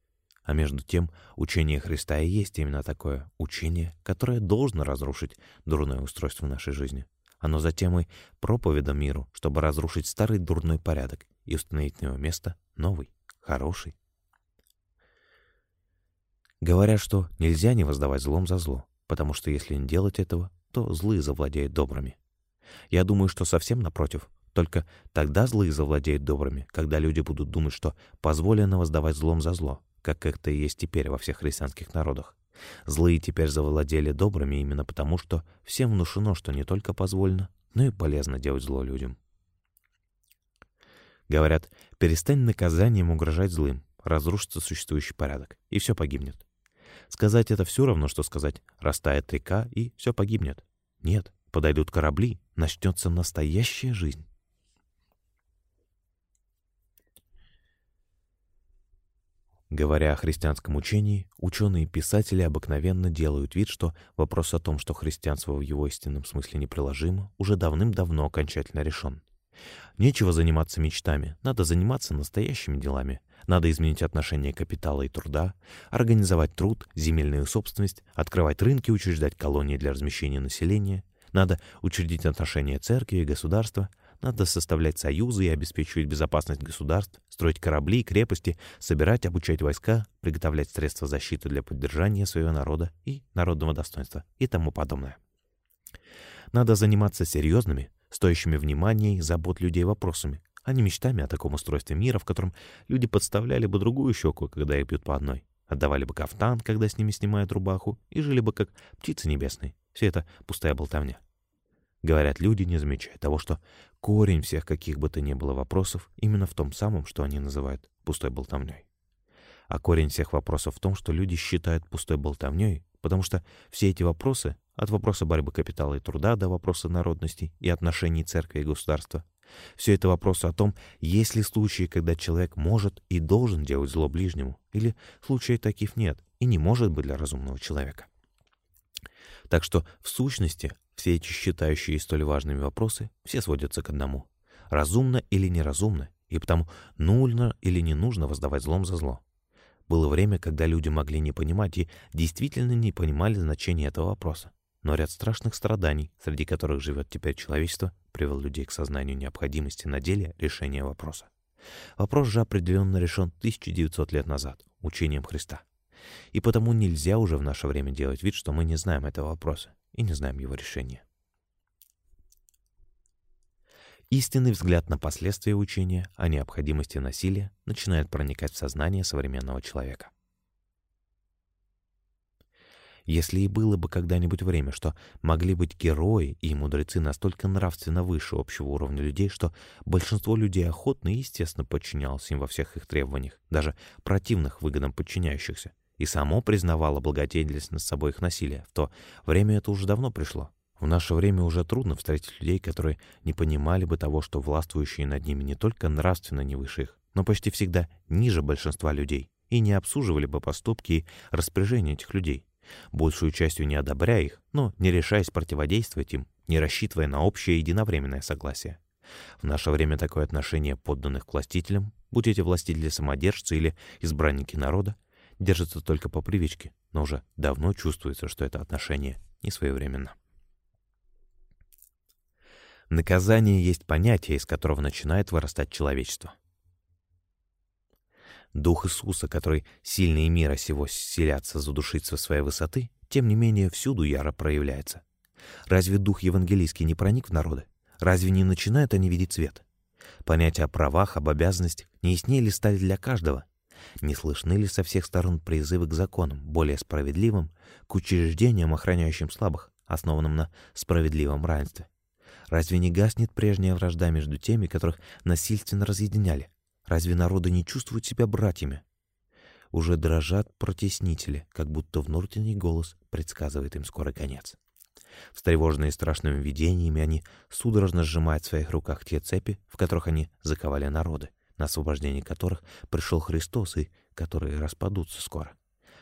А между тем, учение Христа и есть именно такое учение, которое должно разрушить дурное устройство нашей жизни. Оно затем и проповедом миру, чтобы разрушить старый дурной порядок и установить на его место новый, хороший. Говорят, что нельзя не воздавать злом за зло, потому что если не делать этого, то злые завладеют добрыми. Я думаю, что совсем напротив. Только тогда злые завладеют добрыми, когда люди будут думать, что позволено воздавать злом за зло, как это и есть теперь во всех христианских народах. Злые теперь завладели добрыми именно потому, что всем внушено, что не только позволено, но и полезно делать зло людям. Говорят, перестань наказанием угрожать злым, разрушится существующий порядок, и все погибнет. Сказать это все равно, что сказать «растает река, и все погибнет». Нет, подойдут корабли, начнется настоящая жизнь. Говоря о христианском учении, ученые и писатели обыкновенно делают вид, что вопрос о том, что христианство в его истинном смысле неприложимо, уже давным-давно окончательно решен. Нечего заниматься мечтами, надо заниматься настоящими делами. Надо изменить отношение капитала и труда, организовать труд, земельную собственность, открывать рынки, учреждать колонии для размещения населения. Надо учредить отношения церкви и государства, надо составлять союзы и обеспечивать безопасность государств, строить корабли и крепости, собирать, обучать войска, приготовлять средства защиты для поддержания своего народа и народного достоинства и тому подобное. Надо заниматься серьезными, стоящими внимания и забот людей вопросами, а не мечтами о таком устройстве мира, в котором люди подставляли бы другую щеку, когда их бьют по одной, отдавали бы кафтан, когда с ними снимают рубаху, и жили бы как птицы небесные. Все это пустая болтовня. Говорят люди, не замечая того, что корень всех каких бы то ни было вопросов именно в том самом, что они называют пустой болтовней. А корень всех вопросов в том, что люди считают пустой болтовней, потому что все эти вопросы, от вопроса борьбы капитала и труда до вопроса народности и отношений церкви и государства, все это вопросы о том, есть ли случаи, когда человек может и должен делать зло ближнему, или случаев таких нет и не может быть для разумного человека. Так что, в сущности, все эти считающие столь важными вопросы все сводятся к одному. Разумно или неразумно, и потому нужно или не нужно воздавать злом за зло. Было время, когда люди могли не понимать и действительно не понимали значения этого вопроса. Но ряд страшных страданий, среди которых живет теперь человечество, привел людей к сознанию необходимости на деле решения вопроса. Вопрос же определенно решен 1900 лет назад, учением Христа. И потому нельзя уже в наше время делать вид, что мы не знаем этого вопроса и не знаем его решения. Истинный взгляд на последствия учения о необходимости насилия начинает проникать в сознание современного человека. Если и было бы когда-нибудь время, что могли быть герои и мудрецы настолько нравственно выше общего уровня людей, что большинство людей охотно и естественно подчинялось им во всех их требованиях, даже противных выгодам подчиняющихся, и само признавало благодетельность собой их насилия, то время это уже давно пришло. В наше время уже трудно встретить людей, которые не понимали бы того, что властвующие над ними не только нравственно не выше их, но почти всегда ниже большинства людей, и не обсуживали бы поступки и распоряжения этих людей большую частью не одобряя их, но не решаясь противодействовать им, не рассчитывая на общее единовременное согласие. В наше время такое отношение подданных к властителям, будь эти властители-самодержцы или избранники народа, держится только по привычке, но уже давно чувствуется, что это отношение не своевременно. Наказание есть понятие, из которого начинает вырастать человечество. Дух Иисуса, который сильные мира сего селятся задушить со своей высоты, тем не менее всюду яро проявляется. Разве дух евангелийский не проник в народы? Разве не начинают они видеть свет? Понятия о правах, об обязанностях не яснее ли стали для каждого? Не слышны ли со всех сторон призывы к законам, более справедливым, к учреждениям, охраняющим слабых, основанным на справедливом равенстве? Разве не гаснет прежняя вражда между теми, которых насильственно разъединяли, Разве народы не чувствуют себя братьями? Уже дрожат протеснители, как будто внутренний голос предсказывает им скорый конец. Встревоженные страшными видениями, они судорожно сжимают в своих руках те цепи, в которых они заковали народы, на освобождение которых пришел Христос и которые распадутся скоро.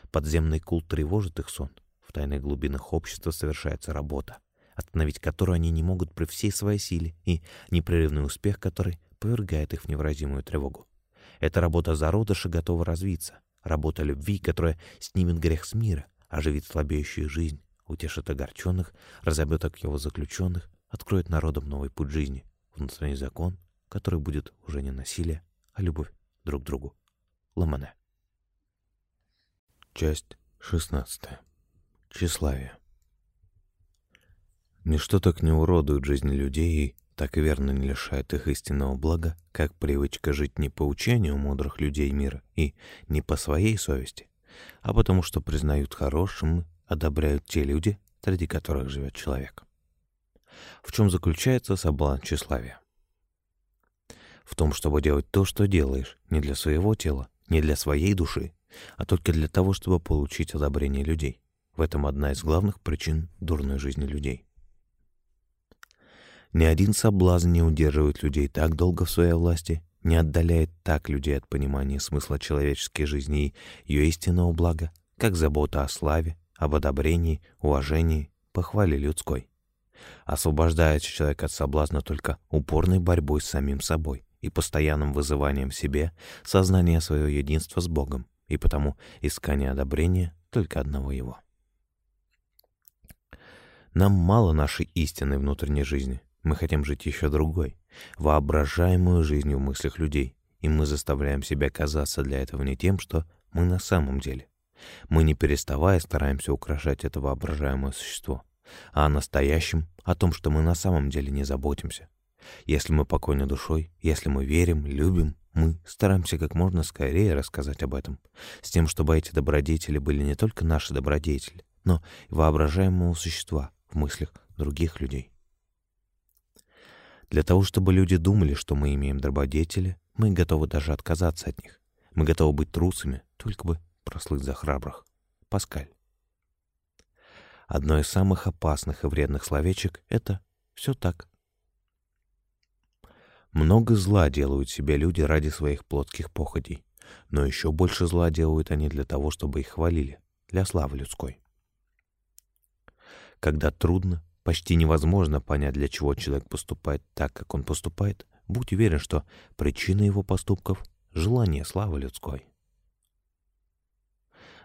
Подземный культ тревожит их сон. В тайных глубинах общества совершается работа, остановить которую они не могут при всей своей силе, и непрерывный успех которой повергает их в невыразимую тревогу. Эта работа зародыша готова развиться, работа любви, которая снимет грех с мира, оживит слабеющую жизнь, утешит огорченных, разобьет его заключенных, откроет народам новый путь жизни, внутренний закон, который будет уже не насилие, а любовь друг к другу. Ламане. Часть шестнадцатая. Тщеславие. Ничто так не уродует жизни людей и так верно не лишает их истинного блага, как привычка жить не по учению мудрых людей мира и не по своей совести, а потому что признают хорошим и одобряют те люди, среди которых живет человек. В чем заключается соблазн тщеславия? В том, чтобы делать то, что делаешь, не для своего тела, не для своей души, а только для того, чтобы получить одобрение людей. В этом одна из главных причин дурной жизни людей. Ни один соблазн не удерживает людей так долго в своей власти, не отдаляет так людей от понимания смысла человеческой жизни и ее истинного блага, как забота о славе, об одобрении, уважении, похвале людской. Освобождается человек от соблазна только упорной борьбой с самим собой и постоянным вызыванием в себе сознания своего единства с Богом, и потому искание одобрения только одного Его. Нам мало нашей истинной внутренней жизни, мы хотим жить еще другой, воображаемую жизнью в мыслях людей, и мы заставляем себя казаться для этого не тем, что мы на самом деле. Мы не переставая стараемся украшать это воображаемое существо, а о настоящем, о том, что мы на самом деле не заботимся. Если мы покойны душой, если мы верим, любим, мы стараемся как можно скорее рассказать об этом, с тем, чтобы эти добродетели были не только наши добродетели, но и воображаемого существа в мыслях других людей. Для того, чтобы люди думали, что мы имеем добродетели, мы готовы даже отказаться от них. Мы готовы быть трусами, только бы прослыть за храбрых. Паскаль. Одно из самых опасных и вредных словечек — это «все так». Много зла делают себе люди ради своих плотских походей, но еще больше зла делают они для того, чтобы их хвалили, для славы людской. Когда трудно, почти невозможно понять, для чего человек поступает так, как он поступает, будь уверен, что причина его поступков — желание славы людской.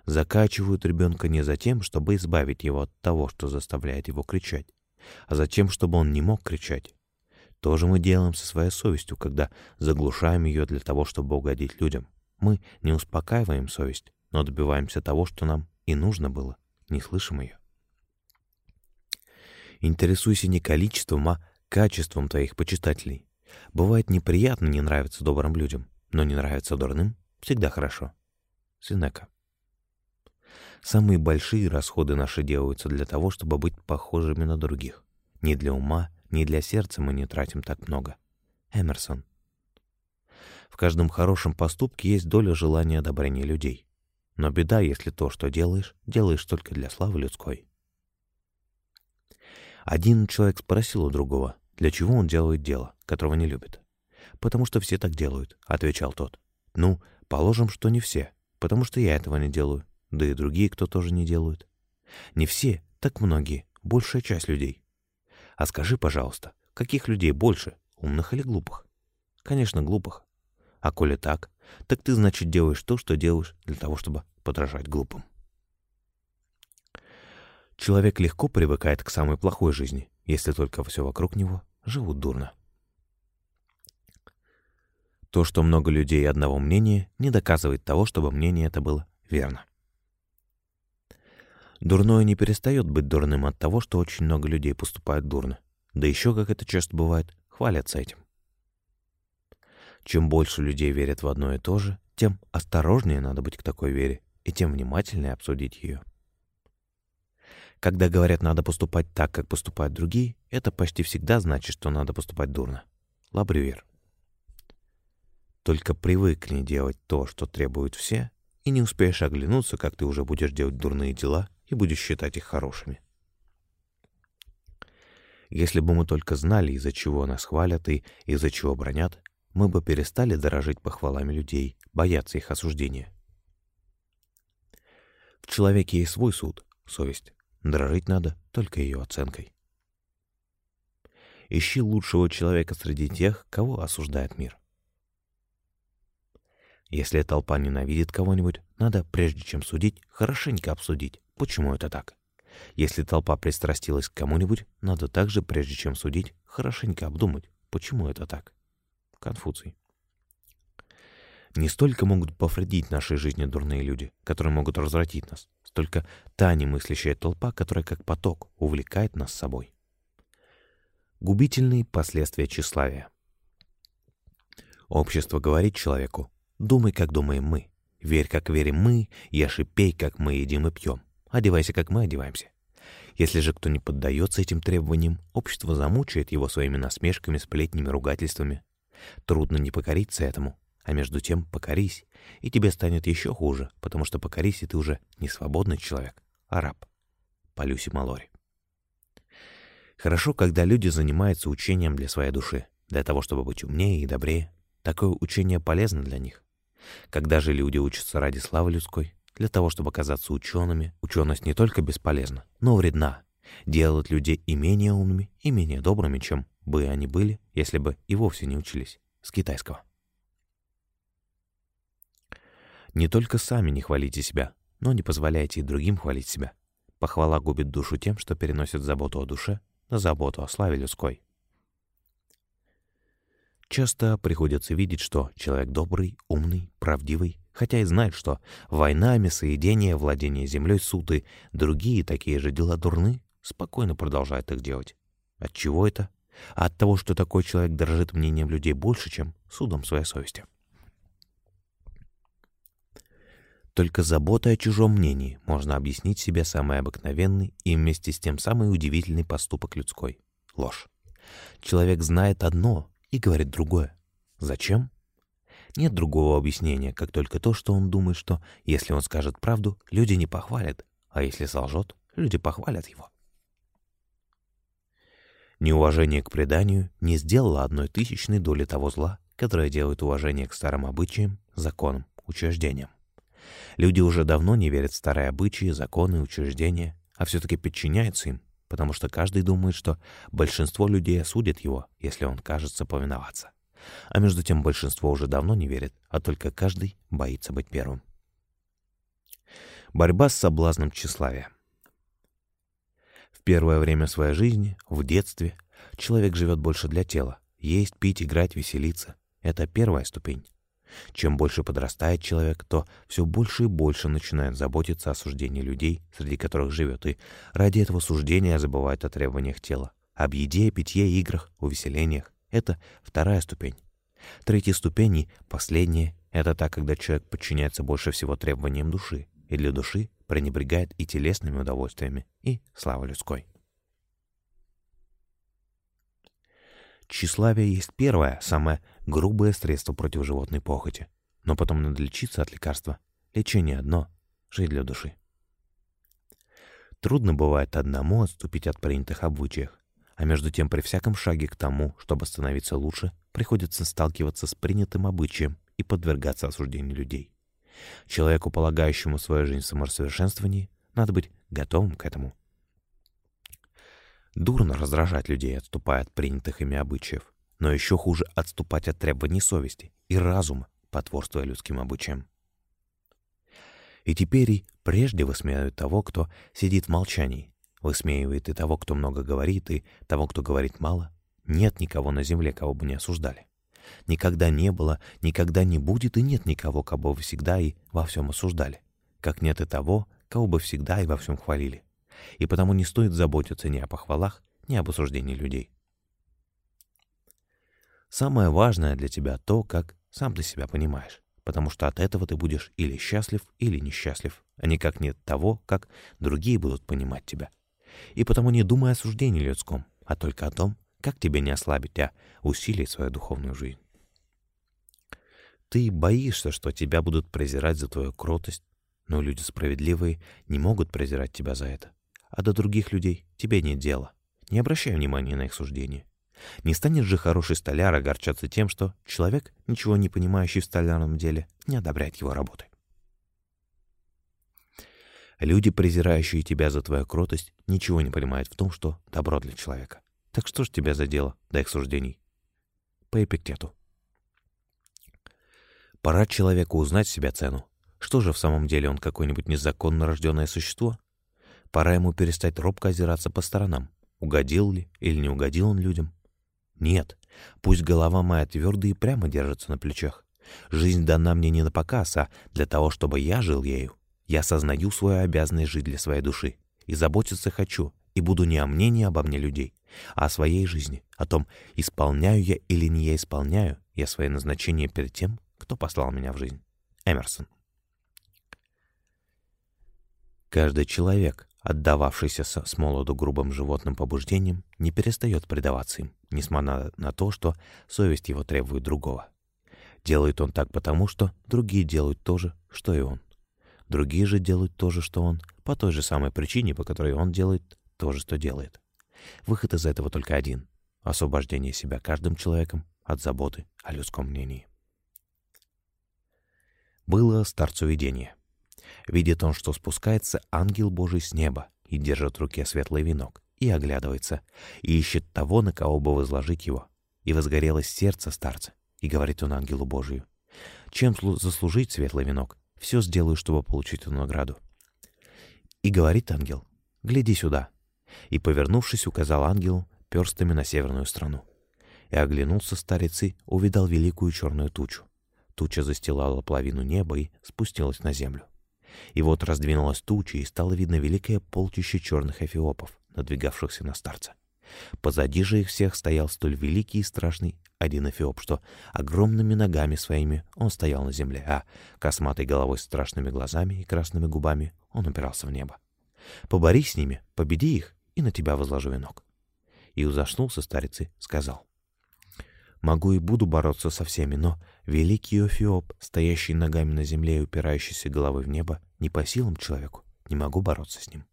Закачивают ребенка не за тем, чтобы избавить его от того, что заставляет его кричать, а за тем, чтобы он не мог кричать. То же мы делаем со своей совестью, когда заглушаем ее для того, чтобы угодить людям. Мы не успокаиваем совесть, но добиваемся того, что нам и нужно было, не слышим ее. Интересуйся не количеством, а качеством твоих почитателей. Бывает неприятно не нравиться добрым людям, но не нравится дурным всегда хорошо. Синека. Самые большие расходы наши делаются для того, чтобы быть похожими на других. Не для ума, не для сердца мы не тратим так много. Эмерсон. В каждом хорошем поступке есть доля желания одобрения людей. Но беда, если то, что делаешь, делаешь только для славы людской. Один человек спросил у другого, для чего он делает дело, которого не любит. «Потому что все так делают», — отвечал тот. «Ну, положим, что не все, потому что я этого не делаю, да и другие, кто тоже не делают. Не все, так многие, большая часть людей. А скажи, пожалуйста, каких людей больше, умных или глупых? Конечно, глупых. А коли так, так ты, значит, делаешь то, что делаешь для того, чтобы подражать глупым. Человек легко привыкает к самой плохой жизни, если только все вокруг него живут дурно. То, что много людей одного мнения, не доказывает того, чтобы мнение это было верно. Дурное не перестает быть дурным от того, что очень много людей поступают дурно. Да еще, как это часто бывает, хвалятся этим. Чем больше людей верят в одно и то же, тем осторожнее надо быть к такой вере и тем внимательнее обсудить ее. Когда говорят «надо поступать так, как поступают другие», это почти всегда значит, что надо поступать дурно. Лабрюер. Только привыкни делать то, что требуют все, и не успеешь оглянуться, как ты уже будешь делать дурные дела и будешь считать их хорошими. Если бы мы только знали, из-за чего нас хвалят и из-за чего бронят, мы бы перестали дорожить похвалами людей, бояться их осуждения. В человеке есть свой суд, совесть. Дорожить надо только ее оценкой. Ищи лучшего человека среди тех, кого осуждает мир. Если толпа ненавидит кого-нибудь, надо, прежде чем судить, хорошенько обсудить, почему это так. Если толпа пристрастилась к кому-нибудь, надо также, прежде чем судить, хорошенько обдумать, почему это так. Конфуций. Не столько могут повредить нашей жизни дурные люди, которые могут развратить нас, столько та немыслящая толпа, которая как поток увлекает нас собой. Губительные последствия тщеславия. Общество говорит человеку «думай, как думаем мы», «верь, как верим мы», «ешь и пей, как мы едим и пьем», «одевайся, как мы одеваемся». Если же кто не поддается этим требованиям, общество замучает его своими насмешками, сплетнями, ругательствами. Трудно не покориться этому, а между тем покорись, и тебе станет еще хуже, потому что покорись, и ты уже не свободный человек, а раб. По Люси Малори. Хорошо, когда люди занимаются учением для своей души, для того, чтобы быть умнее и добрее. Такое учение полезно для них. Когда же люди учатся ради славы людской, для того, чтобы казаться учеными, ученость не только бесполезна, но вредна. Делает людей и менее умными, и менее добрыми, чем бы они были, если бы и вовсе не учились. С китайского. Не только сами не хвалите себя, но не позволяйте и другим хвалить себя. Похвала губит душу тем, что переносит заботу о душе на заботу о славе людской. Часто приходится видеть, что человек добрый, умный, правдивый, хотя и знает, что война, мясоедение, владение землей, суды, другие такие же дела дурны, спокойно продолжает их делать. От чего это? От того, что такой человек дорожит мнением людей больше, чем судом своей совести. Только заботой о чужом мнении можно объяснить себе самый обыкновенный и вместе с тем самый удивительный поступок людской — ложь. Человек знает одно и говорит другое. Зачем? Нет другого объяснения, как только то, что он думает, что если он скажет правду, люди не похвалят, а если солжет, люди похвалят его. Неуважение к преданию не сделало одной тысячной доли того зла, которое делает уважение к старым обычаям, законам, учреждениям. Люди уже давно не верят в старые обычаи, законы, учреждения, а все-таки подчиняются им, потому что каждый думает, что большинство людей осудит его, если он кажется повиноваться. А между тем большинство уже давно не верит, а только каждый боится быть первым. Борьба с соблазном тщеславия. В первое время своей жизни, в детстве, человек живет больше для тела. Есть, пить, играть, веселиться. Это первая ступень. Чем больше подрастает человек, то все больше и больше начинает заботиться о суждении людей, среди которых живет, и ради этого суждения забывает о требованиях тела. Об еде, питье, играх, увеселениях. Это вторая ступень. Третья ступень и последняя — это та, когда человек подчиняется больше всего требованиям души, и для души пренебрегает и телесными удовольствиями, и славой людской. Тщеславие есть первое, самое грубое средство против животной похоти. Но потом надо лечиться от лекарства. Лечение одно — жить для души. Трудно бывает одному отступить от принятых обычаев, а между тем при всяком шаге к тому, чтобы становиться лучше, приходится сталкиваться с принятым обычаем и подвергаться осуждению людей. Человеку, полагающему свою жизнь в самосовершенствовании, надо быть готовым к этому. Дурно раздражать людей, отступая от принятых ими обычаев, но еще хуже отступать от требований совести и разума, потворствуя людским обычаям. И теперь и прежде высмеивают того, кто сидит в молчании, высмеивает и того, кто много говорит, и того, кто говорит мало. Нет никого на земле, кого бы не осуждали. Никогда не было, никогда не будет, и нет никого, кого бы всегда и во всем осуждали. Как нет и того, кого бы всегда и во всем хвалили и потому не стоит заботиться ни о похвалах, ни об осуждении людей. Самое важное для тебя то, как сам ты себя понимаешь, потому что от этого ты будешь или счастлив, или несчастлив, а никак нет того, как другие будут понимать тебя. И потому не думай о суждении людском, а только о том, как тебе не ослабить, а усилить свою духовную жизнь. Ты боишься, что тебя будут презирать за твою кротость, но люди справедливые не могут презирать тебя за это а до других людей тебе нет дела. Не обращай внимания на их суждения. Не станет же хороший столяр огорчаться тем, что человек, ничего не понимающий в столярном деле, не одобряет его работы. Люди, презирающие тебя за твою кротость, ничего не понимают в том, что добро для человека. Так что ж тебе за дело до их суждений? По эпиктету. Пора человеку узнать себя цену. Что же в самом деле он какое-нибудь незаконно рожденное существо? Пора ему перестать робко озираться по сторонам. Угодил ли или не угодил он людям? Нет, пусть голова моя твердо и прямо держится на плечах. Жизнь дана мне не на показ, а для того, чтобы я жил ею. Я сознаю свою обязанность жить для своей души. И заботиться хочу, и буду не о мне, не обо мне людей, а о своей жизни, о том, исполняю я или не я исполняю я свои назначения перед тем, кто послал меня в жизнь. Эмерсон. Каждый человек, отдававшийся с молоду грубым животным побуждениям, не перестает предаваться им, несмотря на то, что совесть его требует другого. Делает он так потому, что другие делают то же, что и он. Другие же делают то же, что он, по той же самой причине, по которой он делает то же, что делает. Выход из этого только один — освобождение себя каждым человеком от заботы о людском мнении. Было старцу видение — Видит он, что спускается ангел Божий с неба и держит в руке светлый венок, и оглядывается, и ищет того, на кого бы возложить его. И возгорелось сердце старца, и говорит он ангелу Божию, «Чем заслужить светлый венок? Все сделаю, чтобы получить эту награду». И говорит ангел, «Гляди сюда». И, повернувшись, указал ангел перстами на северную страну. И оглянулся старец и увидал великую черную тучу. Туча застилала половину неба и спустилась на землю. И вот раздвинулась туча, и стало видно великое полчище черных эфиопов, надвигавшихся на старца. Позади же их всех стоял столь великий и страшный один эфиоп, что огромными ногами своими он стоял на земле, а косматой головой с страшными глазами и красными губами он упирался в небо. «Поборись с ними, победи их, и на тебя возложу венок». И узашнулся старец и сказал, Могу и буду бороться со всеми, но великий Эфиоп, стоящий ногами на земле и упирающийся головой в небо, не по силам человеку. Не могу бороться с ним.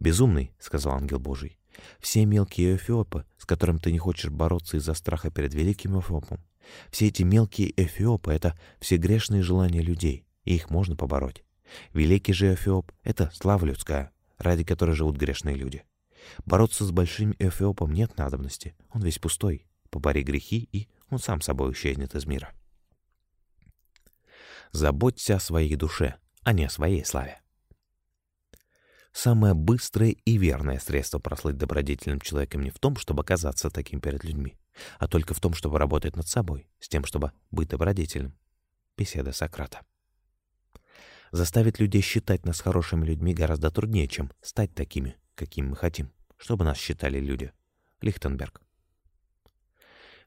«Безумный», — сказал ангел Божий, — «все мелкие эфиопы, с которым ты не хочешь бороться из-за страха перед великим эфиопом, все эти мелкие эфиопы — это все грешные желания людей, и их можно побороть. Великий же эфиоп — это слава людская, ради которой живут грешные люди. Бороться с большим эфиопом нет надобности, он весь пустой. Побори грехи, и он сам собой исчезнет из мира. Заботься о своей душе, а не о своей славе. Самое быстрое и верное средство прослыть добродетельным человеком не в том, чтобы оказаться таким перед людьми, а только в том, чтобы работать над собой, с тем, чтобы быть добродетельным. Беседа Сократа. Заставить людей считать нас хорошими людьми гораздо труднее, чем стать такими, какими мы хотим, чтобы нас считали люди. Лихтенберг.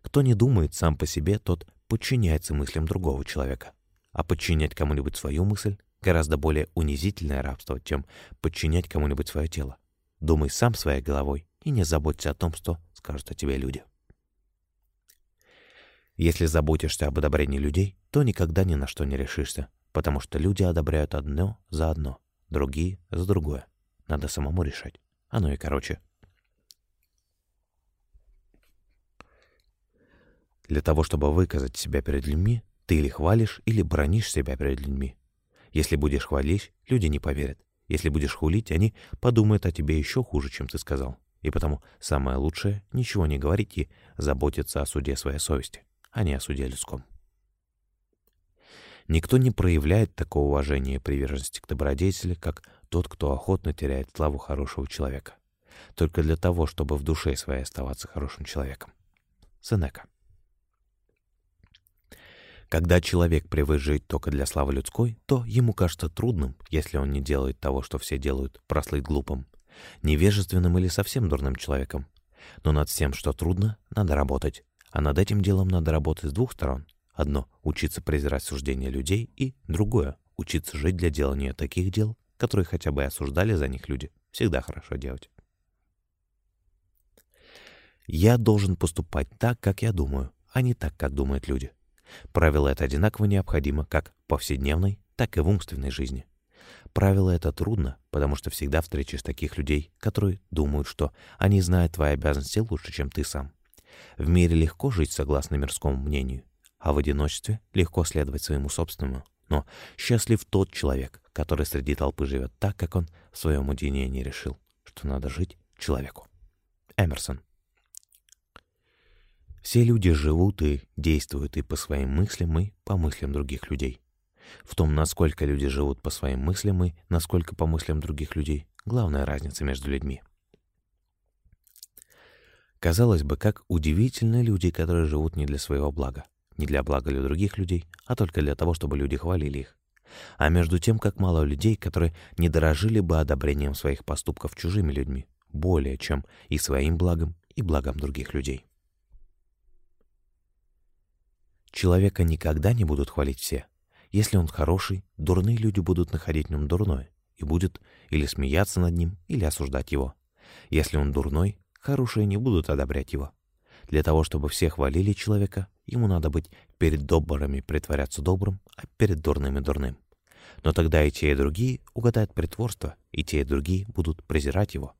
Кто не думает сам по себе, тот подчиняется мыслям другого человека. А подчинять кому-нибудь свою мысль гораздо более унизительное рабство, чем подчинять кому-нибудь свое тело. Думай сам своей головой и не заботься о том, что скажут о тебе люди. Если заботишься об одобрении людей, то никогда ни на что не решишься, потому что люди одобряют одно за одно, другие за другое. Надо самому решать. Оно и короче. Для того, чтобы выказать себя перед людьми, ты или хвалишь, или бронишь себя перед людьми. Если будешь хвалить, люди не поверят. Если будешь хулить, они подумают о тебе еще хуже, чем ты сказал. И потому самое лучшее — ничего не говорить и заботиться о суде своей совести, а не о суде людском. Никто не проявляет такого уважения и приверженности к добродетели, как тот, кто охотно теряет славу хорошего человека. Только для того, чтобы в душе своей оставаться хорошим человеком. Сенека. Когда человек привык жить только для славы людской, то ему кажется трудным, если он не делает того, что все делают, прослыть глупым, невежественным или совсем дурным человеком. Но над всем, что трудно, надо работать. А над этим делом надо работать с двух сторон. Одно — учиться презирать суждения людей, и другое — учиться жить для делания таких дел, которые хотя бы и осуждали за них люди. Всегда хорошо делать. Я должен поступать так, как я думаю, а не так, как думают люди. Правило это одинаково необходимо как в повседневной, так и в умственной жизни. Правило это трудно, потому что всегда встречаешь таких людей, которые думают, что они знают твои обязанности лучше, чем ты сам. В мире легко жить согласно мирскому мнению, а в одиночестве легко следовать своему собственному. Но счастлив тот человек, который среди толпы живет так, как он в своем уединении решил, что надо жить человеку. Эмерсон. Все люди живут и действуют и по своим мыслям, и по мыслям других людей. В том, насколько люди живут по своим мыслям и насколько по мыслям других людей, главная разница между людьми. Казалось бы, как удивительны люди, которые живут не для своего блага, не для блага для других людей, а только для того, чтобы люди хвалили их. А между тем, как мало людей, которые не дорожили бы одобрением своих поступков чужими людьми, более чем и своим благом, и благом других людей. Человека никогда не будут хвалить все. Если он хороший, дурные люди будут находить в нем дурное и будет или смеяться над ним, или осуждать его. Если он дурной, хорошие не будут одобрять его. Для того, чтобы все хвалили человека, ему надо быть перед добрыми притворяться добрым, а перед дурными дурным. Но тогда и те, и другие угадают притворство, и те, и другие будут презирать его.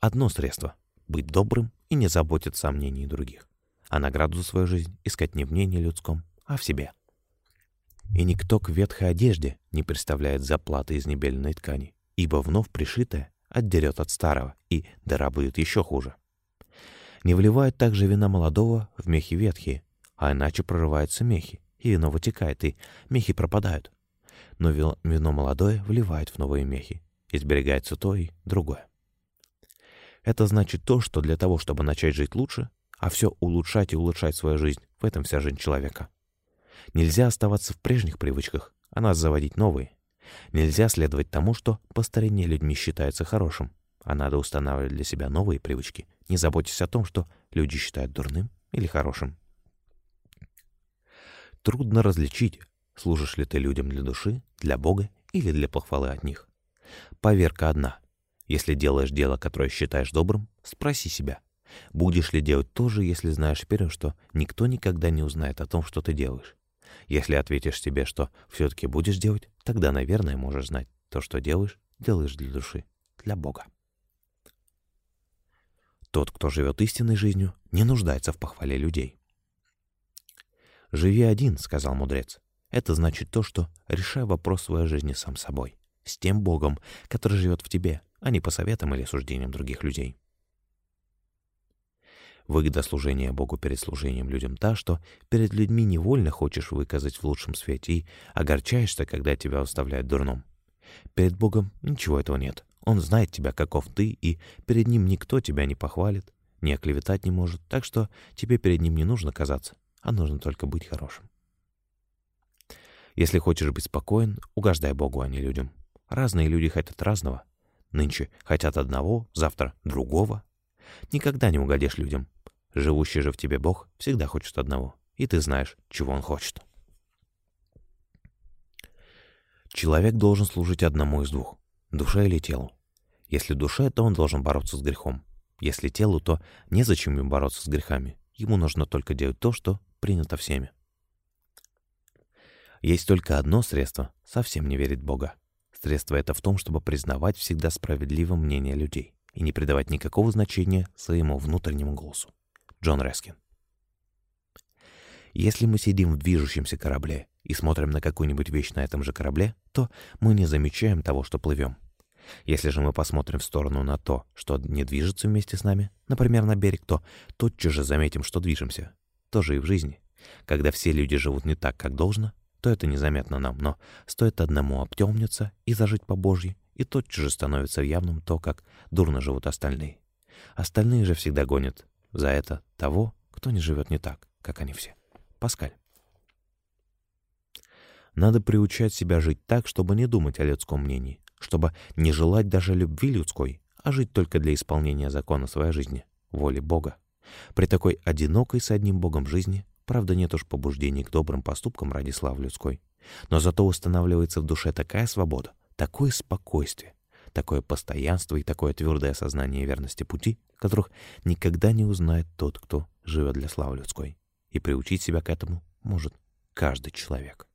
Одно средство — быть добрым и не заботиться о мнении других а награду за свою жизнь искать не в мнении людском, а в себе. И никто к ветхой одежде не представляет заплаты из небеленной ткани, ибо вновь пришитое отдерет от старого, и дыра будет еще хуже. Не вливают также вина молодого в мехи ветхие, а иначе прорываются мехи, и вино вытекает, и мехи пропадают. Но вино молодое вливают в новые мехи, и сберегается то и другое. Это значит то, что для того, чтобы начать жить лучше, а все улучшать и улучшать свою жизнь. В этом вся жизнь человека. Нельзя оставаться в прежних привычках, а надо заводить новые. Нельзя следовать тому, что по старине людьми считается хорошим, а надо устанавливать для себя новые привычки, не заботясь о том, что люди считают дурным или хорошим. Трудно различить, служишь ли ты людям для души, для Бога или для похвалы от них. Поверка одна. Если делаешь дело, которое считаешь добрым, спроси себя, Будешь ли делать то же, если знаешь вперед, что никто никогда не узнает о том, что ты делаешь? Если ответишь себе, что все-таки будешь делать, тогда, наверное, можешь знать, то, что делаешь, делаешь для души, для Бога. Тот, кто живет истинной жизнью, не нуждается в похвале людей. «Живи один», — сказал мудрец. Это значит то, что решай вопрос своей жизни сам собой, с тем Богом, который живет в тебе, а не по советам или суждениям других людей. Выгода служения Богу перед служением людям та, что перед людьми невольно хочешь выказать в лучшем свете и огорчаешься, когда тебя выставляют дурном. Перед Богом ничего этого нет. Он знает тебя, каков ты, и перед Ним никто тебя не похвалит, не оклеветать не может, так что тебе перед Ним не нужно казаться, а нужно только быть хорошим. Если хочешь быть спокоен, угождай Богу, а не людям. Разные люди хотят разного. Нынче хотят одного, завтра другого. Никогда не угодишь людям. Живущий же в тебе Бог всегда хочет одного, и ты знаешь, чего Он хочет. Человек должен служить одному из двух — душе или телу. Если душе, то он должен бороться с грехом. Если телу, то незачем ему бороться с грехами. Ему нужно только делать то, что принято всеми. Есть только одно средство — совсем не верить в Бога. Средство это в том, чтобы признавать всегда справедливым мнение людей и не придавать никакого значения своему внутреннему голосу. Джон Рескин. Если мы сидим в движущемся корабле и смотрим на какую-нибудь вещь на этом же корабле, то мы не замечаем того, что плывем. Если же мы посмотрим в сторону на то, что не движется вместе с нами, например, на берег, то тотчас же заметим, что движемся. Тоже и в жизни. Когда все люди живут не так, как должно, то это незаметно нам, но стоит одному обтемниться и зажить по Божьи, и тотчас же становится явным то, как дурно живут остальные. Остальные же всегда гонят за это того, кто не живет не так, как они все. Паскаль. Надо приучать себя жить так, чтобы не думать о людском мнении, чтобы не желать даже любви людской, а жить только для исполнения закона своей жизни, воли Бога. При такой одинокой с одним Богом жизни, правда, нет уж побуждений к добрым поступкам ради славы людской, но зато устанавливается в душе такая свобода, такое спокойствие, такое постоянство и такое твердое сознание верности пути, которых никогда не узнает тот, кто живет для славы людской. И приучить себя к этому может каждый человек.